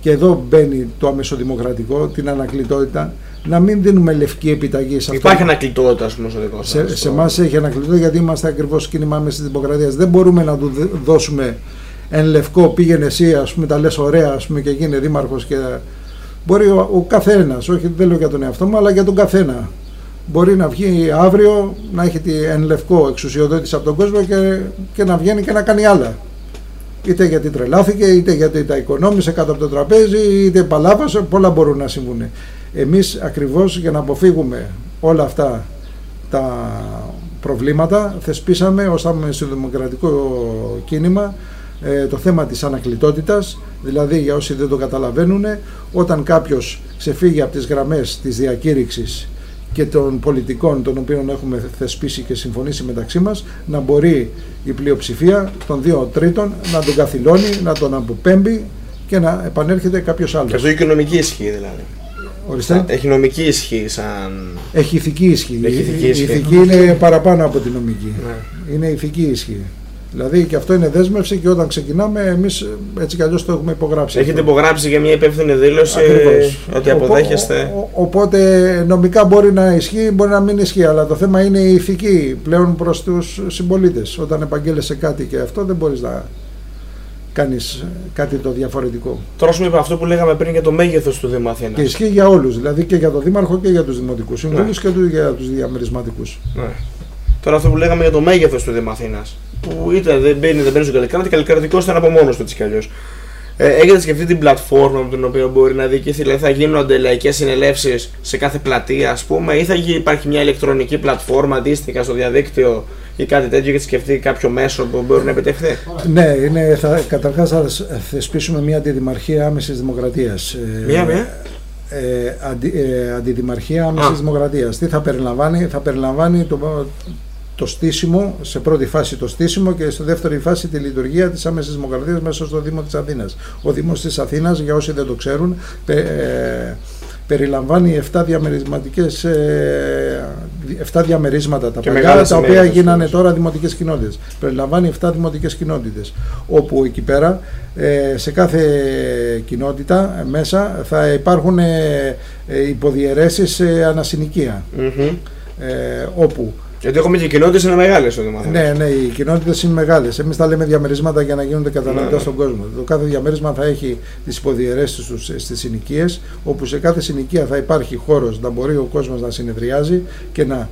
και εδώ μπαίνει το αμεσοδημοκρατικό, την ανακλητότητα, να μην δίνουμε λευκή επιταγή σε αυτό. Υπάρχει ανακλητότητα, ας πούμε, στο δικό σας. Σε, σε εμάς έχει ανακλητότητα γιατί είμαστε ακριβώς κίνημα μέσα τη δημοκρατίας. Δεν μπορούμε να του δε- δώσουμε εν λευκό πήγαινε εσύ, ας πούμε, τα λες ωραία ας πούμε, και γίνε δήμαρχος. Και... Μπορεί ο, ο καθένας, όχι δεν λέω για τον εαυτό μου, αλλά για τον καθένα. Μπορεί να βγει αύριο να έχει τη εν λευκό εξουσιοδότηση από τον κόσμο και, και να βγαίνει και να κάνει άλλα. Είτε γιατί τρελάθηκε, είτε γιατί τα οικονόμησε κάτω από το τραπέζι, είτε παλάβασε, πολλά μπορούν να συμβούν. Εμείς ακριβώς για να αποφύγουμε όλα αυτά τα προβλήματα θεσπίσαμε ως αμεσοδημοκρατικό κίνημα ε, το θέμα της ανακλητότητας, δηλαδή για όσοι δεν το καταλαβαίνουν, όταν κάποιος ξεφύγει από τις γραμμές της διακήρυξης και των πολιτικών των οποίων έχουμε θεσπίσει και συμφωνήσει μεταξύ μας να μπορεί η πλειοψηφία των δύο τρίτων να τον καθυλώνει, να τον αποπέμπει και να επανέρχεται κάποιος Και άλλος. αυτό έχει και νομική ισχύ δηλαδή. Ορίστε. Έχει νομική ισχύ σαν. Έχει ηθική ισχύ. Έχει ηθική ισχύ. Η ηθική είναι παραπάνω από την νομική. Ναι. Είναι ηθική ισχύ. Δηλαδή και αυτό είναι δέσμευση και όταν ξεκινάμε εμείς έτσι κι αλλιώς το έχουμε υπογράψει. Έχετε αυτό. υπογράψει για μια υπεύθυνη δήλωση Ακριβώς. ότι Οπό- αποδέχεστε; ο- ο- οπότε νομικά μπορεί να ισχύει, μπορεί να μην ισχύει, αλλά το θέμα είναι η ηθική πλέον προς τους συμπολίτες. Όταν επαγγέλεσαι κάτι και αυτό δεν μπορείς να κάνεις κάτι το διαφορετικό. Τώρα σου είπα αυτό που λέγαμε πριν για το μέγεθος του Δήμου Αθήνας. Και ισχύει για όλους, δηλαδή και για τον Δήμαρχο και για τους Δημοτικούς Συμβούλους και του- για τους διαμερισματικούς. Ναι. Τώρα αυτό που λέγαμε για το μέγεθος του Δήμου Αθήνας. Που είτε δεν μπαίνει, δεν μπαίνει στο καλλικράτη, καλλικρατικό ήταν από μόνος του έτσι κι αλλιώς. Ε, έχετε σκεφτεί την πλατφόρμα με την οποία μπορεί να διοικηθεί, δηλαδή θα γίνονται λαϊκέ συνελεύσεις σε κάθε πλατεία, ας πούμε, ή θα γι- υπάρχει μια ηλεκτρονική πλατφόρμα αντίστοιχα στο διαδίκτυο ή κάτι τέτοιο, έχετε σκεφτεί κάποιο μέσο που μπορεί να επιτευχθεί; Ναι, είναι, θα, καταρχάς θα θεσπίσουμε μια αντιδημαρχία άμεσης δημοκρατίας. Ε, Μία, μία. Ε, αντι, ε, αντιδημαρχία άμεσης Α. δημοκρατίας. Τι θα περιλαμβάνει, θα περιλαμβάνει το, το στήσιμο, σε πρώτη φάση το στήσιμο και σε δεύτερη φάση τη λειτουργία της άμεσης δημοκρατίας μέσα στο Δήμο της Αθήνας. Ο Δήμος της Αθήνας, για όσοι δεν το ξέρουν, πε- ε, περιλαμβάνει 7 διαμερισματικές, ε, 7 διαμερίσματα τα Και παλιά, μεγάλες τα οποία ενέργειες, γίνανε βεβαίως. τώρα δημοτικές κοινότητες. Περιλαμβάνει 7 δημοτικές κοινότητες, όπου εκεί πέρα ε, σε κάθε κοινότητα ε, μέσα θα υπάρχουν ε, ε, υποδιαιρέσεις ε, ανασυνοικία. Μμμ. Ε, όπου Γιατί έχουμε και κοινότητες είναι μεγάλες στο Δήμο Αθήνας. ναι, ναι, οι κοινότητες είναι μεγάλες. Εμείς τα λέμε διαμερίσματα για να γίνονται κατανοητά Ναι, ναι. στον κόσμο. Το κάθε διαμέρισμα θα έχει τις υποδιαιρέσεις τους στις συνοικίες, όπου σε κάθε συνοικία θα υπάρχει χώρος να μπορεί ο κόσμος να συνεδριάζει και να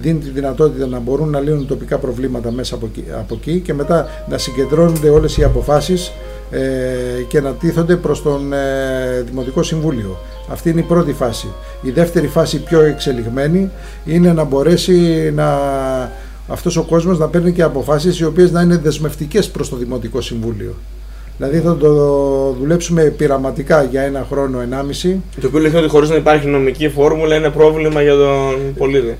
δίνει τη δυνατότητα να μπορούν να λύνουν τοπικά προβλήματα μέσα από εκεί, από εκεί και μετά να συγκεντρώνονται όλες οι αποφάσεις ε, και να τίθονται προς τον ε, Δημοτικό Συμβούλιο. Αυτή είναι η πρώτη φάση. Η δεύτερη φάση πιο εξελιγμένη είναι να μπορέσει να αυτός ο κόσμος να παίρνει και αποφάσεις οι οποίες να είναι δεσμευτικές προς το Δημοτικό Συμβούλιο. Δηλαδή θα το δουλέψουμε πειραματικά για ένα χρόνο, ενάμιση. Το οποίο λέει ότι χωρίς να υπάρχει νομική φόρμουλα είναι πρόβλημα για τον πολίτη.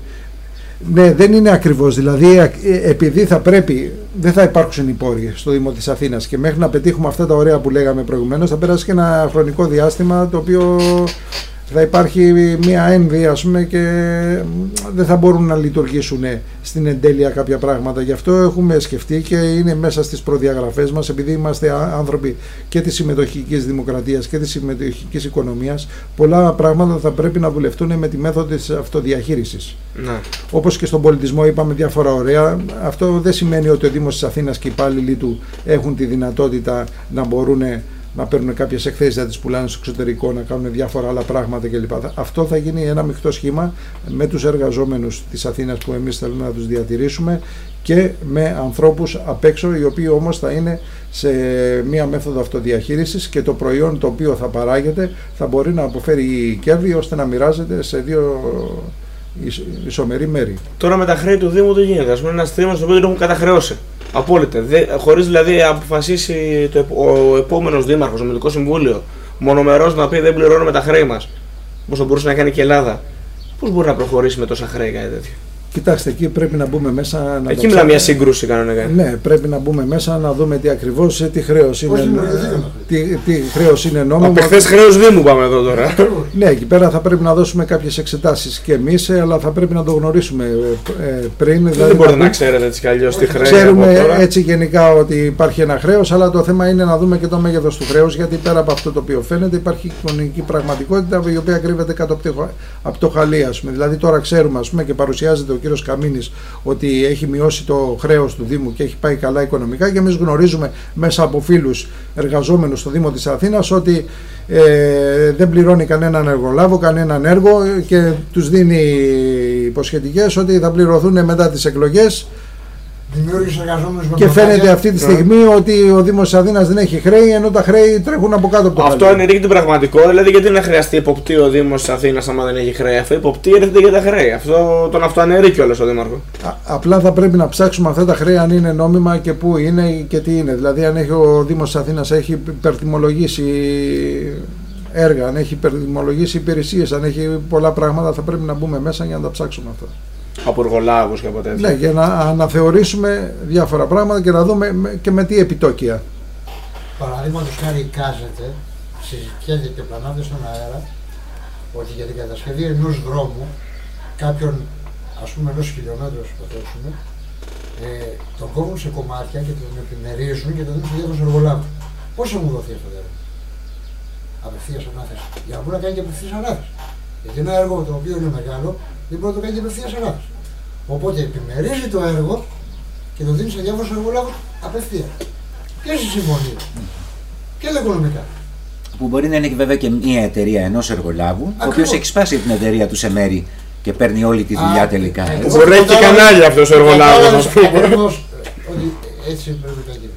Ναι, δεν είναι ακριβώς. Δηλαδή, ε, επειδή θα πρέπει, δεν θα υπάρξουν οι πόροι στο Δήμο της Αθήνας και μέχρι να πετύχουμε αυτά τα ωραία που λέγαμε προηγουμένως θα περάσει και ένα χρονικό διάστημα το οποίο θα υπάρχει μια ένδυα ας πούμε και δεν θα μπορούν να λειτουργήσουν στην εντέλεια κάποια πράγματα. Γι' αυτό έχουμε σκεφτεί και είναι μέσα στις προδιαγραφές μας επειδή είμαστε α- άνθρωποι και της συμμετοχικής δημοκρατίας και της συμμετοχικής οικονομίας πολλά πράγματα θα πρέπει να δουλευτούν με τη μέθοδο της αυτοδιαχείρισης. Ναι. Όπως και στον πολιτισμό είπαμε διάφορα ωραία. Αυτό δεν σημαίνει ότι ο Δήμος της Αθήνας και οι υπάλληλοι του έχουν τη δυνατότητα να μπορούν να παίρνουν κάποιες εκθέσεις, να τις πουλάνε στο εξωτερικό, να κάνουν διάφορα άλλα πράγματα κλπ. Αυτό θα γίνει ένα μεικτό σχήμα με τους εργαζόμενους της Αθήνας που εμείς θέλουμε να τους διατηρήσουμε και με ανθρώπους απ' έξω, οι οποίοι όμως θα είναι σε μία μέθοδο αυτοδιαχείρισης και το προϊόν το οποίο θα παράγεται θα μπορεί να αποφέρει κέρδη ώστε να μοιράζεται σε δύο ισ- ισομερή μέρη. Τώρα με τα χρέη του Δήμου τι γίνεται; Α πούμε, ένας Δήμο το οποίο τον έχουν καταχρεώσει. Απόλυτα. Χωρίς δηλαδή να αποφασίσει το, επ- ο επόμενος Δήμαρχος, το Δημοτικό Συμβούλιο, μονομερός να πει δεν πληρώνουμε τα χρέη μας. Όπω θα μπορούσε να κάνει και η Ελλάδα. Πώς μπορεί να προχωρήσει με τόσα χρέη κάτι τέτοιο; Κοιτάξτε, εκεί πρέπει να μπούμε μέσα. Να τα Εκεί μιλάμε ψάξουμε. μια σύγκρουση κανονικά. Ναι, πρέπει να μπούμε μέσα να δούμε τι ακριβώς τι χρέος είναι, δημιουργηθήκαμε. τι, τι χρέος είναι νόμιμο. Από χθε χρέος Δήμου πάμε εδώ τώρα. Ακριβώς. Ναι, εκεί πέρα θα πρέπει να δώσουμε κάποιες εξετάσεις και εμείς, αλλά θα πρέπει να το γνωρίσουμε ε, ε, πριν. Δεν δηλαδή μπορείτε να να ξέρετε έτσι κι αλλιώς τι χρέη. Ξέρουμε από τώρα. έτσι γενικά ότι υπάρχει ένα χρέος, αλλά το θέμα είναι να δούμε και το μέγεθος του χρέους, γιατί πέρα από αυτό το οποίο φαίνεται υπάρχει κοινωνική πραγματικότητα η οποία κρύβεται κάτω από το, από το χαλί. Ας πούμε. Δηλαδή, τώρα ξέρουμε ας πούμε, και παρουσιάζεται ο κύριος Καμίνης ότι έχει μειώσει το χρέος του Δήμου και έχει πάει καλά οικονομικά και εμείς γνωρίζουμε μέσα από φίλους εργαζόμενους στο Δήμο της Αθήνας ότι ε, δεν πληρώνει κανέναν εργολάβο, κανέναν έργο και τους δίνει υποσχετικές ότι θα πληρωθούν μετά τις εκλογές Δημιούργησε εργαζόμενους με και φαίνεται προπάτια. αυτή τη στιγμή ότι ο Δήμος της Αθήνας δεν έχει χρέη ενώ τα χρέη τρέχουν από κάτω από το Αυτό χαλί. ενεργεί την πραγματικότητα, δηλαδή γιατί να χρειαστεί υποπτή ο Δήμος τη Αθήνας άμα δεν έχει χρέη; Αυτό υποπτή έρχεται για τα χρέη. Αυτό τον αυτοαναιρεί κιόλας ο Δήμαρχος. Α- απλά θα πρέπει να ψάξουμε αυτά τα χρέη αν είναι νόμιμα και πού είναι και τι είναι. Δηλαδή αν έχει ο Δήμος της Αθήνας έχει υπερτιμολογήσει έργα, αν έχει υπερτιμολογήσει υπηρεσίες, αν έχει πολλά πράγματα θα πρέπει να μπούμε μέσα για να τα ψάξουμε αυτά. Από εργολάβους και από τέτοια. Ναι, για να αναθεωρήσουμε διάφορα πράγματα και να δούμε με- και με τι επιτόκια. Παραδείγματος χάρη εικάζεται, συζητιέται και πλανάται στον αέρα, ότι για την κατασκευή ενός δρόμου, κάποιον ας πούμε ενός χιλιόμετρου που θέσουμε, ε, τον κόβουν σε κομμάτια και τον επιμερίζουν και τον δίνουν σε διάφορου εργολάβους. Πόσο μου δοθεί αυτό το έργο; Απευθείας ανάθεση. Για να μπορεί να κάνει και απευθείας ανάθεση. Γιατί ένα έργο το οποίο είναι μεγάλο δεν μπορεί να το κάνει και απευθείας ανάθεση. Οπότε επιμερίζει το έργο και το δίνεις σε διάφορου εργολάβου απευθείας. Και στη συμφωνία. Και τα οικονομικά. Που μπορεί να είναι και βέβαια και μια εταιρεία ενός εργολάβου, ο οποίος Ακριβώς. έχει σπάσει την εταιρεία του σε μέρη και παίρνει όλη τη δουλειά Α, τελικά. ε, έτσι. εγώ Μπορεί να έχει και κατάλαβα- κανάλια αυτός ο εργολάβος, κατάλαβα ας πούμε. ακριβώς, ε, Ότι έτσι πρέπει να γίνει.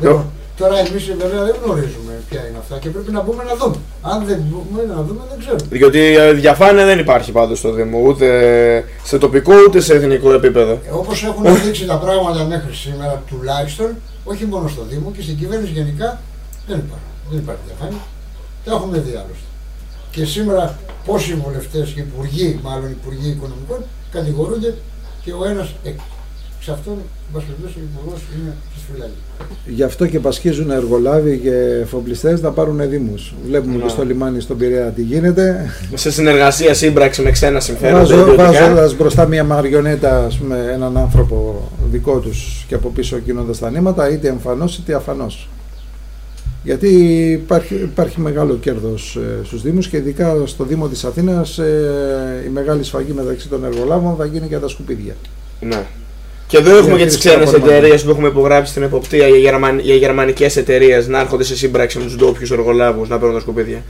Λοιπόν, τώρα εμείς βέβαια δεν γνωρίζουμε ποια είναι αυτά και πρέπει να μπούμε να δούμε. Αν δεν μπούμε να δούμε, δεν ξέρουμε. Διότι ε, διαφάνεια δεν υπάρχει πάντως στο Δήμο, ούτε σε τοπικό ούτε σε εθνικό επίπεδο. Όπως έχουν δείξει τα πράγματα μέχρι σήμερα, τουλάχιστον, όχι μόνο στο Δήμο και στην κυβέρνηση γενικά, δεν υπάρχει. Δεν υπάρχει διαφάνεια. Τα έχουμε δει άλλωστε. Και σήμερα πόσοι βουλευτές και υπουργοί, μάλλον υπουργοί οικονομικών, κατηγορούνται και ο ένας εξ αυτών, εν πάση περιπτώσει, ο υπουργό είναι στη φυλάκη. Γι' αυτό και πασχίζουν εργολάβοι και εφοπλιστές να πάρουν δήμους. Βλέπουμε Ναι. και στο λιμάνι στον Πειραιά τι γίνεται. Σε συνεργασία, σύμπραξη με ξένα συμφέροντα. Βάζω, ιδιωτικά. βάζοντας μπροστά μια μαριονέτα, ας πούμε, έναν άνθρωπο δικό τους και από πίσω κινώντας τα νήματα, είτε εμφανώς είτε αφανώς. Γιατί υπάρχει, υπάρχει μεγάλο κέρδος ε, στους Δήμους και ειδικά στο Δήμο της Αθήνας ε, η μεγάλη σφαγή μεταξύ των εργολάβων θα γίνει για τα σκουπίδια. Ναι. Και εδώ έχουμε και τις Διαχείριση ξένες των απορριμμάτων. εταιρείες που έχουμε υπογράψει στην εποπτεία για, γερμαν... για γερμανικές εταιρείες να έρχονται σε σύμπραξη με τους ντόπιους εργολάβου να παίρνουν τα σκουπίδια.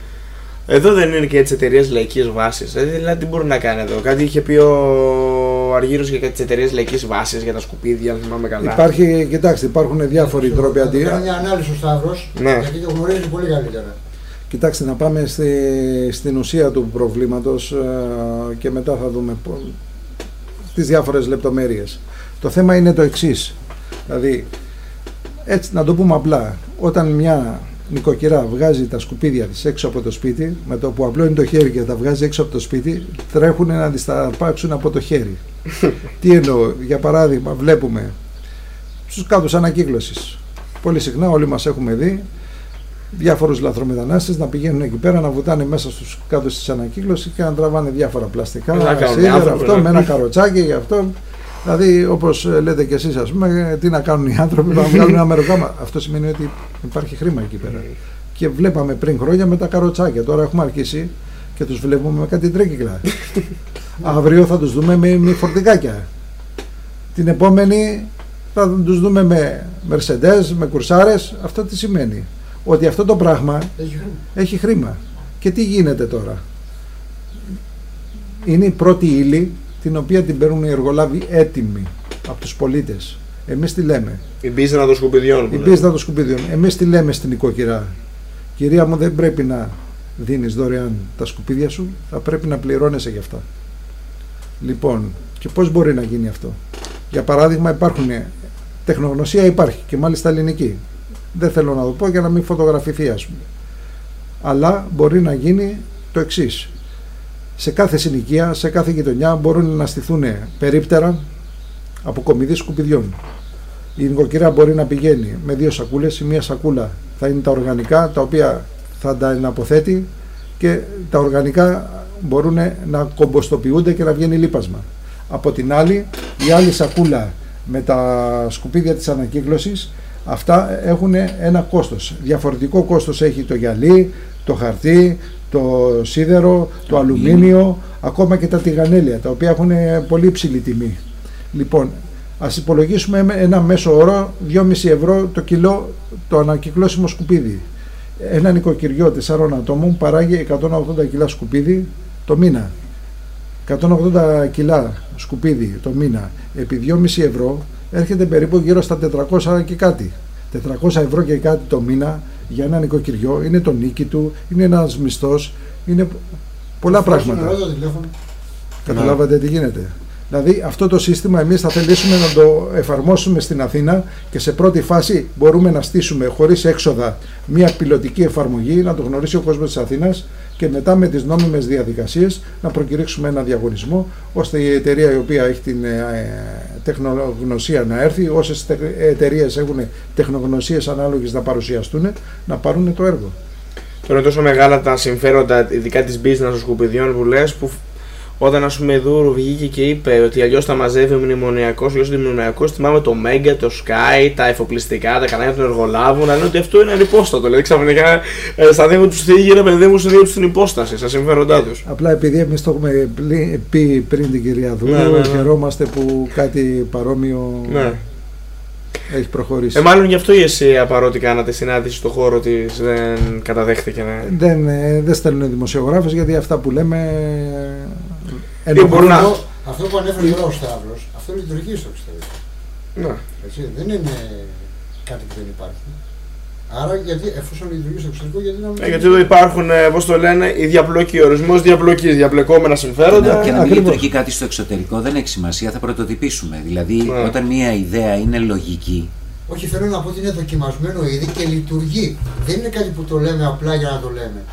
Εδώ δεν είναι και τι εταιρείες λαϊκής βάσης. Δηλαδή, δηλαδή, τι μπορεί να κάνει εδώ; Κάτι είχε πει ο Αργύρος για τις εταιρείες λαϊκής βάσης για τα σκουπίδια, αν θυμάμαι καλά. Υπάρχει, κοιτάξτε, υπάρχουν διάφοροι τρόποι Θα αντί... κάνει μια ανάλυση ο Σταύρος, Ναι. γιατί το γνωρίζει πολύ καλύτερα. Κοιτάξτε, να πάμε στη, στην ουσία του προβλήματος ε, και μετά θα δούμε πο- τις διάφορες λεπτομέρειες. Το θέμα είναι το εξής. Δηλαδή, έτσι να το πούμε απλά, όταν μια νοικοκυρά βγάζει τα σκουπίδια της έξω από το σπίτι, με το που απλώνει το χέρι και τα βγάζει έξω από το σπίτι, τρέχουν να τις τα αρπάξουν από το χέρι. Τι εννοώ, για παράδειγμα, βλέπουμε στους κάδους ανακύκλωσης. Πολύ συχνά όλοι μας έχουμε δει διάφορους λαθρομετανάστες να πηγαίνουν εκεί πέρα να βουτάνε μέσα στους κάδου της ανακύκλωσης και να τραβάνε διάφορα πλαστικά. Να κάνουν σίδερα, άνθρωποι, αυτό ναι. με ένα καροτσάκι γι' αυτό. Δηλαδή, όπως λέτε κι εσείς, ας πούμε, τι να κάνουν οι άνθρωποι, να βγάλουν ένα μεροκάμα. Αυτό σημαίνει ότι υπάρχει χρήμα εκεί πέρα. Και βλέπαμε πριν χρόνια με τα καροτσάκια. Τώρα έχουμε αρχίσει και τους βλέπουμε με κάτι τρίκυκλα. Αύριο θα τους δούμε με, με φορτηγάκια. Την επόμενη θα τους δούμε με Mercedes, με κουρσάρες. Αυτό τι σημαίνει; ότι αυτό το πράγμα Έχει χρήμα. έχει χρήμα. Και τι γίνεται τώρα; Είναι η πρώτη ύλη την οποία την παίρνουν οι εργολάβοι έτοιμοι από τους πολίτες. Εμείς τι λέμε. Η μπίζνα των σκουπιδιών. που Η λέμε. πίστα των σκουπίδιων. Εμείς τι λέμε στην οικοκυρά. Κυρία μου δεν πρέπει να δίνεις δωρεάν τα σκουπίδια σου, θα πρέπει να πληρώνεσαι γι' αυτά. Λοιπόν, και πώς μπορεί να γίνει αυτό; Για παράδειγμα υπάρχουν, τεχνογνωσία υπάρχει και μάλιστα ελληνική. Δεν θέλω να το πω για να μην φωτογραφηθεί ας πούμε. Αλλά μπορεί να γίνει το εξής. Σε κάθε συνοικία, σε κάθε γειτονιά μπορούν να στηθούν περίπτερα από κομιδή σκουπιδιών. Η νοικοκυρά μπορεί να πηγαίνει με δύο σακούλες. Η μία σακούλα θα είναι τα οργανικά τα οποία θα τα εναποθέτει και τα οργανικά μπορούν να κομποστοποιούνται και να βγαίνει λίπασμα. Από την άλλη, η άλλη σακούλα με τα σκουπίδια της ανακύκλωσης αυτά έχουν ένα κόστος. Διαφορετικό κόστος έχει το γυαλί, το χαρτί, το σίδερο, το αλουμίνιο, ακόμα και τα τηγανέλια, τα οποία έχουν πολύ υψηλή τιμή. Λοιπόν, ας υπολογίσουμε με ένα μέσο όρο 2,5 ευρώ το κιλό το ανακυκλώσιμο σκουπίδι. Ένα νοικοκυριό 4 ατόμων παράγει 180 κιλά σκουπίδι το μήνα. 180 κιλά σκουπίδι το μήνα επί 2,5 ευρώ έρχεται περίπου γύρω στα 400 και κάτι. 400 ευρώ και κάτι το μήνα για ένα νοικοκυριό είναι το νίκη του, είναι ένας μισθός, είναι πολλά πράγματα. Στον το τηλέφωνο. Καταλάβατε τι γίνεται. Δηλαδή αυτό το σύστημα εμείς θα θελήσουμε να το εφαρμόσουμε στην Αθήνα και σε πρώτη φάση μπορούμε να στήσουμε χωρίς έξοδα μια πιλωτική εφαρμογή, να το γνωρίσει ο κόσμος της Αθήνας και μετά με τις νόμιμες διαδικασίες να προκηρύξουμε ένα διαγωνισμό ώστε η εταιρεία η οποία έχει την ε, τεχνογνωσία να έρθει, όσες εταιρείες έχουν τεχνογνωσίες ανάλογες να παρουσιαστούν, να πάρουν το έργο. Τώρα είναι τόσο μεγάλα τα συμφέροντα, ειδικά της business των σκουπιδιών που λες, που όταν ας πούμε Δούρου βγήκε και είπε ότι αλλιώς τα μαζεύει ο μνημονιακός, αλλιώς ο μνημονιακός, θυμάμαι το Mega, το Sky, τα εφοπλιστικά, τα κανάλια των εργολάβων, να λένε ότι αυτό είναι ανυπόστατο. Δηλαδή ξαφνικά ε, στα δίνουν τους θίγει να επενδύουν στου δύο τους την υπόσταση, στα συμφέροντά τους. Απλά επειδή εμείς το έχουμε πλη- πει πριν την κυρία Δούρου, Ναι, ναι, ναι. χαιρόμαστε που κάτι παρόμοιο Ναι. έχει προχωρήσει. Ε, μάλλον γι' αυτό η ΕΣΥΑ παρότι κάνατε συνάντηση στο χώρο της δεν καταδέχτηκε. Ναι. δεν, ε, δεν στέλνουν δημοσιογράφους γιατί αυτά που λέμε ε, Ή μπορούν να- Αυτό, αυτό που ανέφερε τώρα ο Σταύρος, αυτό λειτουργεί στο εξωτερικό. Ναι. Έτσι, δεν είναι κάτι που δεν υπάρχει. Άρα, γιατί, εφόσον λειτουργεί στο εξωτερικό, γιατί να μην. Ε, γιατί εδώ υπάρχουν, πώς το λένε, οι διαπλοκοί, ορισμός διαπλοκής, διαπλεκόμενα συμφέροντα. Ναι, και να μην ακριβώς. λειτουργεί κάτι στο εξωτερικό δεν έχει σημασία, θα πρωτοτυπήσουμε. Δηλαδή, Ναι. όταν μια ιδέα είναι λογική, Όχι, θέλω να πω ότι είναι δοκιμασμένο ήδη και λειτουργεί. Δεν είναι κάτι που το λέμε απλά για να το λέμε.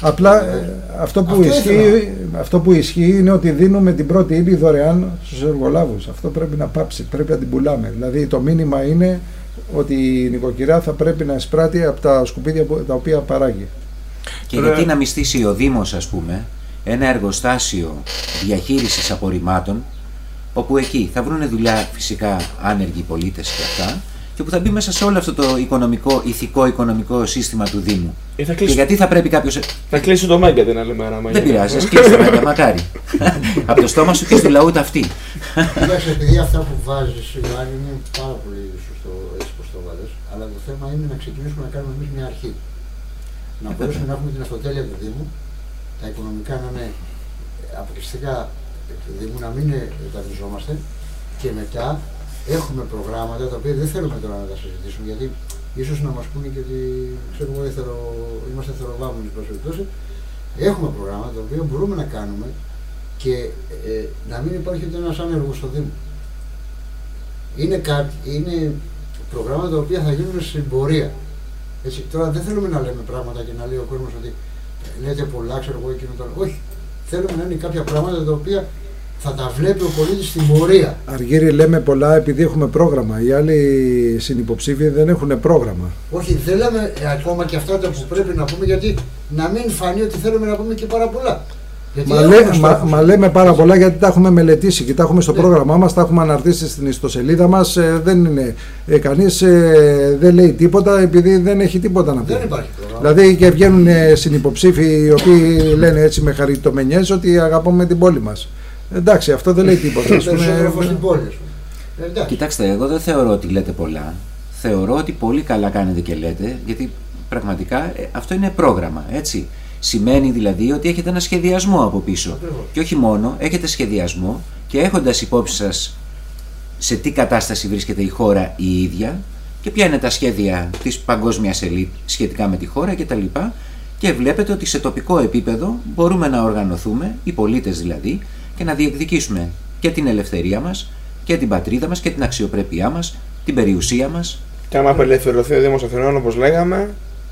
Απλά ε, αυτό, που Αυτό ισχύει, αυτό που ισχύει είναι ότι δίνουμε την πρώτη ύλη δωρεάν στους εργολάβους. Αυτό πρέπει να πάψει, πρέπει να την πουλάμε. Δηλαδή το μήνυμα είναι ότι η νοικοκυρά θα πρέπει να εισπράττει από τα σκουπίδια που- τα οποία παράγει. και Ωραία. γιατί να μισθήσει ο Δήμος, ας πούμε, ένα εργοστάσιο διαχείρισης απορριμμάτων, όπου εκεί θα βρουν δουλειά φυσικά άνεργοι πολίτες και αυτά, και που θα μπει μέσα σε όλο αυτό το οικονομικό, ηθικό οικονομικό σύστημα του Δήμου. Ή θα Και κλείσει, γιατί θα πρέπει κάποιο. θα κλείσει το Μέγκα την άλλη μέρα. άμα Δεν γίνει. πειράζει, ας κλείσει το μέγα, μακάρι. Από το στόμα σου και του λαού ταυτί. Εντάξει, επειδή αυτά που βάζεις, Ιωάννη, είναι πάρα πολύ σωστό έτσι πώ το βάλε. Αλλά το θέμα είναι να ξεκινήσουμε να κάνουμε εμείς μια αρχή. Να Ε, μπορέσουμε βέβαια. να έχουμε την αυτοτέλεια του Δήμου, τα οικονομικά να είναι αποκλειστικά του Δήμου, να μην δανειζόμαστε και μετά έχουμε προγράμματα τα οποία δεν θέλουμε τώρα να τα συζητήσουμε γιατί ίσως να μας πούνε και ότι ξέρω εγώ, εθερο, είμαστε εθεροβάμονοι, εν πάση περιπτώσει. Έχουμε προγράμματα τα οποία μπορούμε να κάνουμε και ε, να μην υπάρχει ούτε ένας άνεργος στο Δήμο. Είναι, κάτι, είναι προγράμματα τα οποία θα γίνουν στην πορεία. Έτσι, τώρα δεν θέλουμε να λέμε πράγματα και να λέει ο κόσμος ότι ε, λέτε πολλά, ξέρω εγώ εκείνο το άλλο. Όχι. Θέλουμε να είναι κάποια πράγματα τα οποία θα τα βλέπει ο πολίτης στην πορεία. Αργύρι λέμε πολλά επειδή έχουμε πρόγραμμα. Οι άλλοι συνυποψήφοι δεν έχουν πρόγραμμα. Όχι, δεν λέμε ε, ακόμα και αυτά τα που πρέπει να πούμε γιατί να μην φανεί ότι θέλουμε να πούμε και πάρα πολλά. Γιατί Μα, έχουμε λέ- μα, στόχους. μα λέμε πάρα πολλά γιατί τα έχουμε μελετήσει και τα έχουμε στο Ναι. πρόγραμμά μας, τα έχουμε αναρτήσει στην ιστοσελίδα μας. ε, δεν είναι, ε, κανείς ε, δεν λέει τίποτα επειδή δεν έχει τίποτα να πει. Δεν υπάρχει πρόγραμμα. Δηλαδή και βγαίνουν ε, συνυποψήφοι οι οποίοι λένε έτσι με χαριτομενιές ότι αγαπάμε την πόλη μας. Εντάξει, αυτό δεν λέει τίποτα. ας πούμε. Περισσότερο φως στην πόλη. ας πούμε. Ε, εντάξει. Κοιτάξτε, εγώ δεν θεωρώ ότι λέτε πολλά. Θεωρώ ότι πολύ καλά κάνετε και λέτε, γιατί Πραγματικά ε, αυτό είναι πρόγραμμα, έτσι. Σημαίνει δηλαδή ότι έχετε ένα σχεδιασμό από πίσω. Ακριβώς. Και όχι μόνο, έχετε σχεδιασμό και έχοντας υπόψη σας σε τι κατάσταση βρίσκεται η χώρα η ίδια και ποια είναι τα σχέδια της παγκόσμιας ελίτ σχετικά με τη χώρα κτλ. Και βλέπετε ότι σε τοπικό επίπεδο μπορούμε να οργανωθούμε, οι πολίτες δηλαδή, και να διεκδικήσουμε και την ελευθερία μας και την πατρίδα μας και την αξιοπρέπειά μας, την περιουσία μας. Και άμα απελευθερωθεί ο Δήμος Αθηνών, όπως λέγαμε,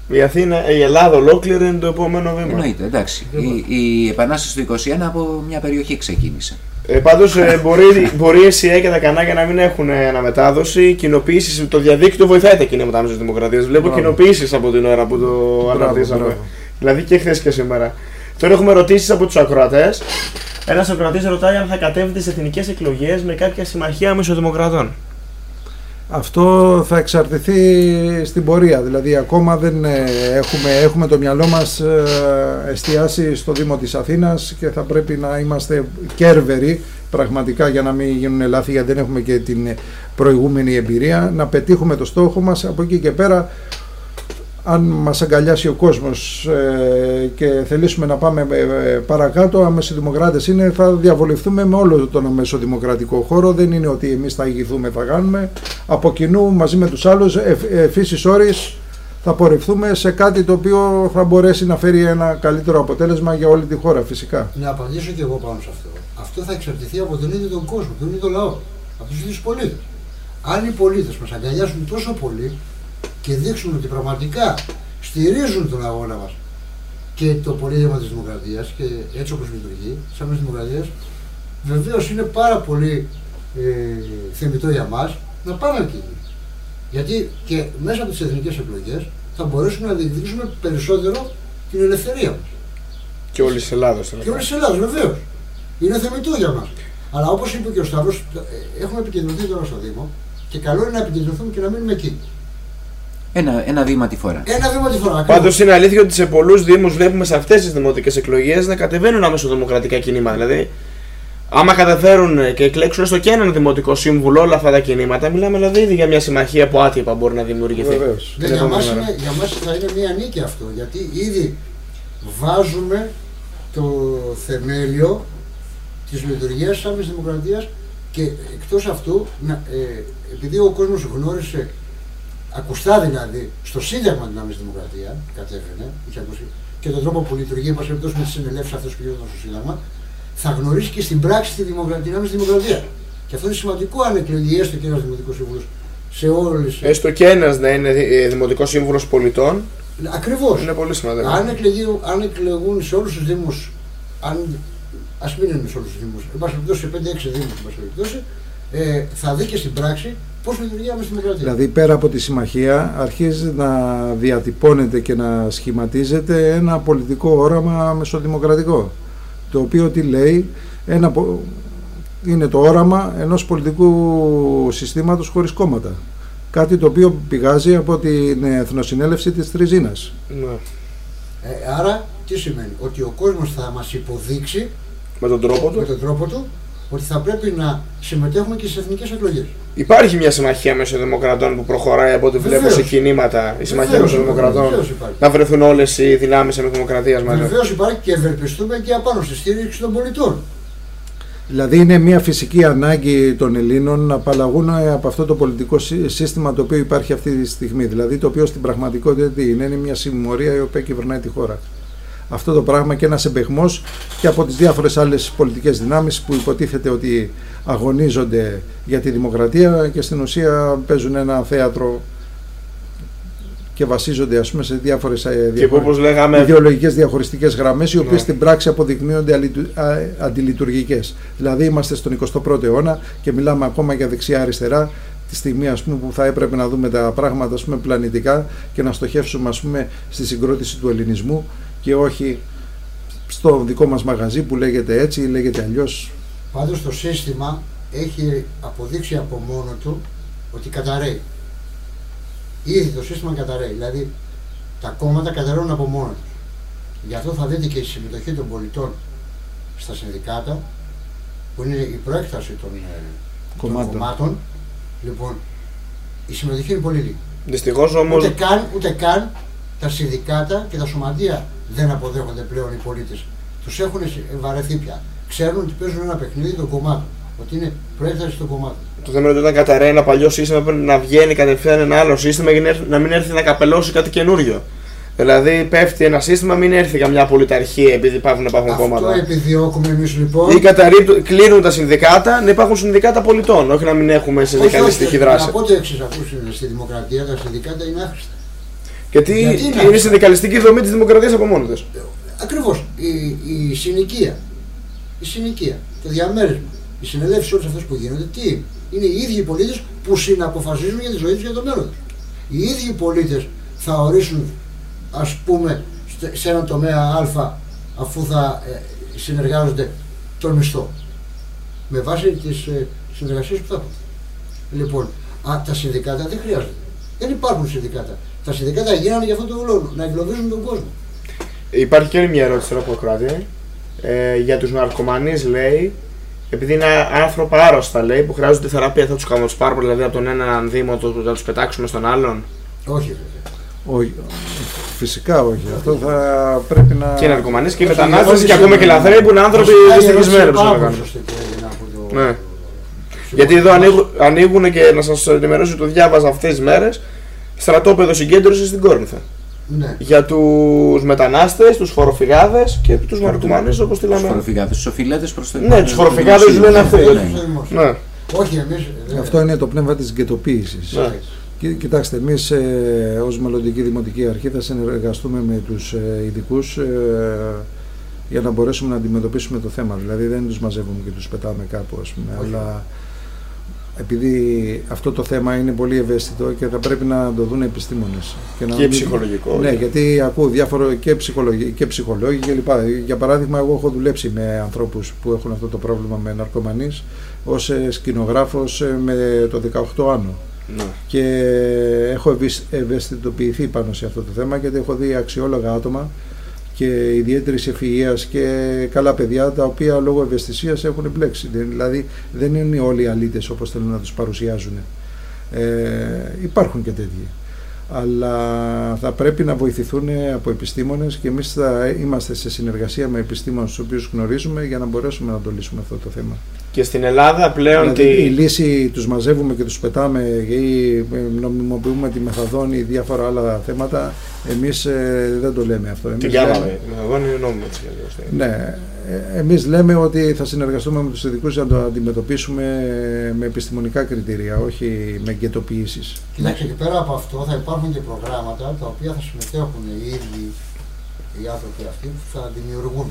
η, Αθήνα, η Ελλάδα ολόκληρη είναι το επόμενο βήμα. Εννοείται, εντάξει. Η, η Επανάσταση του 21 από μια περιοχή ξεκίνησε. Ε, Πάντως μπορεί, μπορεί η ΕΣΥΑ και τα κανάλια να μην έχουν ε, αναμετάδοση. Κοινοποιήσει, το διαδίκτυο βοηθάει τα κινήματα τη Δημοκρατίας. Βλέπω Μπράβο. κοινοποιήσει από την ώρα που το Μπράβο, αναρτήσαμε. μπράβο. Δηλαδή και χθες και σήμερα. Τώρα έχουμε ερωτήσει από τους ακροατές. Ένας ακροατής ρωτάει αν θα κατέβετε σε εθνικές εκλογές με κάποια συμμαχία μεσοδημοκρατών. Αυτό θα εξαρτηθεί στην πορεία. Δηλαδή ακόμα δεν ε, έχουμε, έχουμε το μυαλό μας ε, εστιάσει στο Δήμο της Αθήνας και θα πρέπει να είμαστε κέρβεροι πραγματικά για να μην γίνουν λάθη γιατί δεν έχουμε και την προηγούμενη εμπειρία να πετύχουμε το στόχο μας από εκεί και πέρα αν μας αγκαλιάσει ο κόσμος ε, και θελήσουμε να πάμε ε, ε, παρακάτω, αμεσοδημοκράτες είναι, θα διαβολευτούμε με όλο τον αμεσοδημοκρατικό χώρο. Δεν είναι ότι εμείς θα ηγηθούμε, θα κάνουμε. Από κοινού μαζί με τους άλλους, φύσης όρης, θα πορευθούμε σε κάτι το οποίο θα μπορέσει να φέρει ένα καλύτερο αποτέλεσμα για όλη τη χώρα φυσικά. Να απαντήσω και εγώ πάνω σε αυτό. Αυτό θα εξαρτηθεί από τον ίδιο τον κόσμο, τον ίδιο λαό, από τους ίδιους πολίτες. Αν οι πολίτες μας αγκαλιάσουν τόσο πολύ και δείξουν ότι πραγματικά στηρίζουν τον αγώνα μας και το πολίτευμα της δημοκρατίας και έτσι όπως λειτουργεί, σαν της δημοκρατίας, βεβαίως είναι πάρα πολύ ε, θεμητό για μας να πάμε εκεί. Γιατί και μέσα από τις εθνικές εκλογές θα μπορέσουμε να διεκδικήσουμε περισσότερο την ελευθερία μας. Και όλη της Ελλάδα. Και όλη της Ελλάδα, βεβαίως. Είναι θεμητό για μας. Αλλά όπως είπε και ο Σταύρος, έχουμε επικεντρωθεί τώρα στο Δήμο και καλό είναι να επικεντρωθούμε και να μείνουμε εκεί. Ένα, ένα βήμα τη φορά. Ένα βήμα τη φορά. Πάντως είναι αλήθεια ότι σε πολλούς Δήμους βλέπουμε σε αυτές τις δημοτικές εκλογές να κατεβαίνουν αμεσοδημοκρατικά κινήματα. Δηλαδή, άμα καταφέρουν και εκλέξουν έστω και έναν δημοτικό σύμβουλο όλα αυτά τα κινήματα, μιλάμε δηλαδή ήδη για μια συμμαχία που άτυπα μπορεί να δημιουργηθεί. Βεβαίως. Ναι, την για, επόμενη μας μέρα. είναι, για μας θα είναι μια νίκη αυτό, γιατί ήδη βάζουμε το θεμέλιο της λειτουργίας της άμεσης δημοκρατίας και εκτός αυτού, να, ε, επειδή ο κόσμος γνώρισε, ακουστά δηλαδή, στο σύνταγμα την άμεση δημοκρατίας, κατέβαινε, είχε ακούσει, και τον τρόπο που λειτουργεί, μας περιπτώσει με τις συνελεύσεις αυτές που γίνονταν στο σύνταγμα, θα γνωρίσει και στην πράξη τη δημοκρατία, την άμεση δημοκρατία. Και αυτό είναι σημαντικό αν εκλεγεί έστω και ένας δημοτικός σύμβουλος σε όλες Έστω και ένας να είναι ε, δημοτικός σύμβουλος πολιτών Ακριβώς. είναι πολύ σημαντικό. Αν, εκλεγεί, αν εκλεγούν σε όλους τους Δήμους, αν, ας μην είναι σε όλους τους Δήμους, εν πάση περιπτώσει σε 5-6 Δήμους, εν πάση περιπτώσει, ε, θα δει και στην πράξη πώς λειτουργεί η άμεση δημοκρατία. Δηλαδή πέρα από τη συμμαχία αρχίζει να διατυπώνεται και να σχηματίζεται ένα πολιτικό όραμα μεσοδημοκρατικό. Το οποίο τι λέει, ένα, πο- είναι το όραμα ενός πολιτικού συστήματος χωρίς κόμματα. Κάτι το οποίο πηγάζει από την Εθνοσυνέλευση της Τριζίνας. Ναι. Ε, άρα, τι σημαίνει, ότι ο κόσμος θα μας υποδείξει Με τον τρόπο με του. τον τρόπο του ότι θα πρέπει να συμμετέχουμε και στις εθνικές εκλογές. Υπάρχει μια συμμαχία μεσοδημοκρατών που προχωράει από ό,τι βλέπω Βεβαίως. σε κινήματα. Η συμμαχία Βεβαίως, μεσοδημοκρατών. βεβαίως υπάρχει. Να βρεθούν όλες οι δυνάμεις της δημοκρατίας μαζί. Βεβαίως υπάρχει και ευελπιστούμε και απάνω στη στήριξη των πολιτών. Δηλαδή είναι μια φυσική ανάγκη των Ελλήνων να απαλλαγούν από αυτό το πολιτικό σύ- σύστημα το οποίο υπάρχει αυτή τη στιγμή. Δηλαδή το οποίο στην πραγματικότητα τι είναι, είναι μια συμμορία η οποία κυβερνάει τη χώρα. Αυτό το πράγμα και ένας εμπεχμός και από τις διάφορες άλλες πολιτικές δυνάμεις που υποτίθεται ότι αγωνίζονται για τη δημοκρατία και στην ουσία παίζουν ένα θέατρο και βασίζονται ας πούμε σε διάφορες ε, Και που διαφορε- όπως λέγαμε. ιδεολογικές διαχωριστικές γραμμές οι οποίες Ναι. στην πράξη αποδεικνύονται αλητου- α- αντιλειτουργικές. Δηλαδή είμαστε στον 21ο αιώνα και μιλάμε ακόμα για δεξιά-αριστερά τη στιγμή ας πούμε, που θα έπρεπε να δούμε τα πράγματα ας πούμε, πλανητικά και να στοχεύσουμε ας πούμε, στη συγκρότηση του ελληνισμού και όχι στο δικό μας μαγαζί που λέγεται έτσι ή λέγεται αλλιώς. Πάντως το σύστημα έχει αποδείξει από μόνο του ότι καταραίει. Ήδη το σύστημα καταραίει. Δηλαδή τα κόμματα καταραίουν από μόνο τους. Γι' αυτό θα δείτε και η συμμετοχή των πολιτών στα συνδικάτα που είναι η προέκταση των, ε, των Κομμάτων. κομμάτων. Λοιπόν, η συμμετοχή είναι πολύ λίγη. Δυστυχώς όμω. Ούτε καν, ούτε καν τα συνδικάτα και τα σωματεία δεν αποδέχονται πλέον οι πολίτες. Τους έχουν βαρεθεί πια. Ξέρουν ότι παίζουν ένα παιχνίδι των κομμάτων. Ότι είναι προέκταση των κομμάτων. Το θέμα είναι ότι όταν καταραίει ένα παλιό σύστημα πρέπει να βγαίνει κατευθείαν ένα άλλο σύστημα για να έρθει- να μην έρθει να καπελώσει κάτι καινούριο. Δηλαδή πέφτει ένα σύστημα, μην έρθει καμιά πολιταρχία επειδή υπάρχουν, υπάρχουν Αυτό κόμματα. επιδιώκουμε εμείς λοιπόν. Ή καταρρύπτουν, κλείνουν τα συνδικάτα, να υπάρχουν συνδικάτα πολιτών, όχι να μην έχουμε Όχι, συνδικαλιστική όχι, δράση. Να πω το εξή, ακούσετε, στη δημοκρατία τα συνδικάτα είναι άχρηστα. Γιατί Γιατί είναι είναι η αυτό. συνδικαλιστική δομή της δημοκρατίας από μόνο της. Ακριβώς. Η, η συνοικία. Η συνοικία. Το διαμέρισμα. Οι συνελεύσεις όλες αυτές που γίνονται, τι είναι; Είναι οι ίδιοι πολίτες που συναποφασίζουν για τη ζωή τους και το μέλλον τους. Οι ίδιοι πολίτες θα ορίσουν, ας πούμε, στε- σε έναν τομέα Α, αφού θα ε, συνεργάζονται τον μισθό. Με βάση τις ε, συνεργασίες που θα έχουν. Λοιπόν, α, τα συνδικάτα δεν χρειάζονται. Δεν υπάρχουν συνδικάτα. Τα συνδικάτα γίνανε για αυτόν τον λόγο, να εγκλωβίζουν τον κόσμο. Υπάρχει και άλλη μια ερώτηση τώρα από το κράτη. Ε, για τους ναρκωμανείς λέει, επειδή είναι άνθρωπα άρρωστα λέει, που χρειάζονται θεραπεία, θα τους κάνουμε του πάρουμε δηλαδή από τον έναν Δήμο το- να τους πετάξουμε στον άλλον; Όχι βέβαια. Όχι, φυσικά όχι. Αυτό θα πρέπει να. Και οι ναρκωμανείς και οι Όχι, μετανάστες όχι, και ακόμα όχι. και οι λαθρέοι που είναι άνθρωποι Άλλη ερώτηση δυστυχισμένοι. πάρα να πολύ κάνουν. σωστή που έγινε από το- Ναι. Συμφωνώ Γιατί εδώ μαζί ανοίγουν, ανοίγουν και να σας ενημερώσω ότι το διάβαζα αυτές τις μέρες στρατόπεδο συγκέντρωσης στην Κόρνηθα. Ναι. Για τους μετανάστες, τους φοροφυγάδες και τους ναρκωμανεί όπως τη Τους λέμε. φοροφυγάδες, τους οφείλετε προς το Ναι, τους φοροφυγάδες δημοσίο. λένε αυτοί. Ναι, Στο ναι. δημόσιο. Ναι. Όχι εμείς. δεν- Αυτό είναι το πνεύμα της γκαιτοποίηση. Ναι. Κι- Κοιτάξτε, εμείς ε, ως μελλοντική δημοτική αρχή θα συνεργαστούμε με τους ε, ειδικούς για να μπορέσουμε να αντιμετωπίσουμε το θέμα. Δηλαδή δεν τους μαζεύουμε και τους πετάμε κάπου, ας πούμε. Όχι. Αλλά επειδή αυτό το θέμα είναι πολύ ευαίσθητο και θα πρέπει να το δουν επιστήμονες. να Και μην- ψυχολογικό. Ναι, γιατί ακούω διάφορο και, ψυχολογοι, και ψυχολόγοι και λοιπά. Για παράδειγμα, εγώ έχω δουλέψει με ανθρώπους που έχουν αυτό το πρόβλημα με ναρκωμανείς ως ε, σκηνογράφος ε, με το 18 άνω Ναι. και έχω ευαισ- ευαισθητοποιηθεί πάνω σε αυτό το θέμα γιατί έχω δει αξιόλογα άτομα και ιδιαίτερης ευφυΐας και καλά παιδιά τα οποία λόγω ευαισθησίας έχουν μπλέξει. Δηλαδή δεν είναι όλοι οι αλήτες όπως θέλουν να τους παρουσιάζουν. Ε, υπάρχουν και τέτοιοι. Αλλά θα πρέπει να βοηθηθούν από επιστήμονες και εμείς θα είμαστε σε συνεργασία με επιστήμονες τους οποίους γνωρίζουμε για να μπορέσουμε να το λύσουμε αυτό το θέμα. Και στην Ελλάδα πλέον Δηλαδή, η τη... λύση τους μαζεύουμε και τους πετάμε ή ε, νομιμοποιούμε τη μεθαδόνη ή διάφορα άλλα θέματα, εμείς ε, δεν το λέμε αυτό. Εμείς την λέμε- κάναμε. Εγώ είναι νόμιμο έτσι κι αλλιώς. Ναι, ε, εμείς λέμε ότι θα συνεργαστούμε με τους ειδικούς για να το αντιμετωπίσουμε με επιστημονικά κριτήρια, όχι με γκαιτοποιήσεις. Κοιτάξτε, και πέρα από αυτό θα υπάρχουν και προγράμματα τα οποία θα συμμετέχουν οι ίδιοι οι άνθρωποι αυτοί που θα δημιουργούν.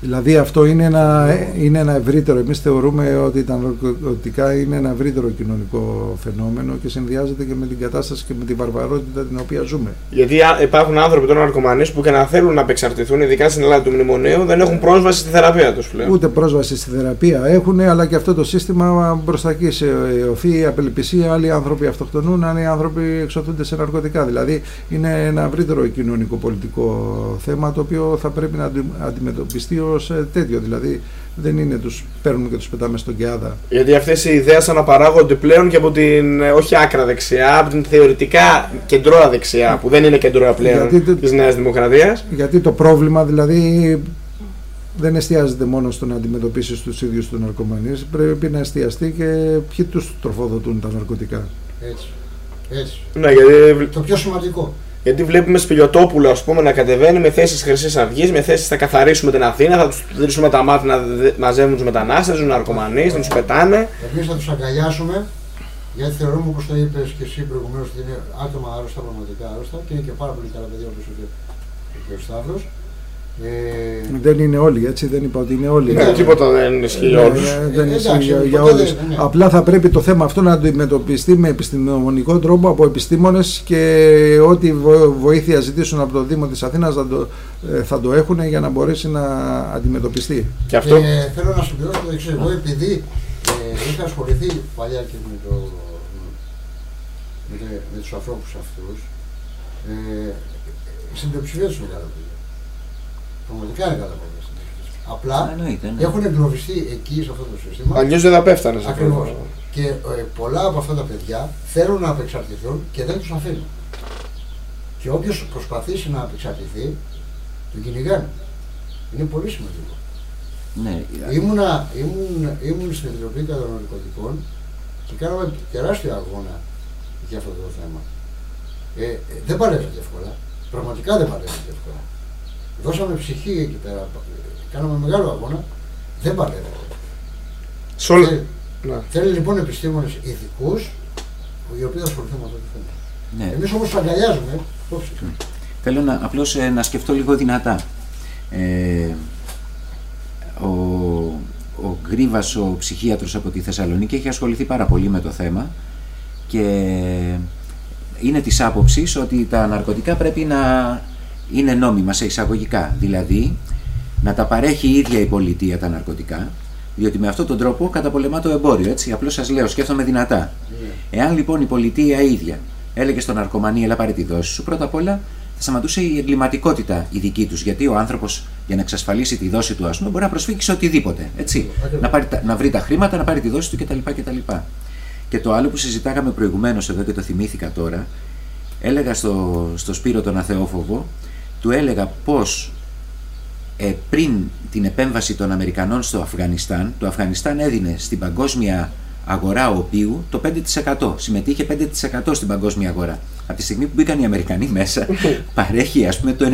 Δηλαδή αυτό είναι ένα, είναι ένα ευρύτερο, εμείς θεωρούμε ότι τα ναρκωτικά είναι ένα ευρύτερο κοινωνικό φαινόμενο και συνδυάζεται και με την κατάσταση και με τη βαρβαρότητα την οποία ζούμε. Γιατί α- υπάρχουν άνθρωποι τώρα ναρκωμανείς που και να θέλουν να απεξαρτηθούν, ειδικά στην Ελλάδα του μνημονίου, δεν έχουν πρόσβαση στη θεραπεία τους πλέον. Ούτε πρόσβαση στη θεραπεία έχουν, αλλά και αυτό το σύστημα μπροστά εκεί σε οθεί η απελπισία. Άλλοι άνθρωποι αυτοκτονούν, άλλοι άνθρωποι εξωθούνται σε ναρκωτικά. Δηλαδή είναι ένα ευρύτερο κοινωνικό-πολιτικό θέμα το οποίο θα πρέπει να αντι- αντιμετωπιστεί ως τέτοιο. Δηλαδή δεν είναι τους παίρνουμε και τους πετάμε στον Κεάδα. Γιατί αυτές οι ιδέες αναπαράγονται πλέον και από την ε, όχι άκρα δεξιά, από την θεωρητικά κεντρώα δεξιά, που δεν είναι κεντρώα πλέον Γιατί το- της Νέας Δημοκρατίας. Γιατί το πρόβλημα δηλαδή δεν εστιάζεται μόνο στο να αντιμετωπίσεις τους ίδιους τους ναρκωμανείς, πρέπει να εστιαστεί και ποιοι τους τροφοδοτούν τα ναρκωτικά. Έτσι. Έτσι. Ναι, γιατί, Το πιο σημαντικό. Γιατί βλέπουμε Σπηλιοτόπουλο ας πούμε, να κατεβαίνει με θέσεις Χρυσής Αυγής, με θέσεις θα καθαρίσουμε την Αθήνα, θα τους δώσουμε τα μάτια να δε- μαζεύουν τους μετανάστες, τους ναρκωμανείς, να τους πετάνε. Εμείς θα τους αγκαλιάσουμε γιατί θεωρούμε όπως το είπες και εσύ προηγουμένως ότι είναι άτομα άρρωστα, πραγματικά άρρωστα και είναι και πάρα πολύ καλά παιδιά όπως είπε και ο Σταύρος. Ε, Δεν είναι όλοι, έτσι, δεν είπα ότι είναι όλοι. Ναι, τίποτα δεν ισχύει για Ναι, όλους. ναι, δεν Ε, ισχύει εντάξει, για, για ποτέ όλους. δεν- ναι. Απλά θα πρέπει το θέμα αυτό να αντιμετωπιστεί με επιστημονικό τρόπο από επιστήμονες και ό,τι βο- βοήθεια ζητήσουν από το Δήμο της Αθήνας θα το, ε, θα το έχουν για να μπορέσει να αντιμετωπιστεί. Και αυτό; Και θέλω να συμπληρώσω το εξής. Εγώ επειδή ε, είχα ασχοληθεί παλιά και με, το, με, το, με τους ανθρώπους αυτούς, ε, στην πλειοψηφία τους είναι καλά παιδιά. Πραγματικά είναι καλά παιδιά. στην πλειοψηφία. Απλά Εννοείται, ναι. έχουν εγκλωβιστεί εκεί σε αυτό το σύστημα. Αλλιώς δεν θα πέφτανε σε αυτό. Ακριβώς. Και ε, πολλά από αυτά τα παιδιά θέλουν να απεξαρτηθούν και δεν τους αφήνουν. Και όποιος προσπαθήσει να απεξαρτηθεί, τον κυνηγάνε. Είναι πολύ σημαντικό. Ναι, Ήμουνα, ήμουν, ήμουν στην Επιτροπή Καταναλωτικών και κάναμε τεράστιο αγώνα για αυτό το θέμα. Ε, ε, δεν παλεύεται εύκολα. Πραγματικά δεν παλεύεται εύκολα. Δώσαμε ψυχή εκεί πέρα. ε, Κάναμε μεγάλο αγώνα. Δεν παλεύεται. Σε όλα- Θέλει, Ναι. θέλει λοιπόν επιστήμονες ειδικούς οι οποίοι θα ασχοληθούν με αυτό το θέμα. ναι. Εμείς όμως το αγκαλιάζουμε. Υπόψη. Θέλω να, απλώς ε, να σκεφτώ λίγο δυνατά. Ε, ο, ο Γκρίβας, ο ψυχίατρος από τη Θεσσαλονίκη, έχει ασχοληθεί πάρα πολύ με το θέμα και είναι της άποψης ότι τα ναρκωτικά πρέπει να είναι νόμιμα σε εισαγωγικά. Δηλαδή, να τα παρέχει η ίδια η πολιτεία τα ναρκωτικά, διότι με αυτόν τον τρόπο καταπολεμά το εμπόριο, έτσι. Απλώς σας λέω, σκέφτομαι δυνατά. Εάν λοιπόν η πολιτεία ίδια έλεγε στον ναρκωμανί, έλα πάρε τη δόση σου, πρώτα απ' όλα θα σταματούσε η εγκληματικότητα η δική τους. Γιατί ο άνθρωπος για να εξασφαλίσει τη δόση του, ας πούμε, μπορεί να προσφύγει σε οτιδήποτε. Έτσι. Ακριβώς. Να, πάρει, τα- να βρει τα χρήματα, να πάρει τη δόση του κτλ. κτλ. Και το άλλο που συζητάγαμε προηγουμένως εδώ και το θυμήθηκα τώρα, έλεγα στο, στο Σπύρο τον Αθεόφοβο, του έλεγα πώ ε, πριν την επέμβαση των Αμερικανών στο Αφγανιστάν, το Αφγανιστάν έδινε στην παγκόσμια αγορά οπίου το 5%. Συμμετείχε 5% στην παγκόσμια αγορά. Από τη στιγμή που μπήκαν οι Αμερικανοί μέσα, παρέχει ας πούμε το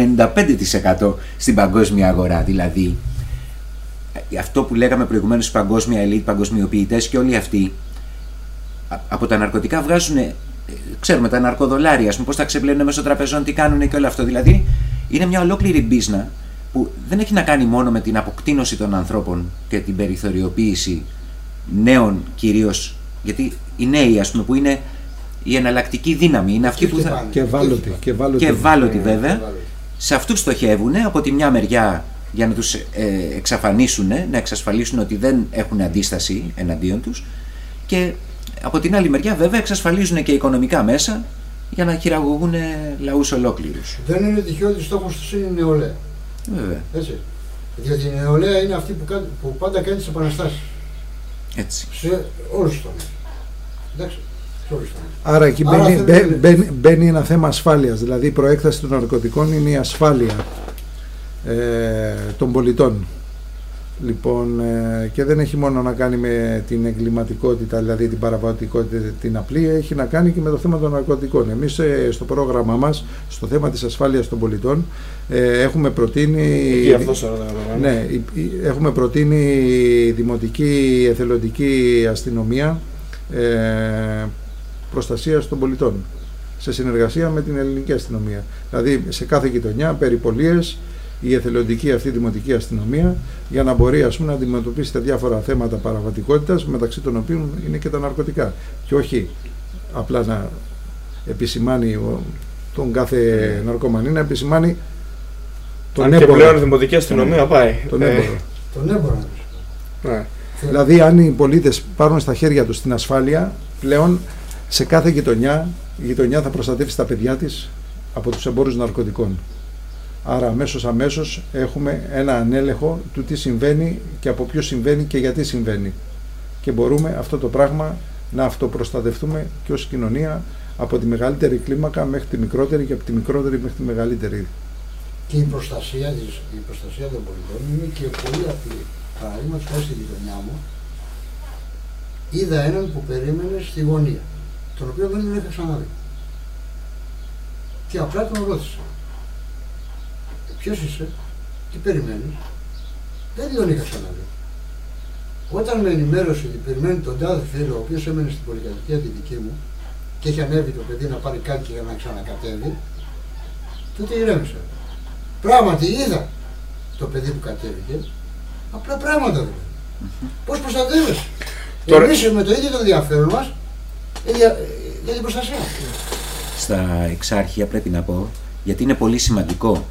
95% στην παγκόσμια αγορά. Δηλαδή, ε, αυτό που λέγαμε προηγουμένως παγκόσμια ελίτ, παγκοσμιοποιητές και όλοι αυτοί, α- από τα ναρκωτικά βγάζουν, ε, ξέρουμε τα ναρκοδολάρια, ας πούμε, πώς τα ξεπλένουν μέσω τραπεζών, τι κάνουν και όλο αυτό. Δηλαδή, είναι μια ολόκληρη μπίζνα που δεν έχει να κάνει μόνο με την αποκτήνωση των ανθρώπων και την περιθωριοποίηση νέων κυρίως, γιατί οι νέοι ας πούμε που είναι η εναλλακτική δύναμη, είναι αυτοί που θα... χτυπάνε. Και ευάλωτοι. Και ευάλωτοι. και ευάλωτοι βέβαια, ευάλωτοι. σε αυτούς στοχεύουν από τη μια μεριά για να τους ε, εξαφανίσουν, να εξασφαλίσουν ότι δεν έχουν αντίσταση εναντίον τους και από την άλλη μεριά βέβαια εξασφαλίζουν και οικονομικά μέσα για να χειραγωγούν λαούς ολόκληρους. Δεν είναι τυχαίο ότι στόχος τους είναι η νεολαία. Βέβαια, Έτσι. Διότι η νεολαία είναι αυτή που, κα- που πάντα κάνει τις επαναστάσεις. έτσι. Σε όλους τους τομείς. Εντάξει. Σε όλους τους τομείς. Άρα εκεί Άρα μπαίνει, αυτό μπαι- είναι- μπαίνει, μπαίνει ένα θέμα ασφάλειας. Δηλαδή η προέκταση των ναρκωτικών είναι η ασφάλεια ε, των πολιτών. Λοιπόν, ε, και δεν έχει μόνο να κάνει με την εγκληματικότητα, δηλαδή την παραβατικότητα την απλή, έχει να κάνει και με το θέμα των ναρκωτικών. Εμείς ε, στο πρόγραμμά μας, στο θέμα της ασφάλειας των πολιτών, ε, έχουμε προτείνει... Εκεί αυτός σε ρωτάω. Ναι, η- η- έχουμε προτείνει δημοτική εθελοντική αστυνομία ε, προστασίας των πολιτών σε συνεργασία με την ελληνική αστυνομία. Δηλαδή σε κάθε γειτονιά, περιπολίες, η εθελοντική αυτή δημοτική αστυνομία για να μπορεί ας πούμε, να αντιμετωπίσει τα διάφορα θέματα παραβατικότητας μεταξύ των οποίων είναι και τα ναρκωτικά και όχι απλά να επισημάνει ο- τον κάθε ναρκωμανή να επισημάνει τον Αν και έμπορο. πλέον η δημοτική αστυνομία πάει. Τον Ε, έμπορο. Τον έμπορο να πει. ναι. Δηλαδή, αν οι πολίτες πάρουν στα χέρια τους την ασφάλεια, πλέον σε κάθε γειτονιά η γειτονιά θα προστατεύσει τα παιδιά της από τους εμπόρους ναρκωτικών. Άρα, αμέσως αμέσως έχουμε ένα ανέλεγχο του τι συμβαίνει και από ποιο συμβαίνει και γιατί συμβαίνει. Και μπορούμε αυτό το πράγμα να αυτοπροστατευτούμε και ως κοινωνία από τη μεγαλύτερη κλίμακα μέχρι τη μικρότερη και από τη μικρότερη μέχρι τη μεγαλύτερη. Και η προστασία, της, η προστασία των πολιτών είναι και πολύ απλή. Παραδείγματο χάρη στη γειτονιά μου, είδα έναν που περίμενε στη γωνία, τον οποίο δεν τον είχα ξαναδεί. Και απλά τον ρώτησα. Ποιος είσαι, τι περιμένεις, δεν τον είχα ξαναδεί. Όταν με ενημέρωσε ότι περιμένει τον τάδε φίλο, ο οποίος έμενε στην πολυκατοικία τη δική μου και έχει ανέβει το παιδί να πάρει κάτι για να ξανακατέβει, τότε ηρέμησα. Πράγματι είδα το παιδί που κατέβηκε, απλά πράγματα δεν Πώς προστατεύεσαι; Τώρα- Εμείς με το ίδιο το ενδιαφέρον μας ε, για, για την προστασία. στα εξάρχεια πρέπει να πω, γιατί είναι πολύ σημαντικό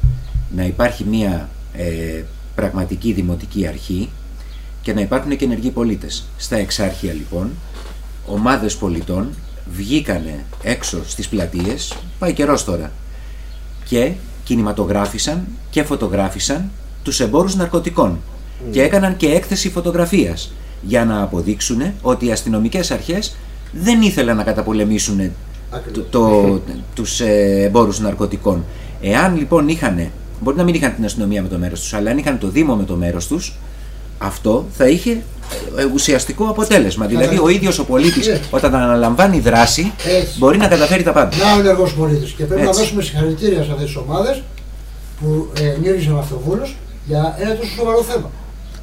να υπάρχει μια ε, πραγματική δημοτική αρχή και να υπάρχουν και ενεργοί πολίτες. Στα εξάρχεια λοιπόν, ομάδες πολιτών βγήκανε έξω στις πλατείες, πάει καιρός τώρα, και κινηματογράφησαν και φωτογράφησαν τους εμπόρους ναρκωτικών και έκαναν και έκθεση φωτογραφίας για να αποδείξουν ότι οι αστυνομικές αρχές δεν ήθελαν να καταπολεμήσουν Ακριβώς. το, το, τους ε, εμπόρους ναρκωτικών. Εάν λοιπόν είχαν, μπορεί να μην είχαν την αστυνομία με το μέρος τους, αλλά αν είχαν το Δήμο με το μέρος τους, αυτό θα είχε ε, ουσιαστικό αποτέλεσμα. Δηλαδή ο ίδιος ο πολίτης Ναι. όταν αναλαμβάνει δράση Έτσι. μπορεί να καταφέρει τα πάντα. Να ο ενεργός πολίτης. Και πρέπει να Έτσι. δώσουμε συγχαρητήρια σε αυτές τις ομάδες που ε, νύρισαν αυτοβούλου για ένα τόσο σοβαρό θέμα.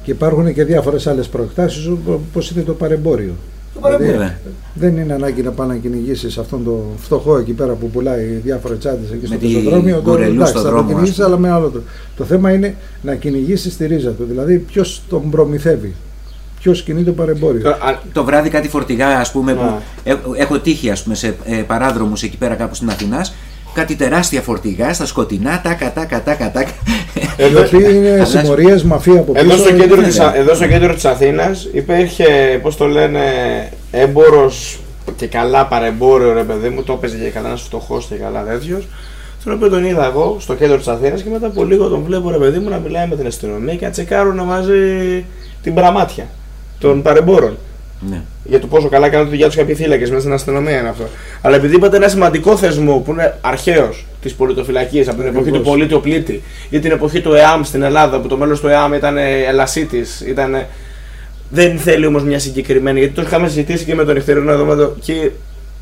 Και υπάρχουν και διάφορες άλλες προεκτάσεις όπω είναι το παρεμπόριο; Το παρεμπόριο. Βέβαια. Δεν είναι ανάγκη να πάει να κυνηγήσεις αυτόν τον φτωχό εκεί πέρα που πουλάει διάφορε τσάντες εκεί στο Με τη πεζοδρόμιο. Το, γκουρελού εντάξει, στο θα το δρόμο, κυνηγήσεις, ας πούμε. αλλά με άλλο τρόπο. Το θέμα είναι να κυνηγήσεις τη ρίζα του. Δηλαδή, ποιος τον προμηθεύει, ποιος κινεί το παρεμπόριο; Τώρα, α- Το βράδυ κάτι φορτηγά, ας πούμε, που Ναι. έ- έχω τύχει ας πούμε, σε ε, παράδρομους εκεί πέρα κάπου στην Αθηνάς, κάτι τεράστια φορτηγά στα σκοτεινά, τάκα, τάκα, τάκα, τάκα. Οι Εδώ, οποίοι είναι Αλλά- συμμορίε, μαφία από πίσω. εδώ, στο κέντρο της, βέβαια. εδώ στο κέντρο της Αθήνας υπήρχε, πώς το λένε, έμπορος και καλά παρεμπόριο ρε παιδί μου, το έπαιζε και καλά ένας φτωχός και καλά τέτοιος τον οποίο τον είδα εγώ στο κέντρο της Αθήνας και μετά από λίγο τον βλέπω ρε παιδί μου να μιλάει με την αστυνομία και να τσεκάρουν να βάζει την πραμάτια των παρεμπόρων. Ναι. για το πόσο καλά κάνουν τη δουλειά τους κάποιοι θύλακε μέσα στην αστυνομία είναι αυτό. Αλλά επειδή είπατε ένα σημαντικό θεσμό που είναι αρχαίος της πολιτοφυλακή από την εποχή του Ακριβώς. πολίτη οπλίτη ή την εποχή του ΕΑΜ στην Ελλάδα που το μέλος του ΕΑΜ ήταν Ελασίτης, ήταν. Δεν θέλει όμως μια συγκεκριμένη. Γιατί το είχαμε συζητήσει και με τον νυχτερινό εδώ και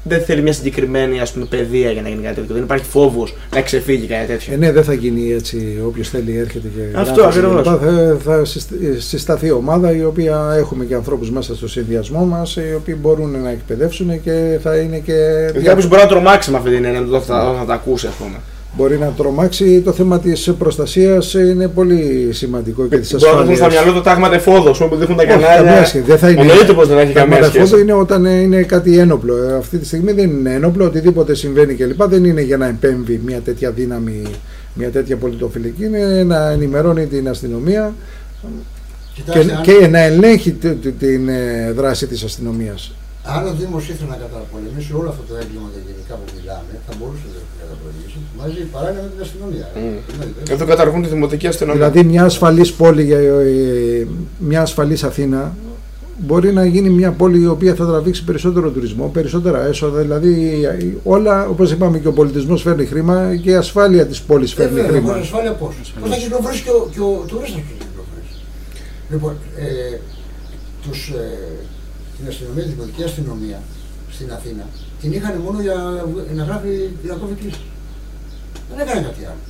δεν θέλει μια συγκεκριμένη ας πούμε, παιδεία για να γίνει κάτι τέτοιο. Δεν υπάρχει φόβος να ξεφύγει κάτι τέτοιο. Ε, ναι, δεν θα γίνει έτσι. Όποιος θέλει έρχεται και. Αυτό, γράφει ακριβώς. κλπ. Θα, θα συστ- συσταθεί ομάδα η οποία έχουμε και ανθρώπους μέσα στο συνδυασμό μας οι οποίοι μπορούν να εκπαιδεύσουν και θα είναι και. Γιατί κάποιος μπορεί να τρομάξει με αυτή την έννοια όταν θα, όταν θα τα ακούσει, ας πούμε. Μπορεί να τρομάξει. Το θέμα της προστασίας είναι πολύ σημαντικό και της Μπορεί να έχουν ασφάλειας. στα μυαλό το τάγμα τεφόδο που δείχνουν τα Όχι, καμία κανάλια. σχέση. Δεν θα είναι. Εννοείται πως δεν έχει Τα καμία μεταφόδο σχέση. είναι όταν ε, είναι κάτι ένοπλο. Ε, Αυτή τη στιγμή δεν είναι ένοπλο. Οτιδήποτε συμβαίνει κλπ. Δεν είναι για να επέμβει μια τέτοια δύναμη, μια τέτοια πολιτοφυλική. Είναι να ενημερώνει την αστυνομία και, Κοιτάξτε, αν, και να ελέγχει τη- τη- την ε, δράση της αστυνομίας. Αν ο Δήμος ήθελε να καταπολεμήσει όλο αυτό το έγκλημα τα γενικά που μιλάμε, θα μπορούσε να το καταπολεμήσει μαζί παράλληλα με την αστυνομία. Εννοείται. Εδώ καταργούν τη δημοτική αστυνομία. Δηλαδή μια ασφαλής πόλη, για, ε, μια ασφαλής Αθήνα μπορεί να γίνει μια πόλη η οποία θα τραβήξει περισσότερο τουρισμό, περισσότερα έσοδα. Δηλαδή ε, όλα, όπως είπαμε και ο πολιτισμός φέρνει χρήμα και η ασφάλεια της πόλης Ε, φέρνει βέβαια, χρήμα. χωρίς ασφάλεια πώ. Πώς θα κυκλοφορήσει και ο, και ο τουρίστας που θα κυκλοφορήσει. Λοιπόν, ε, τους, ε, την αστυνομία, την δημοτική αστυνομία στην Αθήνα την είχαν μόνο για να γράφει πυρακό κλίση. Δεν έκανε κάτι άλλο.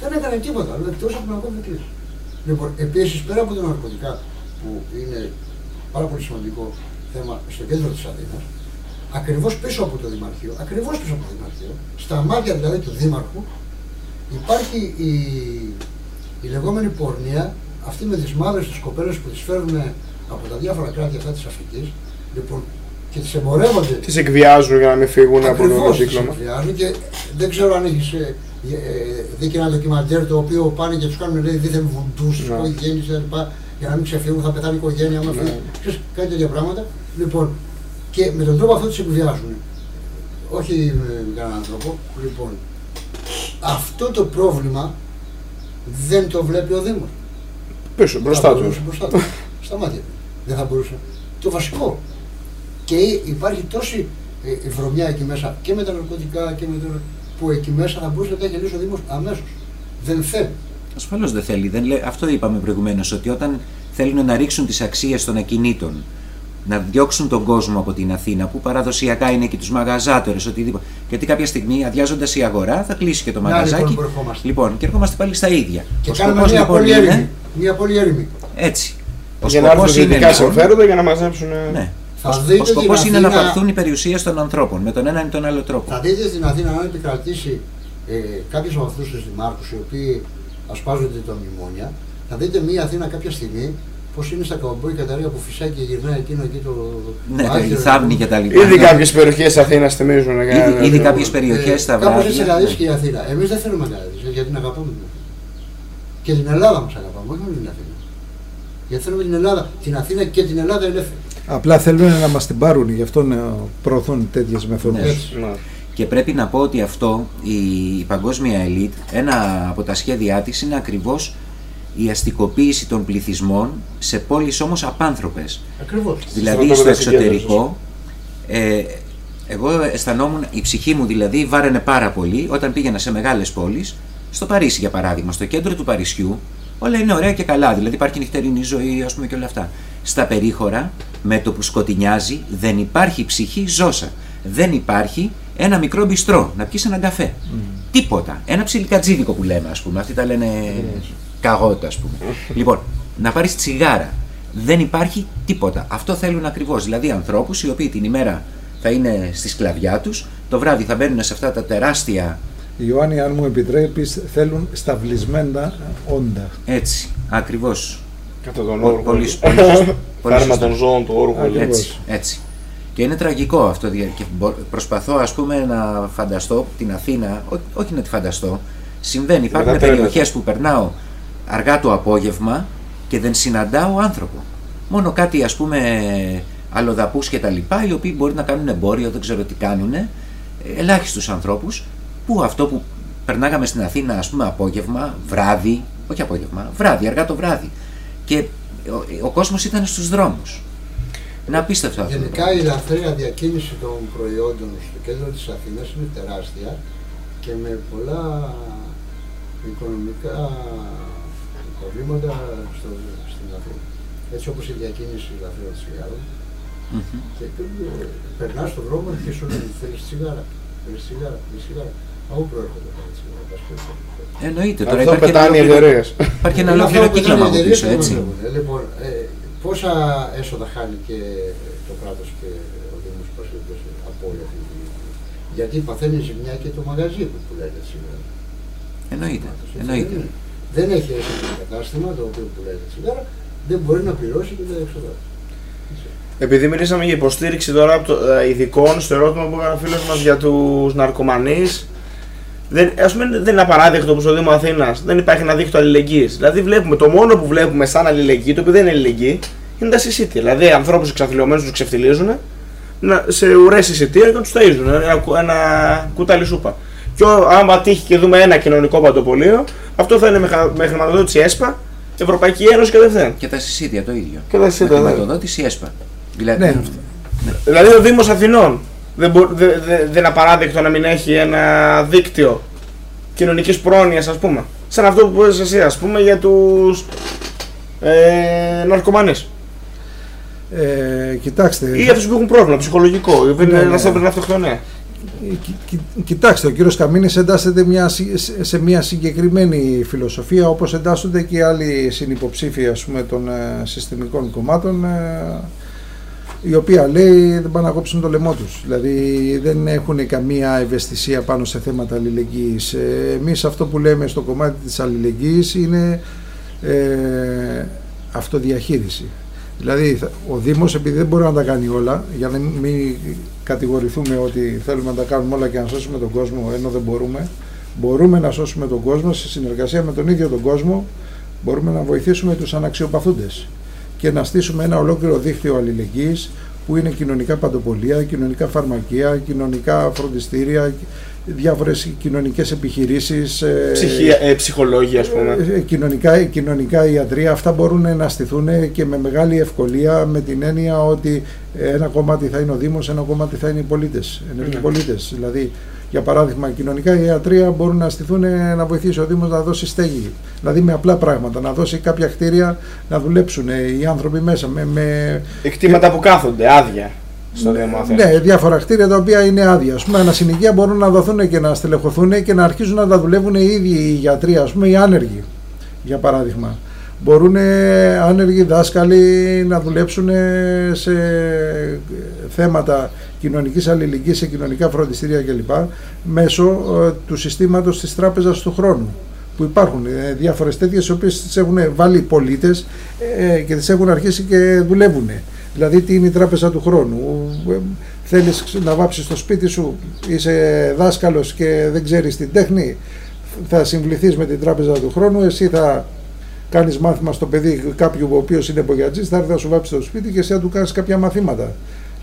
Δεν έκανε τίποτα άλλο εκτός από πυρακό κλίση. Λοιπόν, επίσης πέρα από τα ναρκωτικά που είναι πάρα πολύ σημαντικό θέμα στο κέντρο της Αθήνας, ακριβώς πίσω από το Δημαρχείο, ακριβώς πίσω από το Δημαρχείο, στα μάτια δηλαδή του Δήμαρχου, υπάρχει η, η λεγόμενη πορνεία, αυτή με τις μαύρες τις κοπέλες που τις φέρνουν από τα διάφορα κράτη αυτά της Αφρικής, λοιπόν, και τις εμπορεύονται. Τις εκβιάζουν για να μην φύγουν από το Ακριβώς τις κύκλωμα. εκβιάζουν και δεν ξέρω αν έχεις ε, ε, δει και ένα ντοκιμαντέρ το οποίο πάνε και τους κάνουν λέει, δίθεν βουντούς, Ναι. οικογένειε κλπ. Για να μην ξεφύγουν, θα πεθάνει η οικογένεια, άμα φύγει. Ξέρεις, κάτι τέτοια πράγματα. Λοιπόν, και με τον τρόπο αυτό τις εκβιάζουν. Όχι με κανέναν τρόπο. Λοιπόν, αυτό το πρόβλημα δεν το βλέπει ο Δήμος. Πίσω, μπροστά Θα τους. μπορούσε Μπροστά τους. Στα μάτια τους. Δεν θα μπορούσε. Το βασικό. Και υπάρχει τόση ε, βρωμιά εκεί μέσα και με τα ναρκωτικά και με το... που εκεί μέσα θα μπορούσε να τα έχει λύσει ο Δήμος αμέσως. Δεν θέλει. Ασφαλώς δεν θέλει. Δεν λέ... Αυτό είπαμε προηγουμένως, ότι όταν θέλουν να ρίξουν τις αξίες των ακινήτων, να διώξουν τον κόσμο από την Αθήνα, που παραδοσιακά είναι και τους μαγαζάτορες, οτιδήποτε. Γιατί κάποια στιγμή, αδειάζοντας η αγορά, θα κλείσει και το Να, μαγαζάκι. λοιπόν, που ερχόμαστε. Λοιπόν, και ερχόμαστε πάλι στα ίδια. Και Ο κάνουμε σκοπός μια λοιπόν πολύ έρημη. είναι Μια πολύ έρημη. έτσι. Ο Για να έρθουν σκοπός είναι, δυτικά λοιπόν, συμφέροντα για να μαζέψουν. ναι. Θα Ο- δείτε Ο την σκοπό είναι να Αθήνα- παρθούν οι περιουσίες των ανθρώπων με τον έναν ή τον άλλο τρόπο. Θα δείτε στην Αθήνα αν επικρατήσει ε, κάποιο από αυτούς τους δημάρχους οι οποίοι ασπάζονται τα μνημόνια, θα δείτε μια Αθήνα κάποια στιγμή πώς είναι στα καουμπόι καταρία που φυσάει και γυρνάει εκείνο εκεί το. Ναι, το το άκυρο, Ιθάμνη και τα λοιπά. Ήδη Ναι. κάποιες περιοχές Αθήνας θυμίζουν. ε, Ήδη, ήδη κάποιες περιοχές στα Κάπως έτσι βράδια. καθίσει και η Αθήνα. Εμείς δεν θέλουμε να καθίσει γιατί την αγαπάμε. την Αθήνα. Και την Ελλάδα μας αγαπάμε, όχι μόνο την Αθήνα. Γιατί θέλουμε την Ελλάδα, την Αθήνα και την Ελλάδα ελεύθερη. Απλά θέλουν να μας την πάρουν, γι' αυτό να προωθούν τέτοιες μεθόδους. Ναι. Έτσι. Ναι. Και πρέπει να πω ότι αυτό η, η παγκόσμια ελίτ, ένα από τα σχέδιά της είναι ακριβώς η αστικοποίηση των πληθυσμών σε πόλεις όμως απάνθρωπες. Ακριβώς. Δηλαδή στρατόπεδα στο εξωτερικό συγκέντρωσης. ε, Εγώ αισθανόμουν, η ψυχή μου δηλαδή βάραινε πάρα πολύ όταν πήγαινα σε μεγάλες πόλεις, στο Παρίσι για παράδειγμα, στο κέντρο του Παρισιού, όλα είναι ωραία και καλά. Δηλαδή υπάρχει νυχτερινή ζωή, ας πούμε και όλα αυτά. Στα περίχωρα, με το που σκοτεινιάζει, δεν υπάρχει ψυχή ζώσα. Δεν υπάρχει ένα μικρό μπιστρό να πιεις έναν καφέ. Τίποτα. Ένα ψιλικατζίδικο που λέμε, ας πούμε. Αυτοί τα λένε καγότα, ας πούμε. λοιπόν, να πάρεις τσιγάρα. Δεν υπάρχει τίποτα. Αυτό θέλουν ακριβώς. Δηλαδή ανθρώπους οι οποίοι την ημέρα θα είναι στη σκλαβιά τους, το βράδυ θα μπαίνουν σε αυτά τα τεράστια. Ιωάννη, αν μου επιτρέπεις, θέλουν σταυλισμένα όντα. Έτσι, ακριβώς. Κατά τον Πο- όργο. πολύ σ- πολύ σωστό. Πολύ Φάρμα σωστό. των ζώων του όργου. Ακριβώς. Έτσι, έτσι. Και είναι τραγικό αυτό. δια- Και μπο- προσπαθώ ας πούμε να φανταστώ την Αθήνα, ό- όχι να τη φανταστώ. Συμβαίνει, υπάρχουν τα τρέλα. περιοχές που περνάω αργά το απόγευμα και δεν συναντάω άνθρωπο. Μόνο κάτι ας πούμε αλλοδαπούς και τα λοιπά, οι οποίοι μπορεί να κάνουν εμπόριο, δεν ξέρω τι κάνουν. Ελάχιστους ανθρώπους που αυτό που περνάγαμε στην Αθήνα ας πούμε απόγευμα, βράδυ, όχι απόγευμα, βράδυ, αργά το βράδυ. Και ο, ο κόσμος ήταν στους δρόμους. Είναι απίστευτο αυτό. το Γενικά πράγμα. η λαθρέα διακίνηση των προϊόντων στο κέντρο της Αθήνας είναι τεράστια και με πολλά οικονομικά προβλήματα στο, στην Αθήνα. Έτσι όπως η διακίνηση λαθρέων τσιγάρων. Μμμ. Και ε, περνάς στον δρόμο και σου λένε θέλεις τσιγάρα, θέλεις τσιγάρα, θέλεις τσιγάρα. Από πού προέρχονται τα τσιγάρα, τα σπίτια. Εννοείται. Τώρα Αυτό υπάρχει ένα πετάνε οι ολόκληρο- εταιρείες. Υπάρχει ένα Είναι ολόκληρο αυτό που κύκλωμα κάνουν οι από εταιρείες πίσω, που έτσι. δουλεύουν. Ε, Λοιπόν, ε, πόσα έσοδα χάνει και το κράτος και ο Δήμος πας περιπτώσει, από όλη αυτή τη Γιατί παθαίνει ζημιά και το μαγαζί που πουλάει τα τσιγάρα. Εννοείται. Έτσι, Εννοείται. δεν είναι. Δεν έχει έτσι ένα κατάστημα το οποίο πουλάει τα τσιγάρα, δεν μπορεί να πληρώσει και τα έξοδα. του. Έτσι. Επειδή μιλήσαμε για υποστήριξη τώρα από το, ε, ειδικών στο ερώτημα που έκανε ο φίλος μας για τους ναρκωμανείς. Δεν, ας πούμε, δεν είναι απαράδεκτο που στο Δήμο Αθήνας δεν υπάρχει ένα δίκτυο αλληλεγγύης. Δηλαδή, βλέπουμε το μόνο που βλέπουμε σαν αλληλεγγύη, το οποίο δεν είναι αλληλεγγύη, είναι τα συσίτια. Δηλαδή, ανθρώπους εξαθλειωμένου τους ξεφτιλίζουν να- σε ουρές εισιτήρια και τους ταΐζουν. Ένα, κου- ένα κουτάλι σούπα. Και ό, άμα τύχει και δούμε ένα κοινωνικό παντοπολείο, αυτό θα είναι με, χα- με χρηματοδότηση ΕΣΠΑ, Ευρωπαϊκή Ένωση κατευθείαν. Και τα συσίδια το ίδιο. Και τα συσίδια, Με ναι. χρηματοδότηση ΕΣΠΑ. Δηλαδή, Ναι, αυτό. Δηλαδή ο Δήμος Αθηνών δεν, μπο- δε- δε- δεν είναι απαράδεκτο να μην έχει ένα δίκτυο κοινωνικής πρόνοιας ας πούμε. Σαν αυτό που είπες εσύ ας πούμε για τους ε, ναρκωμανείς. Ε, κοιτάξτε, Ή για αυτούς που έχουν πρόβλημα ψυχολογικό, οι οποίοι Ναι, είναι ναι. ένας έπαιρνε αυτοκτονία. Ε, Κι- κι- Κοιτάξτε, ο κύριος Καμίνης εντάσσεται μια, συ- σε- σε μια συγκεκριμένη φιλοσοφία όπως εντάσσονται και οι άλλοι συνυποψήφοι ας πούμε, των ε, συστημικών κομμάτων ε, η οποία λέει δεν πάνε να κόψουν το λαιμό τους. Δηλαδή δεν έχουν καμία ευαισθησία πάνω σε θέματα αλληλεγγύης. Ε, εμείς αυτό που λέμε στο κομμάτι της αλληλεγγύης είναι ε, αυτοδιαχείριση. Δηλαδή θα- ο Δήμος επειδή δεν μπορεί να τα κάνει όλα για να μην κατηγορηθούμε ότι θέλουμε να τα κάνουμε όλα και να σώσουμε τον κόσμο ενώ δεν μπορούμε μπορούμε να σώσουμε τον κόσμο σε συνεργασία με τον ίδιο τον κόσμο μπορούμε να βοηθήσουμε τους αναξιοπαθούντες και να στήσουμε ένα ολόκληρο δίκτυο αλληλεγγύης που είναι κοινωνικά παντοπολία, κοινωνικά φαρμακεία, κοινωνικά φροντιστήρια, διάφορες κοινωνικές επιχειρήσεις, ε, Ψυχία, ε, ψυχολόγια ας πούμε. ε, κοινωνικά, κοινωνικά ιατρία, αυτά μπορούν να στηθούν και με μεγάλη ευκολία με την έννοια ότι ένα κομμάτι θα είναι ο Δήμος, ένα κομμάτι θα είναι οι πολίτες, ενεργοί Ναι. πολίτες. Δηλαδή, για παράδειγμα, κοινωνικά ιατρία μπορούν να στηθούν να βοηθήσει ο Δήμος να δώσει στέγη. Δηλαδή με απλά πράγματα, να δώσει κάποια κτίρια να δουλέψουν οι άνθρωποι μέσα. Με, με, Εκτίματα που κάθονται άδεια στο Δήμο Αθήνας. ναι, διάφορα κτίρια τα οποία είναι άδεια. Ας πούμε, ανασυνοικία μπορούν να δοθούν και να στελεχωθούν και να αρχίζουν να τα δουλεύουν οι ίδιοι οι γιατροί, ας πούμε, οι άνεργοι, για παράδειγμα. Μπορούν ε, άνεργοι δάσκαλοι να δουλέψουν ε, σε θέματα κοινωνικής αλληλεγγύης, σε κοινωνικά φροντιστήρια κλπ. μέσω ε, του συστήματος της Τράπεζας του Χρόνου που υπάρχουν ε, διάφορες τέτοιες οι οποίες τις έχουν βάλει οι πολίτες ε, και τις έχουν αρχίσει και δουλεύουν. Δηλαδή τι είναι η Τράπεζα του Χρόνου; Ε, Θέλεις να βάψεις το σπίτι σου, είσαι δάσκαλος και δεν ξέρεις την τέχνη, θα συμβληθείς με την Τράπεζα του Χρόνου, εσύ θα κάνεις μάθημα στο παιδί κάποιου ο οποίος είναι μπογιατζής, θα έρθει να σου βάψει το σπίτι και εσύ θα του κάνεις κάποια μαθήματα.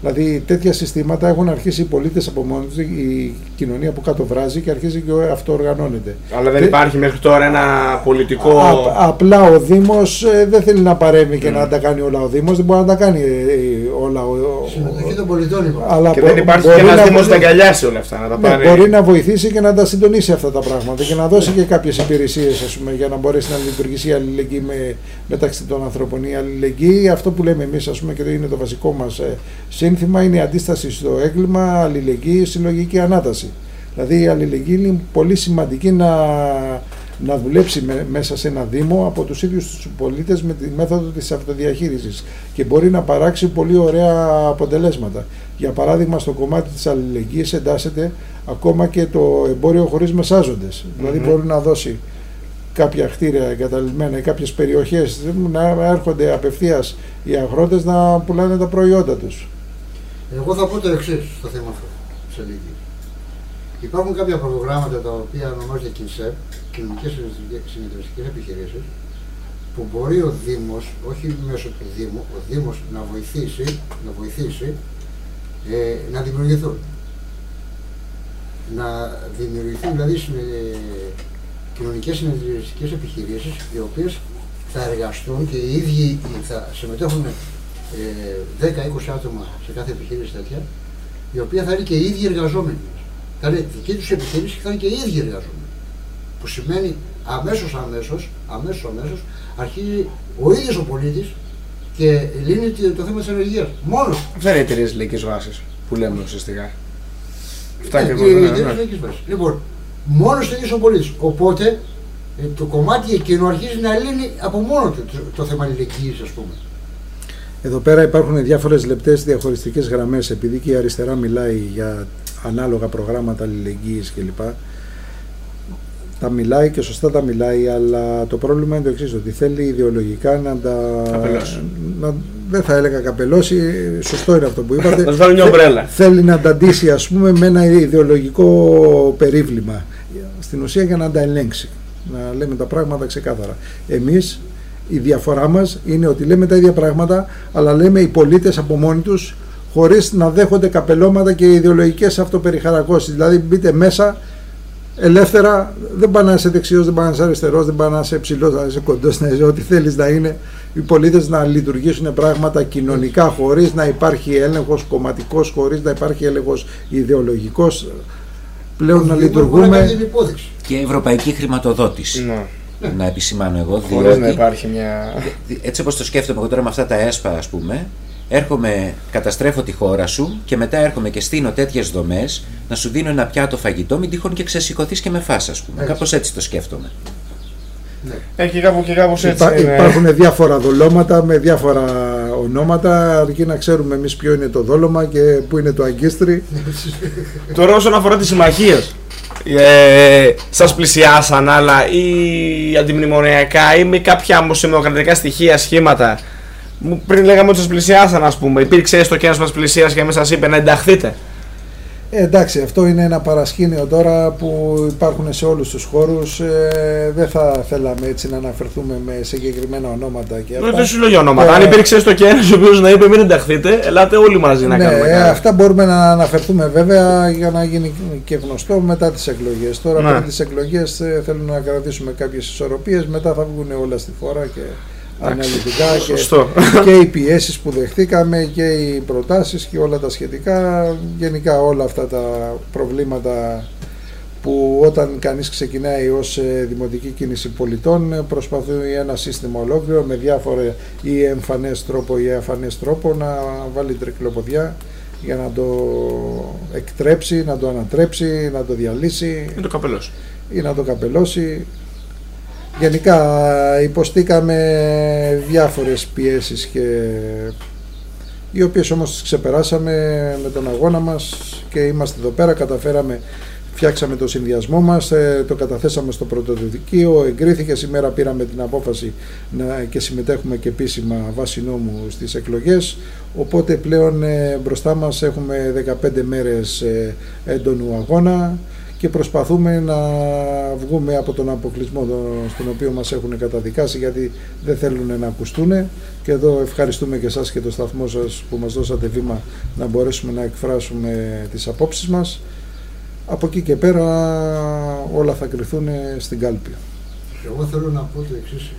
Δηλαδή τέτοια συστήματα έχουν αρχίσει οι πολίτες από μόνοι τους, η κοινωνία που κάτω βράζει και αρχίζει και αυτό οργανώνεται. Αλλά δεν Και- υπάρχει μέχρι τώρα ένα πολιτικό... Α- απλά ο Δήμος ε, δεν θέλει να παρέμβει και να τα κάνει όλα ο Δήμος, δεν μπορεί να τα κάνει ε, όλα. ο- ο- Συμμετοχή των πολιτών είπα. αλλά Και μπο- δεν υπάρχει μπορεί και ένας να Δήμος να βο- τα αγκαλιάσει όλα αυτά. Να τα ναι, πάρει. μπορεί να βοηθήσει και να τα συντονίσει αυτά τα πράγματα και να δώσει και κάποιες υπηρεσίες για να μπορέσει να λειτουργήσει η αλληλεγγύη με, μεταξύ των ανθρώπων. Η αλληλεγγύη, αυτό που λέμε εμείς, ας πούμε, και είναι το βασικό μας σύνθημα, είναι η αντίσταση στο έγκλημα, αλληλεγγύη, συλλογική ανάταση. Δηλαδή η αλληλεγγύη είναι πολύ σημαντική να, να δουλέψει με- μέσα σε ένα Δήμο από τους ίδιους τους πολίτες με τη μέθοδο της αυτοδιαχείρισης και μπορεί να παράξει πολύ ωραία αποτελέσματα. Για παράδειγμα στο κομμάτι της αλληλεγγύης εντάσσεται ακόμα και το εμπόριο χωρίς μεσάζοντες. Δηλαδή μπορεί να δώσει κάποια κτίρια εγκαταλειμμένα ή κάποιες περιοχές να έρχονται απευθείας οι αγρότες να πουλάνε τα προϊόντα τους. Εγώ θα πω το εξής στο θέμα αυτό της αλληλεγγύης. Υπάρχουν κάποια προγράμματα τα οποία ονομάζονται ΚΙΝΣΕΠ, κοινωνικές συνεταιριστικές επιχειρήσεις, που μπορεί ο Δήμος, όχι μέσω του Δήμου, ο Δήμος να βοηθήσει, να βοηθήσει ε, να δημιουργηθούν. Να δημιουργηθούν δηλαδή συνε- κοινωνικές συνεταιριστικές επιχειρήσεις οι οποίες θα εργαστούν και οι ίδιοι θα συμμετέχουν ε, 10-20 άτομα σε κάθε επιχείρηση τέτοια, η οποία θα είναι και οι ίδιοι εργαζόμενοι. Θα είναι δική τους επιχείρηση και θα είναι και οι ίδιοι εργαζόμενοι. Που σημαίνει αμέσως, αμέσως, αμέσως, αμέσως αρχίζει ο ίδιος ο πολίτης και λύνει το- το θέμα της ενεργείας. Μόνος. Δεν είναι εταιρείε λαϊκή βάση που λέμε ουσιαστικά. Αυτά Ναι, ακριβώς, η- ναι, η ναι. εταιρεία της λαϊκής βάσης. Λοιπόν, μόνος ο ίδιος ο πολίτης. Οπότε ε, το κομμάτι εκείνο αρχίζει να λύνει από μόνο του το, το θέμα αλληλεγγύη, ας πούμε. Εδώ πέρα υπάρχουν διάφορες λεπτές διαχωριστικές γραμμές επειδή και η αριστερά μιλάει για ανάλογα προγράμματα αλληλεγγύης κλπ. Τα μιλάει και σωστά τα μιλάει, αλλά το πρόβλημα είναι το εξής, ότι θέλει ιδεολογικά να τα... Καπελώσει. Να, δεν θα έλεγα καπελώσει, σωστό είναι αυτό που είπατε. Να τους βάλει μια ομπρέλα. Θέλει να τα ντύσει ας πούμε με ένα ιδεολογικό περίβλημα. Στην ουσία για να τα ελέγξει. Να λέμε τα πράγματα ξεκάθαρα. Εμείς η διαφορά μας είναι ότι λέμε τα ίδια πράγματα αλλά λέμε οι πολίτες από μόνοι τους χωρίς να δέχονται καπελώματα και ιδεολογικές αυτοπεριχαρακώσεις. Δηλαδή μπείτε μέσα ελεύθερα, δεν πάνε να είσαι δεξιός, δεν πάνε να είσαι αριστερός, δεν πάνε να είσαι ψηλός, να είσαι κοντός, να είσαι ό,τι θέλεις να είναι. Οι πολίτες να λειτουργήσουν πράγματα κοινωνικά χωρίς να υπάρχει έλεγχος κομματικός, χωρίς να υπάρχει έλεγχος ιδεολογικός. Πλέον να Ο Δήμος μπορεί λειτουργούμε... κάνει την υπόδειξη. Και ευρωπαϊκή χρηματοδότηση. Ναι. Να επισημάνω εγώ. Χωρίς να διότι- υπάρχει μια. έτσι όπως το σκέφτομαι εγώ τώρα με αυτά τα έσπα ας πούμε έρχομαι, καταστρέφω τη χώρα σου και μετά έρχομαι και στείνω τέτοιες δομές να σου δίνω ένα πιάτο φαγητό μην τυχόν και ξεσηκωθείς και με φας ας πούμε Έτσι. κάπως έτσι το σκέφτομαι Ναι. Έχει κάπου και κάπως έτσι. Υπά, είναι. υπάρχουν διάφορα δολώματα με διάφορα ονόματα αρκεί να ξέρουμε εμείς ποιο είναι το δόλωμα και πού είναι το αγκίστρι. Τώρα όσον αφορά τις συμμαχίες. Ε, Σας πλησιάσαν άλλα ή αντιμνημονιακά ή με κάποια αμοσημοκρατικά στοιχεία, σχήματα. Μου- Πριν λέγαμε ότι σας πλησιάσαν, ας πούμε. Υπήρξε έστω και ένας που σας πλησίασε και εμείς σας είπε να ενταχθείτε. Ε, εντάξει, αυτό είναι ένα παρασκήνιο τώρα που υπάρχουν σε όλους τους χώρους. Ε, δεν θα θέλαμε έτσι να αναφερθούμε με συγκεκριμένα ονόματα και αυτά. Δεν σου λέω για ονόματα. Ε, Αν υπήρξε έστω και ένα ο οποίος να είπε μην ενταχθείτε, ελάτε όλοι μαζί να ναι, κάνουμε ε, κάτι. αυτά μπορούμε να αναφερθούμε βέβαια για να γίνει και γνωστό μετά τις εκλογές. Τώρα Ναι. πριν τις εκλογές ε, θέλουμε να κρατήσουμε κάποιες ισορροπίες, μετά θα βγουν όλα στη φορά και αναλυτικά και, Σωστό. και οι πιέσεις που δεχτήκαμε και οι προτάσεις και όλα τα σχετικά. Γενικά όλα αυτά τα προβλήματα που όταν κανείς ξεκινάει ως ε, δημοτική κίνηση πολιτών ε, προσπαθεί ένα σύστημα ολόκληρο με διάφορα ή εμφανές τρόπο ή αφανές τρόπο να βάλει τρικλοποδιά για να το εκτρέψει, να το ανατρέψει, να το διαλύσει Είναι το καπελός. ή να το καπελώσει. Γενικά υποστήκαμε διάφορες πιέσεις και οι οποίες όμως τις ξεπεράσαμε με τον αγώνα μας και είμαστε εδώ πέρα, καταφέραμε, φτιάξαμε το συνδυασμό μας, ε, το καταθέσαμε στο πρωτοδικείο, εγκρίθηκε, σήμερα πήραμε την απόφαση να, και συμμετέχουμε και επίσημα βάσει νόμου στις εκλογές, οπότε πλέον ε, μπροστά μας έχουμε 15 μέρες ε, έντονου αγώνα, και προσπαθούμε να βγούμε από τον αποκλεισμό τον- στον οποίο μας έχουν καταδικάσει γιατί δεν θέλουν να ακουστούν και εδώ ευχαριστούμε και εσάς και το σταθμό σας που μας δώσατε βήμα να μπορέσουμε να εκφράσουμε τις απόψεις μας από εκεί και πέρα όλα θα κρυθούν στην κάλπη Εγώ θέλω να πω το εξής,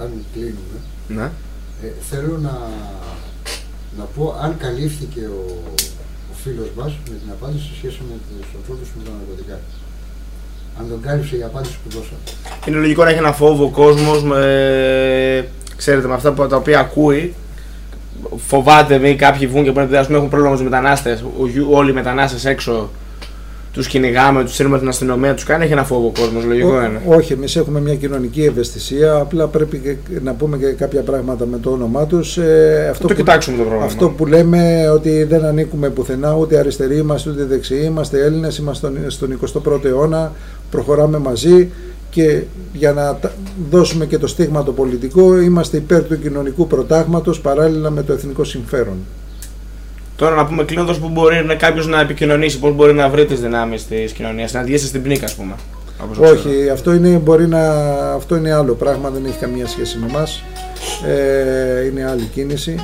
αν κλείνουμε. Ναι. Ε, θέλω να, να πω αν καλύφθηκε ο, ο φίλος μας με την απάντηση σε σχέση με τους ανθρώπους με τα ναρκωτικά. Αν τον κάλυψε η απάντηση που δώσαμε. Είναι λογικό να έχει ένα φόβο ο κόσμος με. Ξέρετε, με αυτά που, τα οποία ακούει. Φοβάται μη κάποιοι βγουν και πούνε ότι ας πούμε, έχουν πρόβλημα με τους μετανάστες. Όλοι οι μετανάστες έξω τους κυνηγάμε, τους στείλουμε την αστυνομία, τους κάνει. Έχει ένα φόβο ο κόσμος, λογικό είναι. Ό- όχι, εμείς έχουμε μια κοινωνική ευαισθησία. Απλά πρέπει και να πούμε και κάποια πράγματα με το όνομά τους. αυτό, το κοιτάξουμε το πρόβλημα. αυτό που λέμε ότι δεν ανήκουμε πουθενά, ούτε αριστεροί είμαστε, ούτε δεξιοί είμαστε Έλληνες, είμαστε στον, στον 21ο αιώνα, προχωράμε μαζί και για να τα- δώσουμε και το στίγμα το πολιτικό, είμαστε υπέρ του κοινωνικού προτάγματος παράλληλα με το εθνικό συμφέρον. Τώρα να πούμε κλείνοντας που μπορεί κάποιος να επικοινωνήσει, πώς μπορεί να βρει τις δυνάμεις της κοινωνίας, να διέσει στην πνίκα, ας πούμε. όπως το ξέρω. Όχι, αυτό είναι, μπορεί να, αυτό είναι άλλο πράγμα, δεν έχει καμία σχέση με εμάς. Ε, είναι άλλη κίνηση,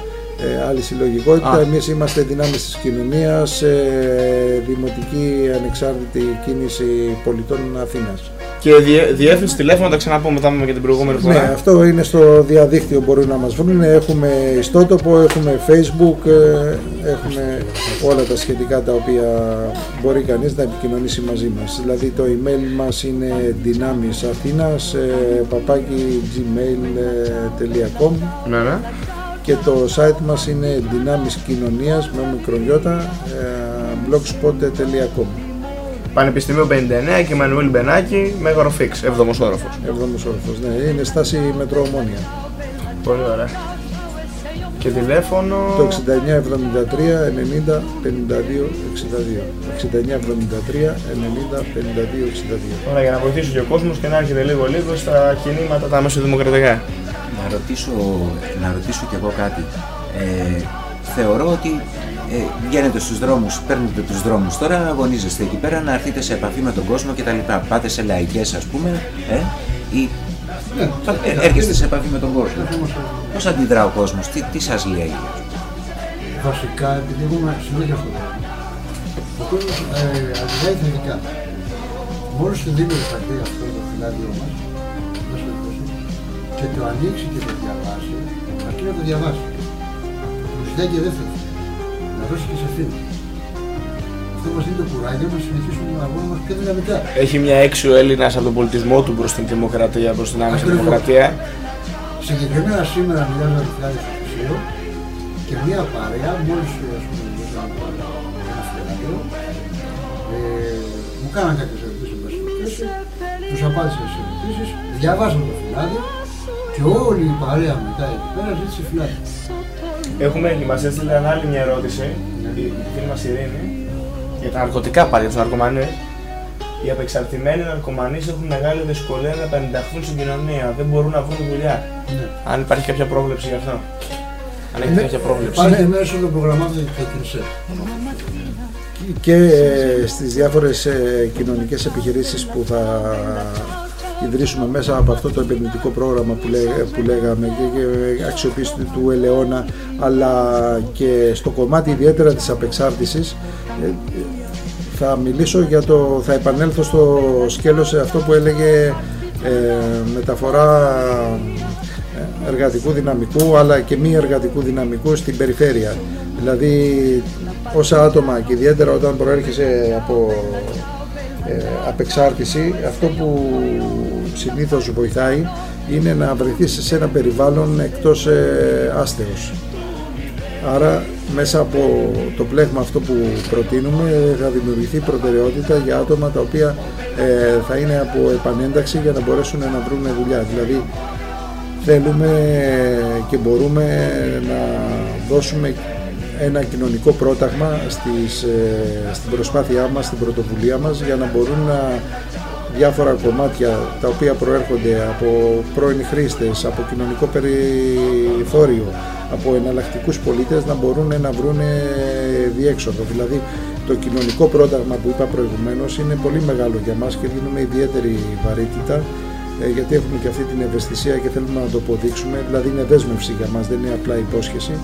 ε, άλλη συλλογικότητα. Α. Εμείς είμαστε δυνάμεις της κοινωνίας, ε, δημοτική ανεξάρτητη κίνηση πολιτών Αθήνας. Και διε, διεύθυνση τηλέφωνο, τα ξαναπούμε, τα είπαμε και την προηγούμενη Ναι, φορά. αυτό είναι στο διαδίκτυο μπορούν να μας βρουν. Έχουμε ιστότοπο, έχουμε facebook, ε, έχουμε όλα τα σχετικά τα οποία μπορεί κανείς να επικοινωνήσει μαζί μας. Δηλαδή το email μας είναι δυνάμισαθήνας, ε, παπάκι gmail.com Ναι, ναι. και το site μας είναι δυνάμεις κοινωνίας με μικρογιώτα ε, blogspot.com Πανεπιστημίο 59 και Μανουήλ Μπενάκη, Μέγαρο Φίξ, 7ο όροφος. Εβδόμος όροφος, ναι, είναι στάση μετροομόνια. Πολύ ωραία. Και τηλέφωνο; Το 69 73 90 52 62. 69 73 90 52 62. Ωραία, για να βοηθήσει και ο κόσμος και να έρχεται λίγο λίγο στα κινήματα τα μεσοδημοκρατικά. Να ρωτήσω, να ρωτήσω κι εγώ κάτι. Ε, θεωρώ ότι ε, βγαίνετε στους δρόμους, παίρνετε τους δρόμους τώρα, αγωνίζεστε εκεί πέρα να έρθετε σε επαφή με τον κόσμο κτλ. Πάτε σε λαϊκές ας πούμε, ε, ή Ναι, ε, έρχεστε σε επαφή με τον κόσμο. Πώς αντιδρά ο κόσμος, τι, τι σας λέει; Βασικά, επειδή εγώ είμαι συνέχεια στον δρόμο, ο κόσμος ε, αντιδράει θετικά. Μόλις του δίνει το χαρτί αυτό το φυλάδιο μας, να σου δώσει, και το ανοίξει και το διαβάσει, αρκεί να το διαβάσει. Του ζητάει και δεύτερο. Να δώσει και σε φίλους. Αυτό μας δίνει το κουράγιο να συνεχίσουμε τον αγώνα μας πιο δυναμικά. Έχει μια έξι ο Έλληνα από τον πολιτισμό του προς την δημοκρατία, προς την άμεση Ακριβώς. δημοκρατία. Συγκεκριμένα σήμερα μιλάμε για το φυλάδιο στο Χρυσίο και μια παρέα, μόλις ας πούμε δώσαμε ένα φυλάδιο, ε, μου κάναν κάποιες ερωτήσεις με και τους απάντησα στις ερωτήσεις, διαβάσαμε το φυλάδιο και όλη η παρέα μετά εκεί πέρα ζήτησε φυλάδιο. Έχουμε μα έστειλε ένα άλλη μια ερώτηση, η η φίλη μας Ειρήνη, για τα ναρκωτικά πάλι, για τους ναρκωμανείς. Οι απεξαρτημένοι ναρκωμανείς έχουν μεγάλη δυσκολία να επανενταχθούν στην κοινωνία. Δεν μπορούν να βρουν δουλειά. Ναι. Αν υπάρχει κάποια πρόβλεψη γι' αυτό. Αν έχει Ναι, κάποια πρόβλεψη. Υπάρχει μέσω των προγραμμάτων του ΚΙΝΣΕ. και ε, στις διάφορες ε, κοινωνικές επιχειρήσεις που θα ιδρύσουμε μέσα από αυτό το επενδυτικό πρόγραμμα που, λέ- που λέγαμε και, και αξιοποίηση του- του ελαιόνα αλλά και στο κομμάτι ιδιαίτερα της απεξάρτησης ε, ε, θα μιλήσω για το, θα επανέλθω στο σκέλος σε αυτό που έλεγε ε, μεταφορά ε, εργατικού δυναμικού αλλά και μη εργατικού δυναμικού στην περιφέρεια. Δηλαδή όσα άτομα και ιδιαίτερα όταν προέρχεσαι από ε, απεξάρτηση αυτό που συνήθως βοηθάει είναι να βρεθείς σε ένα περιβάλλον εκτός ε, άστεως. Άρα μέσα από το πλέγμα αυτό που προτείνουμε θα δημιουργηθεί προτεραιότητα για άτομα τα οποία ε, θα είναι από επανένταξη για να μπορέσουν να βρουν δουλειά. Δηλαδή θέλουμε και μπορούμε να δώσουμε ένα κοινωνικό πρόταγμα στις, ε, στην προσπάθειά μας, στην πρωτοβουλία μας για να μπορούν να διάφορα κομμάτια τα οποία προέρχονται από πρώην χρήστες, από κοινωνικό περιθώριο, από εναλλακτικούς πολίτες να μπορούν να βρουν διέξοδο. Δηλαδή το κοινωνικό πρόταγμα που είπα προηγουμένως είναι πολύ μεγάλο για μας και δίνουμε ιδιαίτερη βαρύτητα ε, γιατί έχουμε και αυτή την ευαισθησία και θέλουμε να το αποδείξουμε, δηλαδή είναι δέσμευση για μας, δεν είναι απλά υπόσχεση,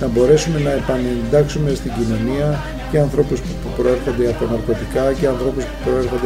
να μπορέσουμε να επανεντάξουμε στην κοινωνία και ανθρώπους που που προέρχονται από ναρκωτικά και ανθρώπους που προέρχονται